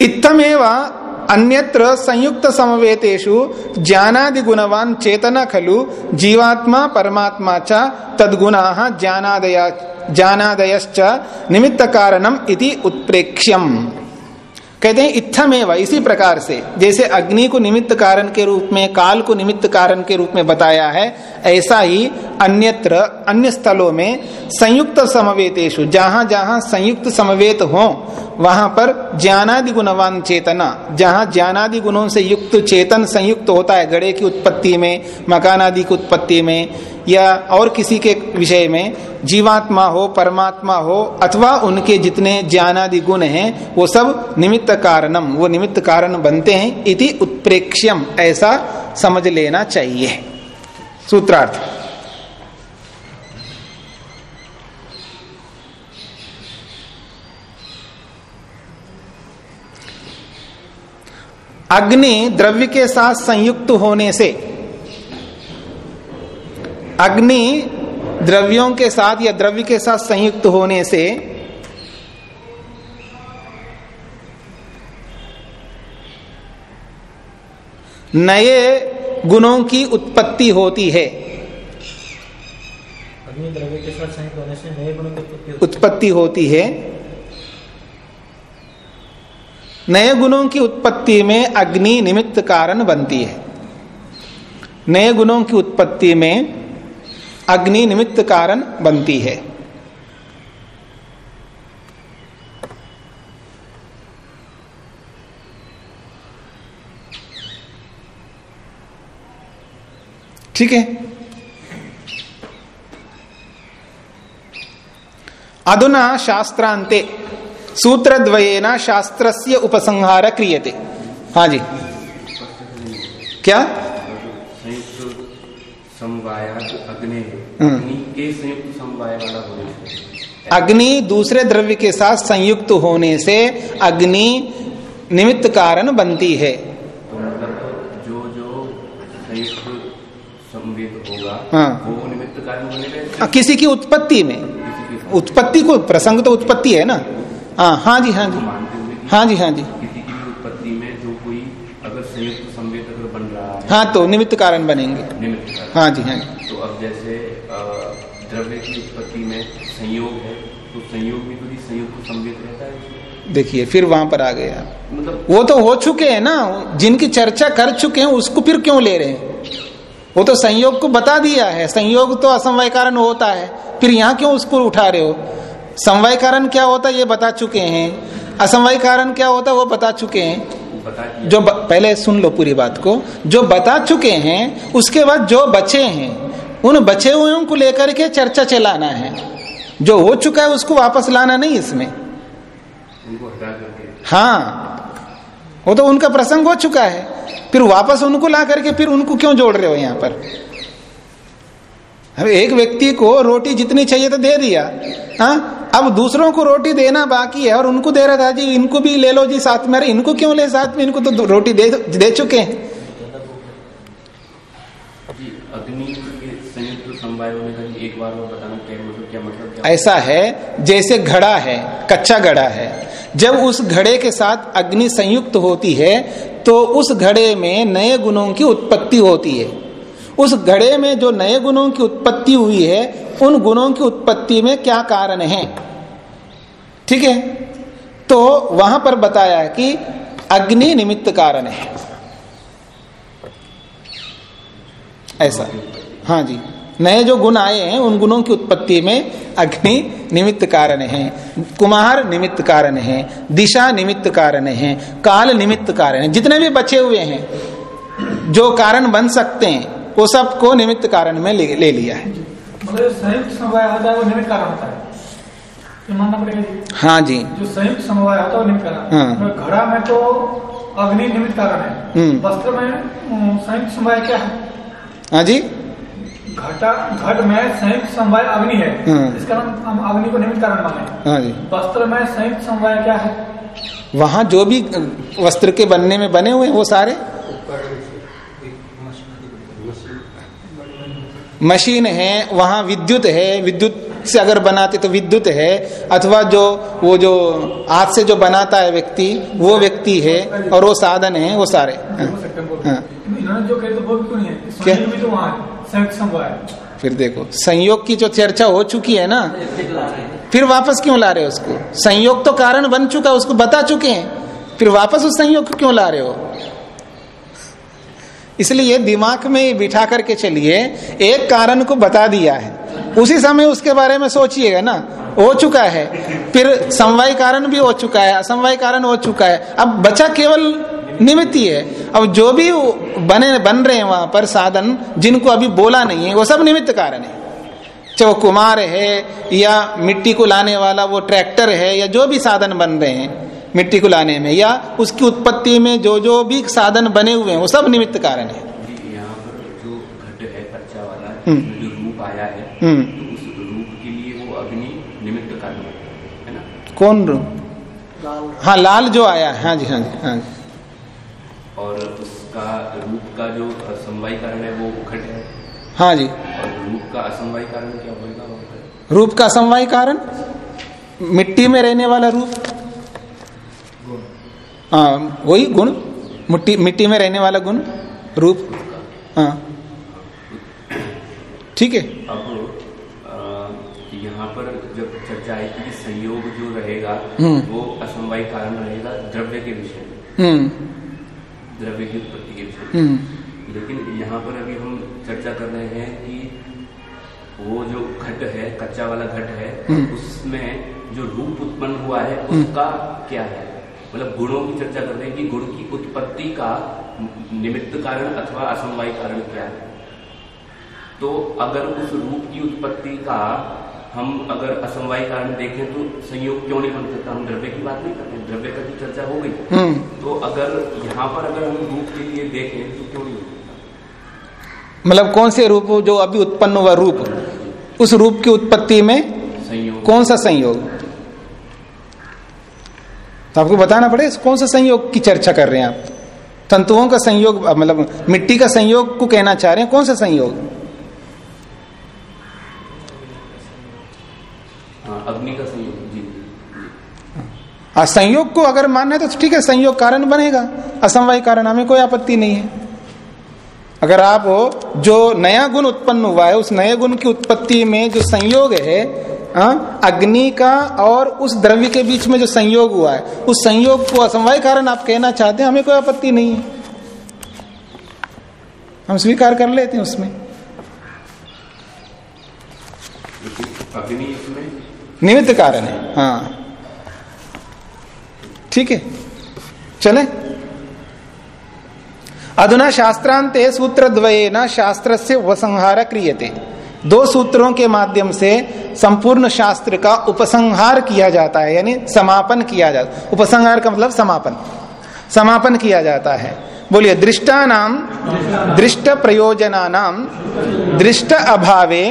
इत्थमेव अन्यत्र संयुक्त समवेतेषु ज्ञानादि गुणवान चेतन खलु जीवात्मा परमात्मा च तद्गुणाः ज्ञानादय ज्ञानादयश्च निमित्त कारणम इति उत्प्रेक्ष्यम कहते हैं, इत्थमेव, इसी प्रकार से, जैसे अग्नि को निमित्त कारण के रूप में, काल को निमित्त कारण के रूप में बताया है, ऐसा ही अन्यत्र, अन्य स्थलों में संयुक्त समवेतेशु जहाँ जहाँ संयुक्त समवेत हो, वहाँ पर ज्ञानादि गुणवान चेतना, जहाँ ज्ञानादि गुणों से युक्त चेतन संयुक्त होता है, गड़े की उत्पत्ति में, मकान आदि की उत्पत्ति में या और किसी के विषय में जीवात्मा हो, परमात्मा हो, अथवा उनके जितने ज्ञानादि गुण हैं, वो सब निमित्त कारणम, वो निमित्त कारण बनते हैं इति उत्प्रेक्ष्यम, ऐसा समझ लेना चाहिए। सूत्रार्थ। अग्नि द्रव्य के साथ संयुक्त होने से अग्नि द्रव्यों के साथ या द्रव्य के साथ संयुक्त होने से नए गुणों की उत्पत्ति होती है। अग्नि द्रव्य के साथ संयुक्त होने से नए गुणों की उत्पत्ति होती है। उत्पत्ति होती है। नए गुणों की उत्पत्ति में अग्नि निमित्त कारण बनती है। नए गुणों की उत्पत्ति में अग्नि निमित्त कारण बनती है। ठीक है? अधुना शास्त्रांते सूत्रद्वयेन शास्त्रस्य उपसंहार क्रियते। हाँ जी। क्या? अग्नि। अग्नि के संयुक्त समवाय वाला होने से। अग्नि दूसरे द्रव्य के साथ संयुक्त होने से अग्नि निमित्त कारण बनती है। तो मतलब जो जो संयुक्त संवेद होगा हाँ। वो निमित्त कारण बनेगा हाँ, किसी की उत्पत्ति में। उत्पत्ति। को प्रसंग तो उत्पत्ति है ना? हाँ हाँ जी हाँ जी। कि हाँ जी हाँ जी। किसी की उत्पत्ति में जो कोई अगर संयुक्त संवेद अगर बन रहा है हाँ तो निमित्त कारण बनेंगे। निमित्त कारण। हाँ जी हाँ जी। तो अब जैसे द्रव्य की उत्पत्ति में संयोग है तो संयोग तो भी संयुक्त संवेद रहता है देखिए फिर वहाँ पर आ गया मतलब वो तो हो चुके हैं ना जिनकी चर्चा कर चुके हैं उसको फिर क्यों ले रहे हैं? वो तो संयोग को बता दिया है। संयोग तो असमवाय कारण होता है। फिर यहाँ क्यों उसको उठा रहे हो? समवाय कारण क्या होता है ये बता चुके हैं। असमवाय कारण क्या होता है वो बता चुके हैं। जो ब, पहले सुन लो पूरी बात को। जो बता चुके हैं उसके बाद जो बचे हैं उन बचे हुए को लेकर के चर्चा चलाना है। जो हो चुका है उसको वापस लाना नहीं इसमें। हाँ। वो तो उनका प्रसंग हो चुका है। फिर वापस उनको ला करके फिर उनको क्यों जोड़ रहे हो यहाँ पर? अब एक व्यक्ति को रोटी जितनी चाहिए तो दे दिया। हाँ? अब दूसरों को रोटी देना बाकी है और उनको दे रहा था जी इनको भी ले लो जी साथ में अरे इनको क्यों ले साथ में? इनको तो रोटी दे दे चुके हैं। एक बार वो बताना क्या मतलब क्या मतलब क्या ऐसा है? जैसे घड़ा है कच्चा घड़ा है। जब उस घड़े के साथ अग्नि संयुक्त होती है तो उस घड़े में नए गुणों की उत्पत्ति होती है। उस घड़े में जो नए गुणों की उत्पत्ति हुई है उन गुणों की उत्पत्ति में क्या कारण है? ठीक है? तो वहाँ पर बताया कि अग्नि निमित्त कारण है। ऐसा। हाँ जी। नए जो गुण आए हैं उन गुणों की उत्पत्ति में अग्नि निमित्त कारण है कुमार निमित्त कारण है दिशा निमित्त कारण है काल निमित्त कारण है। जितने भी बचे हुए हैं जो कारण बन सकते हैं वो सबको निमित्त कारण में ले, ले लिया है। मतलब संयुक्त समवाय होता है वो निमित्त कारण होता है। मानना पड़ेगा हाँ जी। जो संयुक्त समवाय होता है वो निमित्त कारण। हाँ। मतलब घड़ा में तो अग्नि निमित्त कारण है। हम्म। वस्त्र में संयुक्त समवाय क्या है? हाँ जी। घटा घट में संयुक्त समवाय अग्नि है। हम्म। इस हम अग्नि को निमित्त कारण माने। हाँ वस्त्र में संयुक्त समवाय क्या है? वहाँ जो भी वस्त्र के बनने में बने हुए वो सारे? मशीन है वहाँ विद्युत है विद्युत से अगर बनाते तो विद्युत है अथवा जो वो जो हाथ से जो बनाता है व्यक्ति वो व्यक्ति है और वो साधन है वो सारे। हाँ, हो हैं। हाँ। जो तो क्यों फिर देखो, संयोग की जो चर्चा हो चुकी है ना, फिर वापस क्यों ला रहे हो उसको? संयोग तो कारण बन चुका उसको बता चुके हैं। फिर वापस उस संयोग को क्यों ला रहे हो? इसलिए दिमाग में बिठा करके चलिए, एक कारण को बता दिया है। उसी समय उसके बारे में सोचिएगा ना, हो चुका है। फिर समवाय कारण भी हो चुका है, असमवाय कारण हो चुका है। अब बचा केवल निमित्त ही। है अब जो भी बने बन रहे हैं वहाँ पर साधन जिनको अभी बोला नहीं है वो सब निमित्त कारण है। चाहे वो कुमार है या मिट्टी को लाने वाला वो ट्रैक्टर है या जो भी साधन बन रहे हैं मिट्टी को लाने में या उसकी उत्पत्ति में जो जो भी साधन बने हुए हैं वो सब निमित्त कारण है। जी यहाँ पर जो घट कच्चा वाला। जो रूप आया उस रूप के लिए वो अग्नि निमित्त कारण ना? कौन रूप? हाँ लाल जो आया है। हाँ जी हाँ जी हाँ जी। और उसका रूप का जो समवाय कारण है वो घट है। हाँ जी। और रूप का असमवाय कारण क्या होगा? रूप का समवाय कारण? मिट्टी में रहने वाला रूप? हाँ वही गुण। मिट्टी मिट्टी में रहने वाला गुण रूप। हाँ। ठीक है। अब यहाँ पर जब चर्चा आई थी संयोग जो रहेगा हम्म। वो असमवाय कारण रहेगा द्रव्य के विषय में। हम्म। द्रव्य की उत्पत्ति के विषय हम्म। लेकिन यहाँ पर अभी हम चर्चा कर रहे हैं कि वो जो घट है कच्चा वाला घट है हम्म। उसमें जो रूप उत्पन्न हुआ है उसका क्या है? मतलब गुणों की चर्चा कर रहे हैं कि गुण की उत्पत्ति का निमित्त कारण अथवा असमवाय कारण क्या है? तो अगर उस रूप की उत्पत्ति का हम अगर असमवाय कारण देखें तो संयोग क्यों नहीं बन सकता? हम द्रव्य की बात नहीं कर रहे द्रव्य का की चर्चा हो गई। हम्म। तो अगर यहाँ पर अगर हम रूप के लिए देखें तो क्यों नहीं मतलब कौन से रूप जो अभी उत्पन्न हुआ रूप? उस रूप की उत्पत्ति में संयोग। कौन सा संयोग? तो आपको बताना पड़े कौन सा संयोग की चर्चा कर रहे हैं आप? तंतुओं का संयोग मतलब मिट्टी का संयोग को कहना चाह रहे हैं कौन सा संयोग? अग्नि का संयोग जी। हाँ संयोग को अगर मानना है तो ठीक है संयोग कारण बनेगा। असमवाय कारण हमें कोई आपत्ति नहीं है। अगर आप जो नया गुण उत्पन्न हुआ है उस नए गुण की उत्पत्ति में जो संयोग है हाँ, अग्नि का और उस द्रव्य के बीच में जो संयोग हुआ है उस संयोग को असमवाय कारण आप कहना चाहते हैं हमें कोई आपत्ति नहीं है। हम स्वीकार कर लेते हैं उसमें। अग्नि इसमें निमित्त कारण है। हाँ। ठीक है। चले। अधुना शास्त्रांत सूत्र द्वयेन शास्त्र से उपसंहार क्रियते। दो सूत्रों के माध्यम से संपूर्ण शास्त्र का उपसंहार किया जाता है, यानी समापन किया जाता उपसंहार का मतलब समापन। समापन किया जाता है। बोलिए दृष्टा नाम दृष्ट प्रयोजना नाम दृष्ट अभावे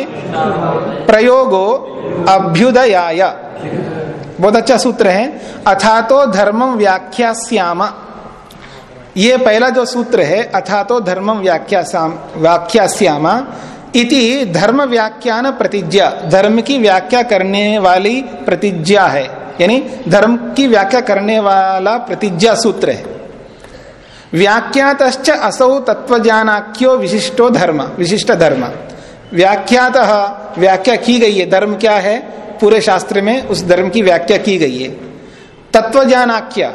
प्रयोगो अभ्युदयाय। बहुत अच्छा सूत्र है। अथा तो धर्मम व्याख्या श्याम ये पहला जो सूत्र है अथा तो धर्मम व्याख्या व्याख्या इति धर्म व्याख्यान प्रतिज्ञा। धर्म की व्याख्या करने वाली प्रतिज्ञा है। यानी धर्म की व्याख्या करने वाला प्रतिज्ञा सूत्र है। व्याख्यात असौ तत्वज्ञानाख्यो विशिष्टो धर्म, विशिष्ट धर्म। व्याख्यात व्याख्या की गई है। धर्म क्या है? पूरे शास्त्र में उस धर्म की व्याख्या की गई है। तत्वज्ञानाख्या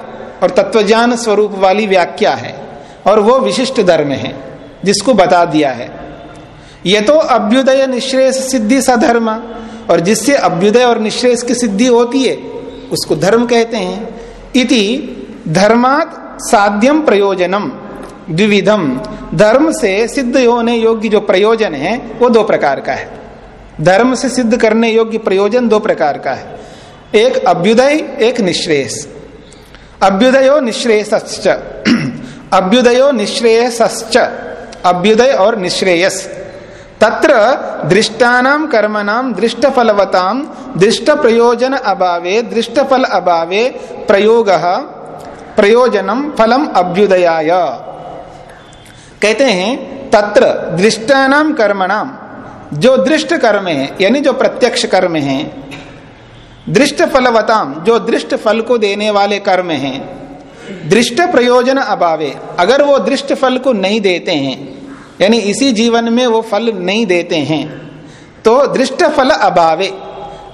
और तत्वज्ञान स्वरूप वाली व्याख्या है और वो विशिष्ट धर्म है, जिसको बता दिया है। ये तो अभ्युदय निश्रेष सिद्धि सधर्म और जिससे अभ्युदय और निश्रेष की सिद्धि होती है, उसको धर्म कहते हैं। इति धर्मात साध्यम प्रयोजनम, द्विविधम। धर्म से सिद्ध होने योग्य जो प्रयोजन है, वो दो प्रकार का है। धर्म से सिद्ध करने योग्य प्रयोजन दो प्रकार का है। एक अभ्युदय, एक निश्रेष अभ्युदयो निश्रेयस अभ्युदयो निश्रेयस अभ्युदय और निश्रेयस। तत्र दृष्टानाम कर्मणाम दृष्ट फलवताम दृष्ट प्रयोजन अभावे दृष्ट फल अभावे प्रयोग प्रयोजनम फलम अभ्युदयाय। कहते हैं, तत्र दृष्टानाम कर्मणाम जो दृष्ट कर्म है, यानी जो प्रत्यक्ष कर्म है दृष्ट फलवताम जो दृष्ट फल को देने वाले कर्म हैं, दृष्ट प्रयोजन अभावे, अगर वो दृष्ट फल को नहीं देते हैं, यानी इसी जीवन में वो फल नहीं देते हैं तो दृष्ट फल अभावे।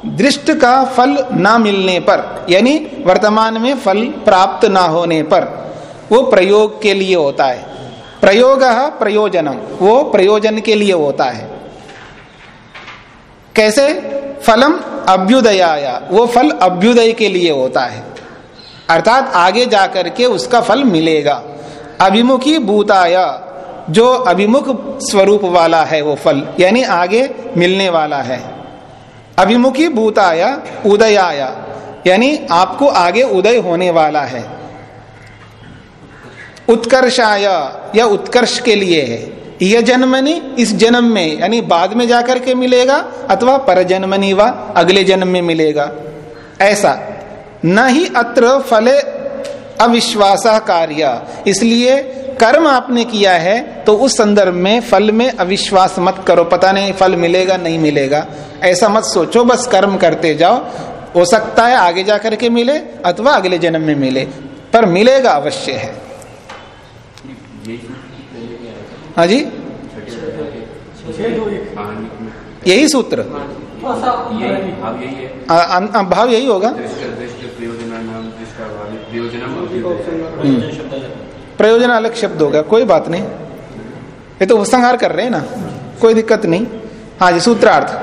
दृष्ट का फल ना मिलने पर, यानी वर्तमान में फल प्राप्त ना होने पर, वो प्रयोग के लिए होता है। प्रयोग प्रयोजनम, वो प्रयोजन के लिए होता है। कैसे? फलम अभ्युदयाया, वो फल अभ्युदय के लिए होता है। अर्थात आगे जाकर के उसका फल मिलेगा। अभिमुखी भूताया, जो अभिमुख स्वरूप वाला है वो फल, यानी आगे मिलने वाला है। अभिमुखी भूताया, उदयाया, यानी आपको आगे उदय होने वाला है। उत्कर्षाय, या उत्कर्ष के लिए है। यह जन्मनी इस जन्म में, यानी बाद में जाकर के मिलेगा, अथवा पर जन्मनी व अगले जन्म में मिलेगा। ऐसा। न ही अत्र फले अविश्वास कार्य इसलिए कर्म आपने किया है तो उस संदर्भ में फल में अविश्वास मत करो। पता नहीं फल मिलेगा नहीं मिलेगा। ऐसा मत सोचो बस कर्म करते जाओ। हो सकता है आगे जाकर के मिले अथवा अगले जन्म में मिले। पर मिलेगा अवश्य है। हाँ जी? यही सूत्र। भाव यही होगा। प्रयोजन अलग शब्द होगा कोई बात नहीं। ये तो उपसंहार कर रहे हैं ना, कोई दिक्कत नहीं। हाँ जी, सूत्रार्थ।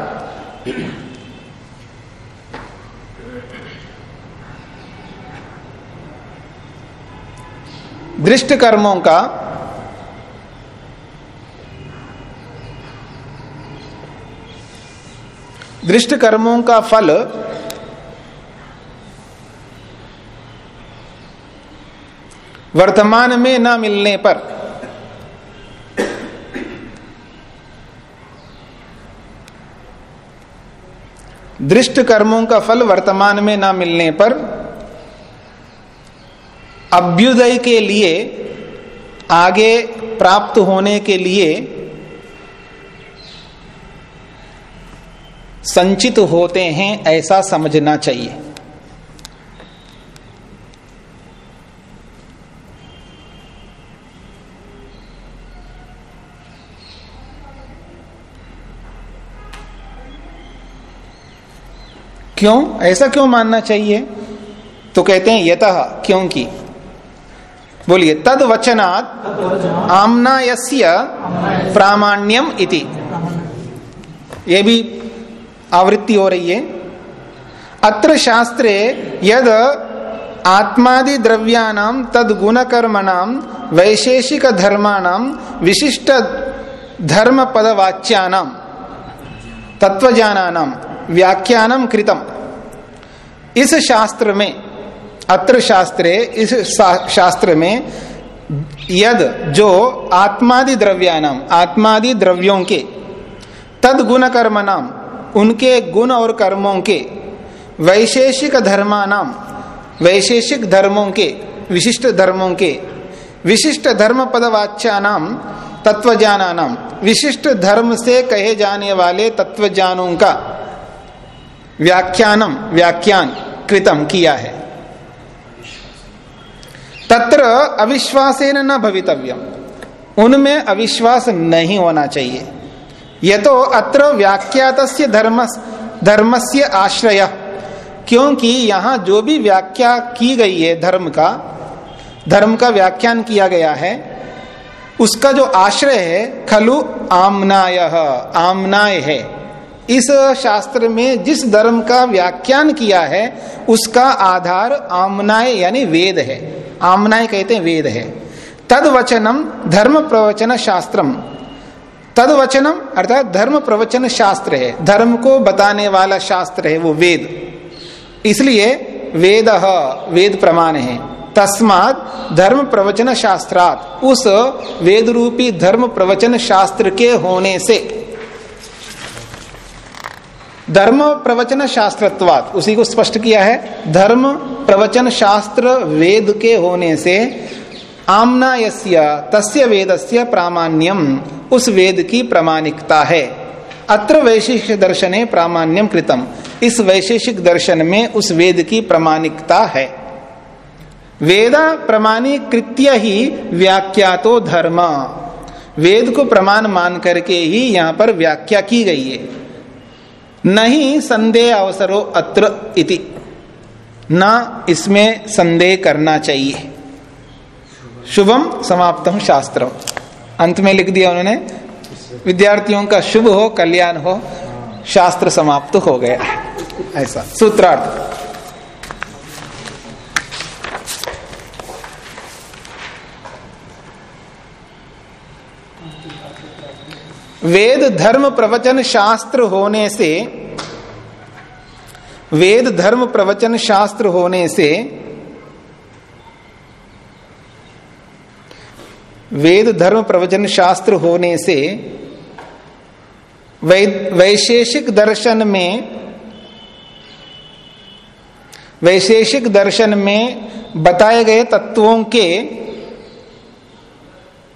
दृष्ट कर्मों का दृष्ट कर्मों का फल वर्तमान में न मिलने पर। दृष्ट कर्मों का फल वर्तमान में न मिलने पर, अभ्युदय के लिए, आगे प्राप्त होने के लिए संचित होते हैं, ऐसा समझना चाहिए। क्यों? ऐसा क्यों मानना चाहिए? तो कहते हैं, यत, क्योंकि। बोलिए तद वचनात् आमनायस्य प्रामाण्यम इति। ये भी आवृत्ति हो रही है। अत्र शास्त्रे यद आत्मादि द्रव्याणाम तद गुण कर्मणाम वैशेषिक धर्माणाम विशिष्ट धर्म पदवाच्यानाम तत्वज्ञानानाम व्याख्यानम कृतम। इस शास्त्र में, अत्र शास्त्रे, इस शास्त्र में यद, जो आत्मादि द्रव्यानाम आत्मादि द्रव्यों के तद गुण कर्म नाम उनके गुण और कर्मों के, वैशेषिक धर्मानाम वैशेषिक धर्मों के, विशिष्ट धर्मों के, विशिष्ट धर्म पदवाच्यानाम तत्वज्ञानानाम विशिष्ट धर्म से कहे जाने वाले तत्वज्ञानों का व्याख्यानम व्याख्यान कृतम किया है। तत्र अविश्वासेन न भवितव्यम। उनमें अविश्वास नहीं होना चाहिए। यह तो अत्र व्याख्यात धर्म धर्मस्य आश्रय। क्योंकि यहाँ जो भी व्याख्या की गई है धर्म का धर्म का व्याख्यान किया गया है, उसका जो आश्रय है, खलु आमनाय आमनाय है। इस शास्त्र में जिस धर्म का व्याख्यान किया है, उसका आधार आमनाय, यानी वेद है। आमनाय कहते हैं वेद है। तद वचनम धर्म प्रवचन शास्त्रम। तद वचनम अर्थात धर्म प्रवचन शास्त्र है। धर्म को बताने वाला शास्त्र है वो वेद। इसलिए वेद वेद प्रमाण है। तस्मात धर्म प्रवचन शास्त्रात। उस वेद रूपी धर्म प्रवचन शास्त्र के होने से धर्म प्रवचन शास्त्रत्वात। उसी को स्पष्ट किया है। धर्म प्रवचन शास्त्र वेद के होने से आमनायस्य, तस्य वेदस्य प्रामाण्यम उस वेद की प्रामाणिकता है। अत्र वैशेषिक दर्शने प्रामाण्यम कृतम। इस वैशेषिक दर्शन में उस वेद की प्रमाणिकता है। वेदा प्रमाणीकृत्य ही व्याख्यातो धर्म। वेद को प्रमाण मान करके ही यहाँ पर व्याख्या की गई है। नहीं संदेह अवसरो अत्र इति। ना इसमें संदेह करना चाहिए। शुभम समाप्तम शास्त्र अंत में लिख दिया उन्होंने, विद्यार्थियों का शुभ हो, कल्याण हो, शास्त्र समाप्त हो गया। ऐसा। सूत्रार्थ। वेद धर्म प्रवचन शास्त्र होने से, वेद धर्म प्रवचन शास्त्र होने से, वेद धर्म प्रवचन शास्त्र होने से वैशेषिक दर्शन में, वैशेषिक दर्शन में बताए गए तत्वों के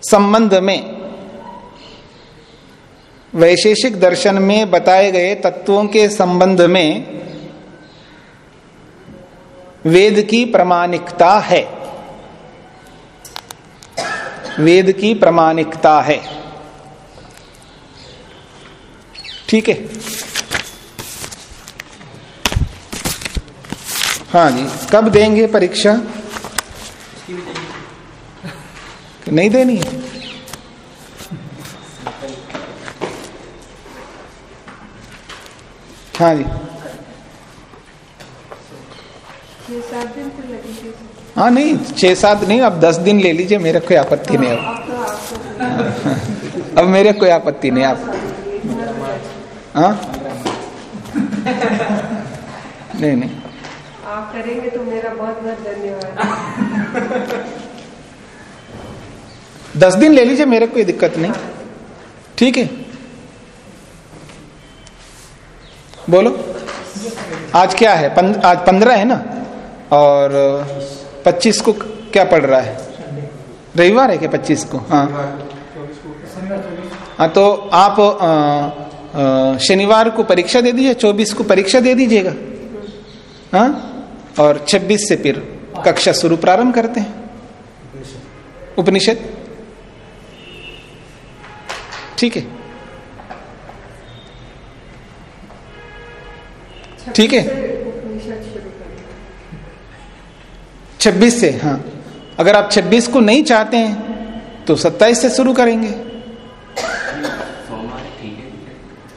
संबंध में वैशेषिक दर्शन में बताए गए तत्वों के संबंध में वेद की प्रमाणिकता है। वेद की प्रमाणिकता है। ठीक है? हाँ जी कब देंगे परीक्षा? नहीं देनी है? हाँ जी हाँ नहीं छह सात नहीं अब दस दिन ले लीजिए मेरे कोई आपत्ति नहीं अब अब मेरे कोई आपत्ति नहीं आप हाँ? नहीं नहीं। आप करेंगे तो मेरा बहुत बहुत धन्यवाद। दस दिन ले लीजिए मेरे कोई दिक्कत नहीं। ठीक है? बोलो। आज क्या है? पन, आज पंद्रह है ना? और पच्चीस को क्या पड़ रहा है? रविवार है क्या पच्चीस को? हाँ। हाँ तो आप शनिवार को परीक्षा दे दीजिए चौबीस को परीक्षा दे दीजिएगा। हाँ? और छब्बीस से फिर कक्षा शुरू प्रारंभ करते हैं। उपनिषद। ठीक है। ठीक है। छब्बीस से हाँ। अगर आप छब्बीस को नहीं चाहते हैं तो सत्ताईस से शुरू करेंगे।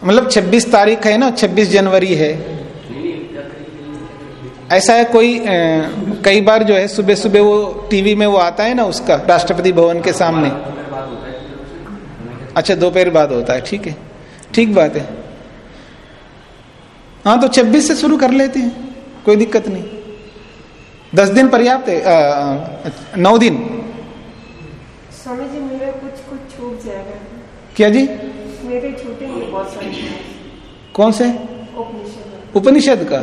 मतलब छब्बीस तारीख है ना छब्बीस जनवरी है। ऐसा है कोई आ, कई बार जो है सुबह सुबह वो टीवी में वो आता है ना उसका राष्ट्रपति भवन के सामने। अच्छा दोपहर बाद होता है ठीक है। ठीक बात है। हाँ तो छब्बीस से शुरू कर लेते हैं। कोई दिक्कत नहीं। दस दिन पर्याप्त है नौ दिन। स्वामी जी मेरे कुछ कुछ छूट जाएगा। क्या जी? मेरे छूटेंगे बहुत सारे कौन से? उपनिषद। उपनिषद का।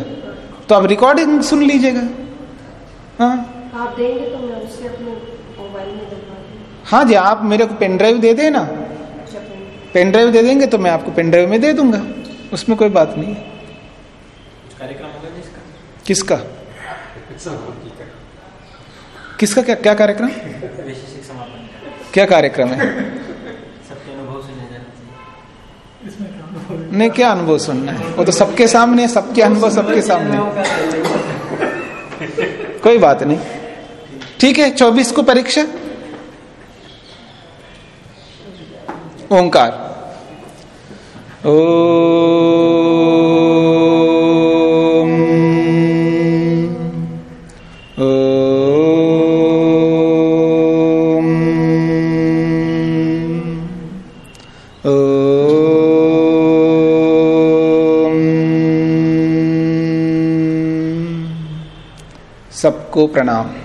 तो आप रिकॉर्डिंग सुन लीजिएगा। हाँ। आप देंगे तो मैं उससे अपने मोबाइल में हाँ जी आप मेरे को पेन ड्राइव दे देना। पेन ड्राइव दे देंगे तो मैं आपको पेन ड्राइव में दे दूँगा। उसमें कोई बात नहीं है। कार्यक्रम होगा जिसका? किसका? किसका क्या क्या कार्यक्रम? वैशेषिक समापन क्या कार्यक्रम है? नहीं क्या अनुभव सुनना है? वो तो सबके सामने सबके अनुभव सबके सामने। कोई बात नहीं। ठीक है चौबीस को परीक्षा। ओंकार। ओ सबको प्रणाम।